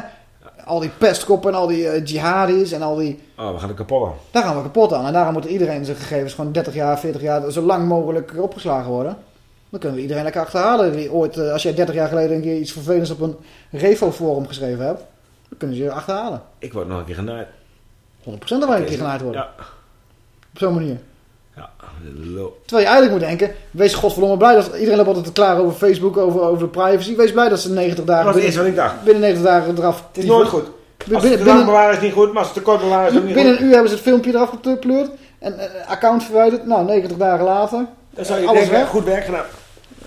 al die pestkoppen en al die eh, jihadis en al die... Oh, we gaan er kapot aan. Daar gaan we kapot aan. En daarom moet iedereen zijn gegevens gewoon 30 jaar, 40 jaar, zo lang mogelijk opgeslagen worden. Dan kunnen we iedereen lekker achterhalen. Die ooit, eh, als jij 30 jaar geleden een keer iets vervelends op een Revo-forum geschreven hebt, dan kunnen ze je achterhalen. 100% Ik word nog een keer genaaid. dat wij een keer genaaid worden. Ja. Op zo'n manier. Ja, Terwijl je eigenlijk moet denken, wees godverdomme blij dat iedereen loopt altijd te klagen over Facebook, over, over de privacy. Wees blij dat ze 90 dagen Dat was het eerste wat ik dacht. binnen 90 dagen eraf. Het is nooit goed. Binnen, Als het te binnen, is niet goed, maar als het te kort is ook niet binnen goed. een uur hebben ze het filmpje eraf gepleurd en account verwijderd. Nou, 90 dagen later. Dan zou je alles denken, weg. goed werk gedaan.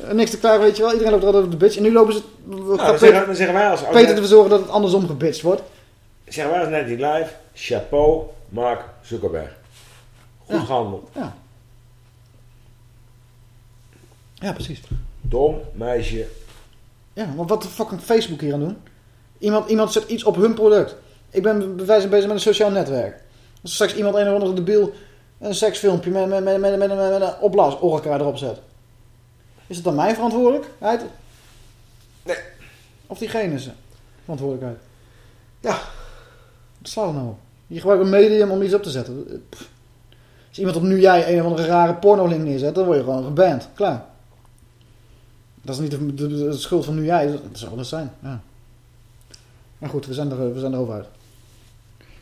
Eh, Niks te klagen, weet je wel. Iedereen loopt er altijd op de bitch. En nu lopen ze... Nou, dan, Peter, zeggen, dan zeggen wij als... als Peter ervoor zorgen dat het andersom gebitcht wordt. Zeggen wij als net die live, chapeau, Mark Zuckerberg. Goed gehandeld. Ja. Ja, precies. Dom meisje. Ja, maar wat de fuck kan Facebook hier aan doen? Iemand, iemand zet iets op hun product. Ik ben bij wijze bezig met een sociaal netwerk. Als straks iemand een of andere debiel een seksfilmpje met, met, met, met, met, met, met een erop zet. Is het dan mijn verantwoordelijkheid? Nee. Of diegene zijn verantwoordelijkheid? Ja. Wat slaat het nou op? Je gebruikt een medium om iets op te zetten. Pff. Als iemand op nu jij een of andere rare pornolink neerzet, dan word je gewoon geband. Klaar. Dat is niet de, de- de schuld van nu jij. Dat zou wel zijn. Ja. Maar goed, we zijn, er, we zijn erover uit.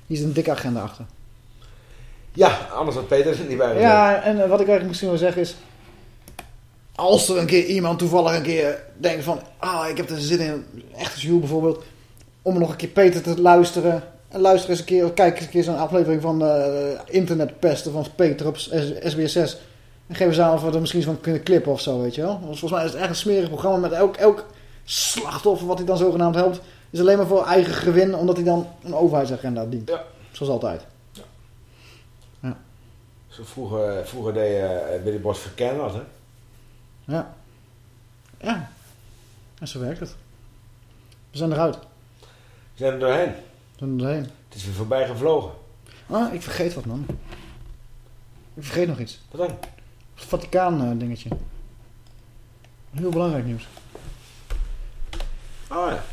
Hier zit een dikke agenda achter. Ja, anders had Peter er niet bij. Ja, en eh, wat ik eigenlijk misschien wil zeggen is... Als er een keer iemand toevallig een keer denkt van... Ah, ik heb er zin in, echt als Jules bijvoorbeeld... Om nog een keer Peter te luisteren. En luister eens een keer, kijk eens een keer zo'n aflevering van eh Internetpesten van Peter op S- SBS6. En geef eens aan of we er misschien van kunnen klippen of zo, weet je wel. Want volgens mij is het echt een smerig programma met elk, elk slachtoffer wat hij dan zogenaamd helpt. Is alleen maar voor eigen gewin, omdat hij dan een overheidsagenda dient. Ja. Zoals altijd. Zo vroeger, vroeger deed eh, Willy Bos verkennen hè? Ja. Ja. En zo werkt het. We zijn eruit. We zijn er doorheen. Doorheen. Het is weer voorbij gevlogen. Ah, ik vergeet wat, man. Ik vergeet nog iets. Wat dan? Het Vaticaan eh, dingetje. Heel belangrijk nieuws. Oh ja.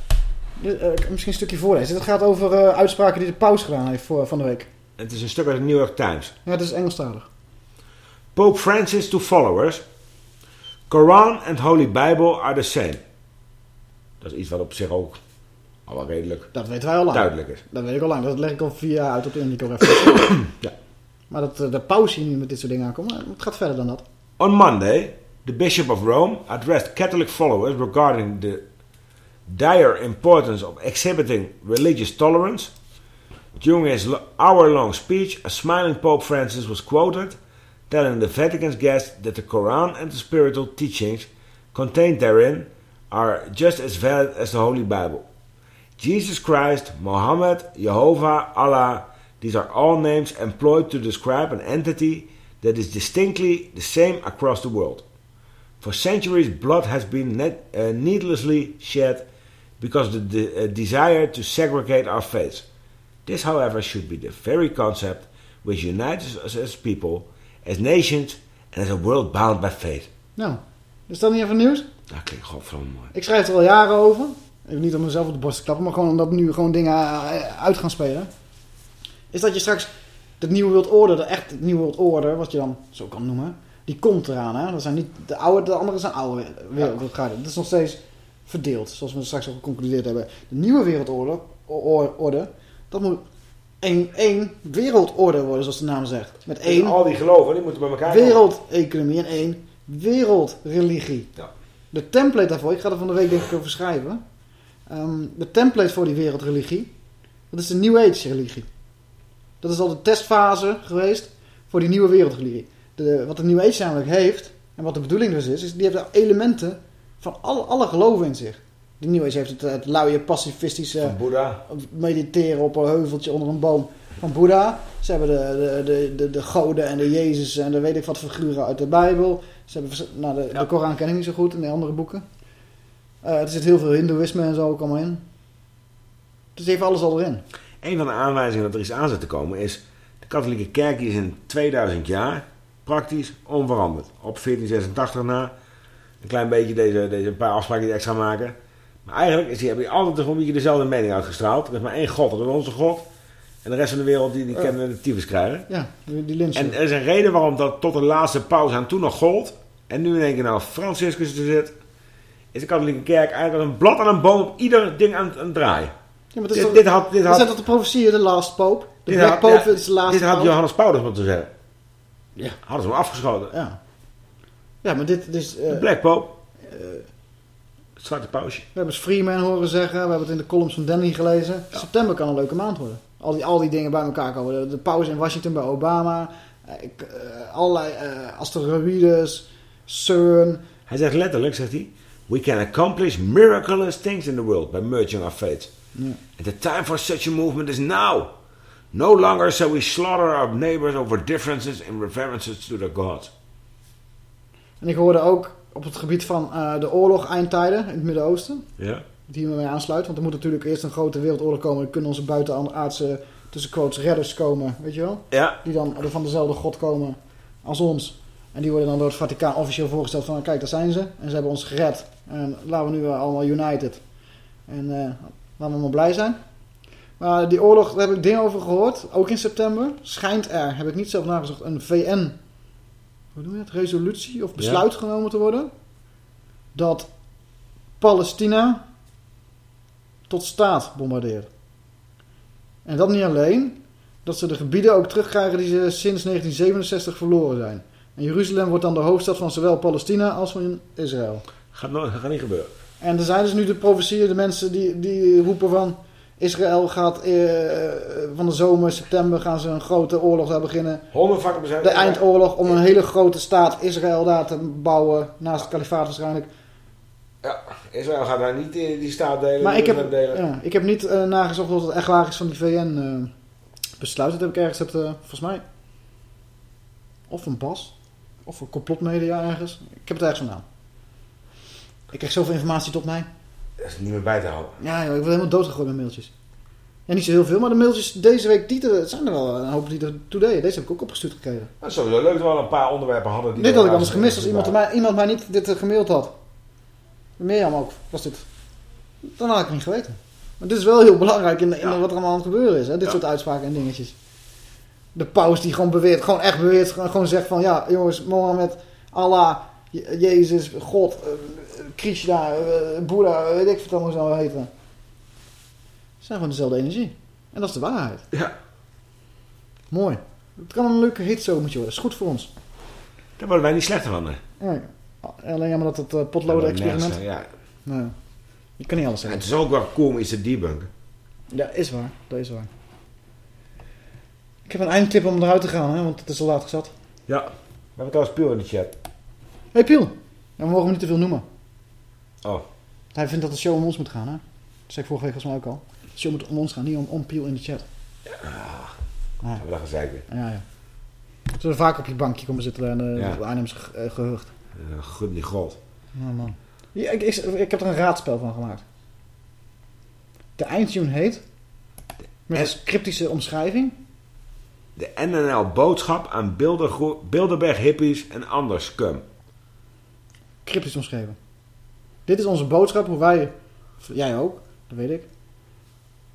Dit, eh, misschien een stukje voorlezen. Het gaat over eh, uitspraken die de paus gedaan heeft voor, van de week. Het is een stuk uit de New York Times. Ja, het is Engelstalig. Pope Francis to followers. Quran and Holy Bible are the same. Dat is iets wat op zich ook al wel redelijk Dat weten wij al lang. duidelijk is. Dat weet ik al lang. Dat leg ik al vier jaar uit op de Indico Reference. Ja. Maar dat eh, de hier nu met dit soort dingen aankomt, maar het gaat verder dan dat. On Monday, the Bishop of Rome addressed Catholic followers regarding the dire importance of exhibiting religious tolerance. During his lo- hour-long speech, a smiling Pope Francis was quoted telling the Vatican's guests that the Quran and the spiritual teachings contained therein are just as valid as the Holy Bible. Jesus Christ, Mohammed, Jehovah, Allah, these are all names employed to describe an entity that is distinctly the same across the world. For centuries, blood has been net, uh, needlessly shed because of the de- uh, desire to segregate our faiths. This, however, should be the very concept which unites us as people, as nations, and as a world bound by faith. Nou, is dat niet even nieuws? Dat klinkt godverdomme mooi. Ik schrijf er al jaren over. Even niet om mezelf op de borst te klappen, maar gewoon omdat nu gewoon dingen eh, uit gaan spelen. Is dat je straks het nieuwe World Order, de echt nieuwe World Order, wat je dan zo kan noemen, die komt eraan. Hè? Dat zijn niet de oude, de andere zijn oude wereldorde. Dat is nog steeds verdeeld, zoals we straks al geconcludeerd hebben. De nieuwe wereldorde, orde, dat moet één, één wereldorde worden, zoals de naam zegt. Met Dus één al die geloven, die moeten bij elkaar wereldeconomie en één wereldreligie. Ja. De template daarvoor, ik ga er van de week denk ik over schrijven. Ehm, de template voor die wereldreligie, dat is de New Age religie. Dat is al de testfase geweest voor die nieuwe wereldreligie. De, wat de New Age namelijk heeft, en wat de bedoeling dus is, is die heeft elementen van alle, alle geloven in zich. De New Age heeft het, het luie, pacifistische... Van Boeddha. Mediteren op een heuveltje onder een boom van Boeddha. Ze hebben de, de, de, de, de goden en de Jezus en de weet ik wat figuren uit de Bijbel. Ze hebben, nou, de, de Koran ken ik niet zo goed en de andere boeken. Eh, er zit heel veel hindoeïsme en zo ook allemaal in. Dus heeft alles al erin. Een van de aanwijzingen dat er iets aan zit te komen is... de katholieke kerk is in 2000 jaar praktisch onveranderd. Op 1486 na. Een klein beetje deze, deze paar afspraken die extra maken. Maar eigenlijk is die, hebben die altijd een beetje dezelfde mening uitgestraald. Er is maar één God, dat is onze God. En de rest van de wereld die, die Ja. kennen de tyfus krijgen. Ja, die, lynchen. En er is een reden waarom dat tot de laatste paus aan toen nog gold. En nu in één keer nou Franciscus er zit. Is de katholieke kerk eigenlijk als een blad aan een boom op ieder ding aan, aan het draaien. Ja, maar dit, toch- dit had, dit dat had, zijn toch de profetieën, de last pope? De black had- pope ja, is de laatste Dit had pope. Johannes Paulus moeten zeggen. Ja. Hadden ze hem afgeschoten. Ja. Ja, maar dit is... eh, De Black Pope. Het zwarte pausje. We hebben het Freeman horen zeggen. We hebben het in de columns van Danny gelezen. September kan een leuke maand worden. Al die, al die dingen bij elkaar komen. De, de pauze in Washington bij Obama. eh, ik, eh, allerlei eh, asteroïdes. CERN. Hij zegt letterlijk, zegt hij... We can accomplish miraculous things in the world by merging our faith. Ja. And the time for such a movement is now. No longer shall we slaughter our neighbors over differences in reverences to their gods. En ik hoorde ook op het gebied van eh, de oorlog eindtijden in het Midden-Oosten. Ja. Die hiermee aansluit. Want er moet natuurlijk eerst een grote wereldoorlog komen. Dan kunnen onze buitenaardse, tussen quotes, redders komen. Weet je wel? Ja. Die dan van dezelfde god komen als ons. En die worden dan door het Vaticaan officieel voorgesteld van... Kijk, daar zijn ze. En ze hebben ons gered. En laten we nu allemaal united. En eh, laten we maar blij zijn. Maar die oorlog, daar heb ik dingen over gehoord. Ook in september. Schijnt er, heb ik niet zelf nagezocht, een VN... Hoe noem je het? Resolutie of besluit genomen te worden. Dat Palestina tot staat bombardeert. En dat niet alleen. Dat ze de gebieden ook terugkrijgen die ze sinds 1967 verloren zijn. En Jeruzalem wordt dan de hoofdstad van zowel Palestina als van Israël. Gaat, nooit, gaat niet gebeuren. En er zijn dus nu de profetieën, de mensen die, die roepen van... Israël gaat eh, van de zomer, september, gaan ze een grote oorlog daar beginnen. De eindoorlog om een hele grote staat Israël daar te bouwen. Naast het kalifaat waarschijnlijk. Ja, Israël gaat daar niet die, die staat delen. Maar ik heb, delen. ja, ik heb niet eh, nagezocht wat het echt waar is van die VN-besluit. dat heb ik ergens, eh, volgens mij... Of een bas. Of een complotmedia ergens. Ik heb het ergens vandaan. Ik krijg zoveel informatie tot mij. Dat is niet meer bij te houden. Ja, joh, ik word helemaal doodgegooid met mailtjes. Ja, niet zo heel veel, maar de mailtjes deze week, die er, zijn er wel een hoop die er toe deden. Deze heb ik ook opgestuurd gekregen. Dat is sowieso leuk dat we al een paar onderwerpen hadden. Die Dit had ik er- anders gemist als iemand mij, iemand mij niet dit eh, gemaild had. Mirjam ook, was dit. Dan had ik het niet geweten. Maar dit is wel heel belangrijk in, in wat er allemaal aan het gebeuren is. Hè? Dit soort uitspraken en dingetjes. De paus die gewoon beweert, gewoon echt beweert, gewoon, zegt van... Ja, jongens, Mohammed, Allah, Je- Jezus, God, eh, Krishna, eh, Boeddha, weet ik wat allemaal zou heten. Het zijn gewoon dezelfde energie. En dat is de waarheid. Ja. Mooi. Het kan een leuke hitzomertje worden. Dat is goed voor ons. Daar worden wij niet slechter van. hè. Ja, alleen jammer dat het eh, potloden-experiment... Nergens, Ja. Nou, je kan niet alles En zeggen. het is ook wel cool om iets te debunken. Ja, is waar. Dat is waar. Ik heb een eindtip om eruit te gaan, hè, want het is al laat gezat. Ja. We hebben trouwens Piel in de chat. hey, Piel. Ja, we mogen hem niet te veel noemen. Oh. Hij vindt dat de show om ons moet gaan, hè? Dat zei ik vorige week volgens mij ook al. De show moet om ons gaan, niet om, om Piel in de chat. Ja. Hebben we dat gezegd weer. Ja, ja. Zullen we vaak op je bankje komen zitten en uh, Ja. Arnhems ge- eh, gehucht. Uh, die god. Ja, man. Ja, ik, ik, ik heb er een raadspel van gemaakt. De eindtune heet Met een cryptische omschrijving. De NNL boodschap aan Bildergro- Bilderberg hippies en ander scum. Cryptisch omschreven. Dit is onze boodschap, hoe wij... Jij ook, dat weet ik.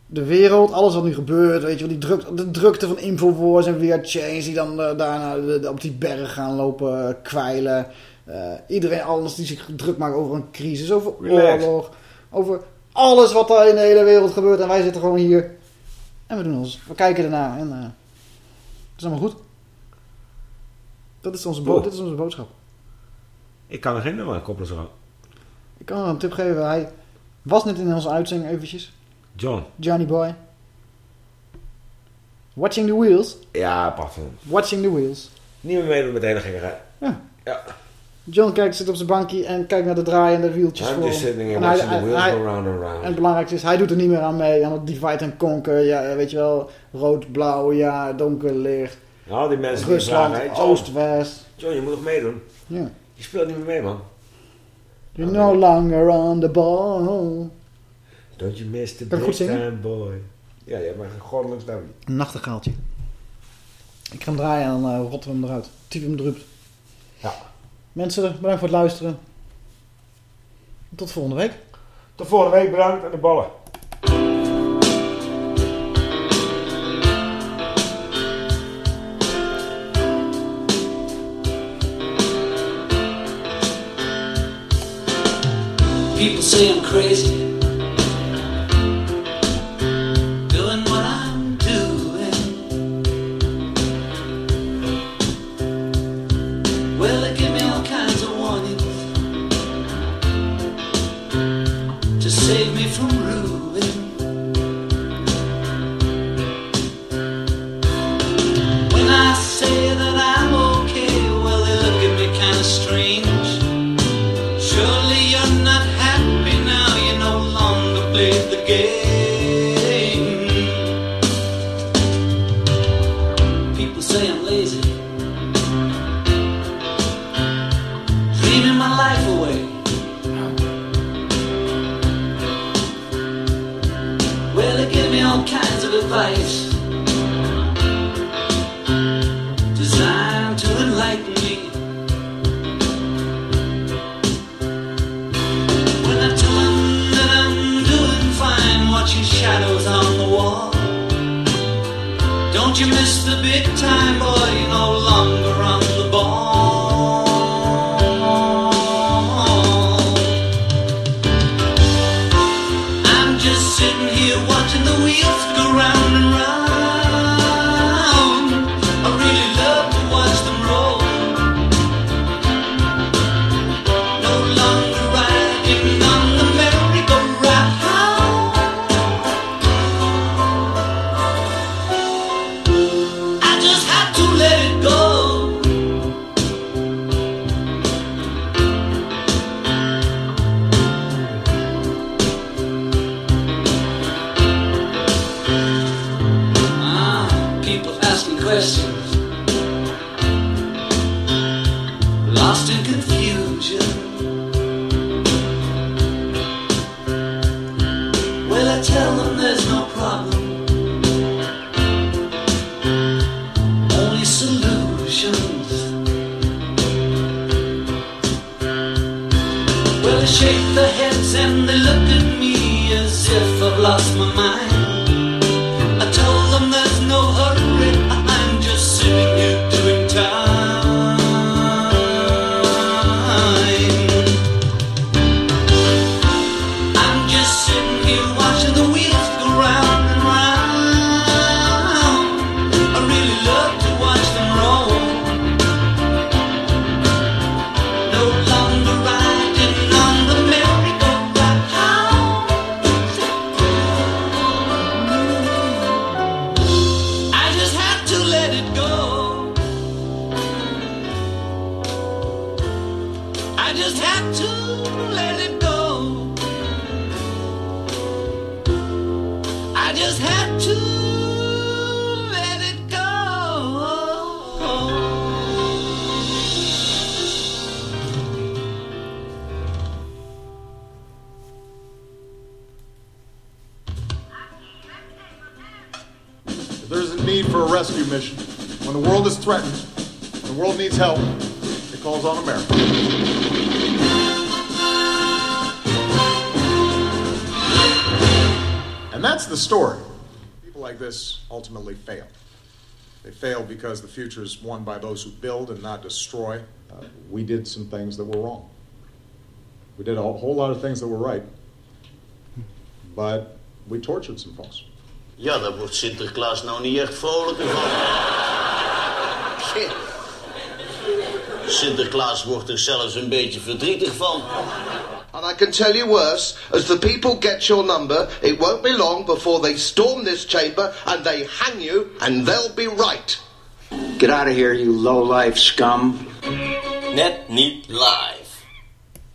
De wereld, alles wat nu gebeurt, weet je wel, die druk, de drukte van Infowars en VR Change, die dan eh, daarna op die berg gaan lopen eh, kwijlen. Eh, iedereen anders die zich druk maakt over een crisis, over Relax. oorlog, over alles wat er in de hele wereld gebeurt. En wij zitten gewoon hier en we doen ons, we kijken ernaar en het is allemaal goed. Dat is onze, bo- dit is onze boodschap. Ik kan er geen nummer koppelen zo. Ik kan hem een tip geven. Hij was net in onze uitzending eventjes. John. Johnny Boy. Watching the wheels. Ja, pas hem. Watching the wheels. Niet meer meedoen met de hele gekkerij. Ja. Ja. John kijkt, zit op zijn bankje en kijkt naar de draaiende wieltjes voor just hem. sitting En hij- watching the wheels hij- go round and round. En het belangrijkste is, hij doet er niet meer aan mee. Aan het divide and conquer. Ja, weet je wel, rood, blauw, ja, donker, licht. Al die mensen die Rusland, vragen, hey, John. oost, west. John, je moet nog meedoen. Ja. Je speelt niet meer mee, man. You're no longer on the ball. Don't you miss the big time boy. Ja, hebt maar goddelijk stem. Een nachtegaaltje. Ik ga hem draaien en dan uh, rotten we hem eruit. Typ hem drupt. Ja. Mensen, bedankt voor het luisteren. Tot volgende week. Tot volgende week, bedankt en de ballen. Say I'm crazy. Because the future is won by those who build and not destroy. Uh, we did some things that were wrong. We did a whole lot of things that were right. But we tortured some folks. Ja, daar wordt Sinterklaas nou niet echt vrolijker van. Shit. Sinterklaas wordt er zelfs een beetje verdrietig van. And I can tell you worse, as the people get your number, it won't be long before they storm this chamber and they hang you, and they'll be right. Get out of here, you low-life scum. Net niet live.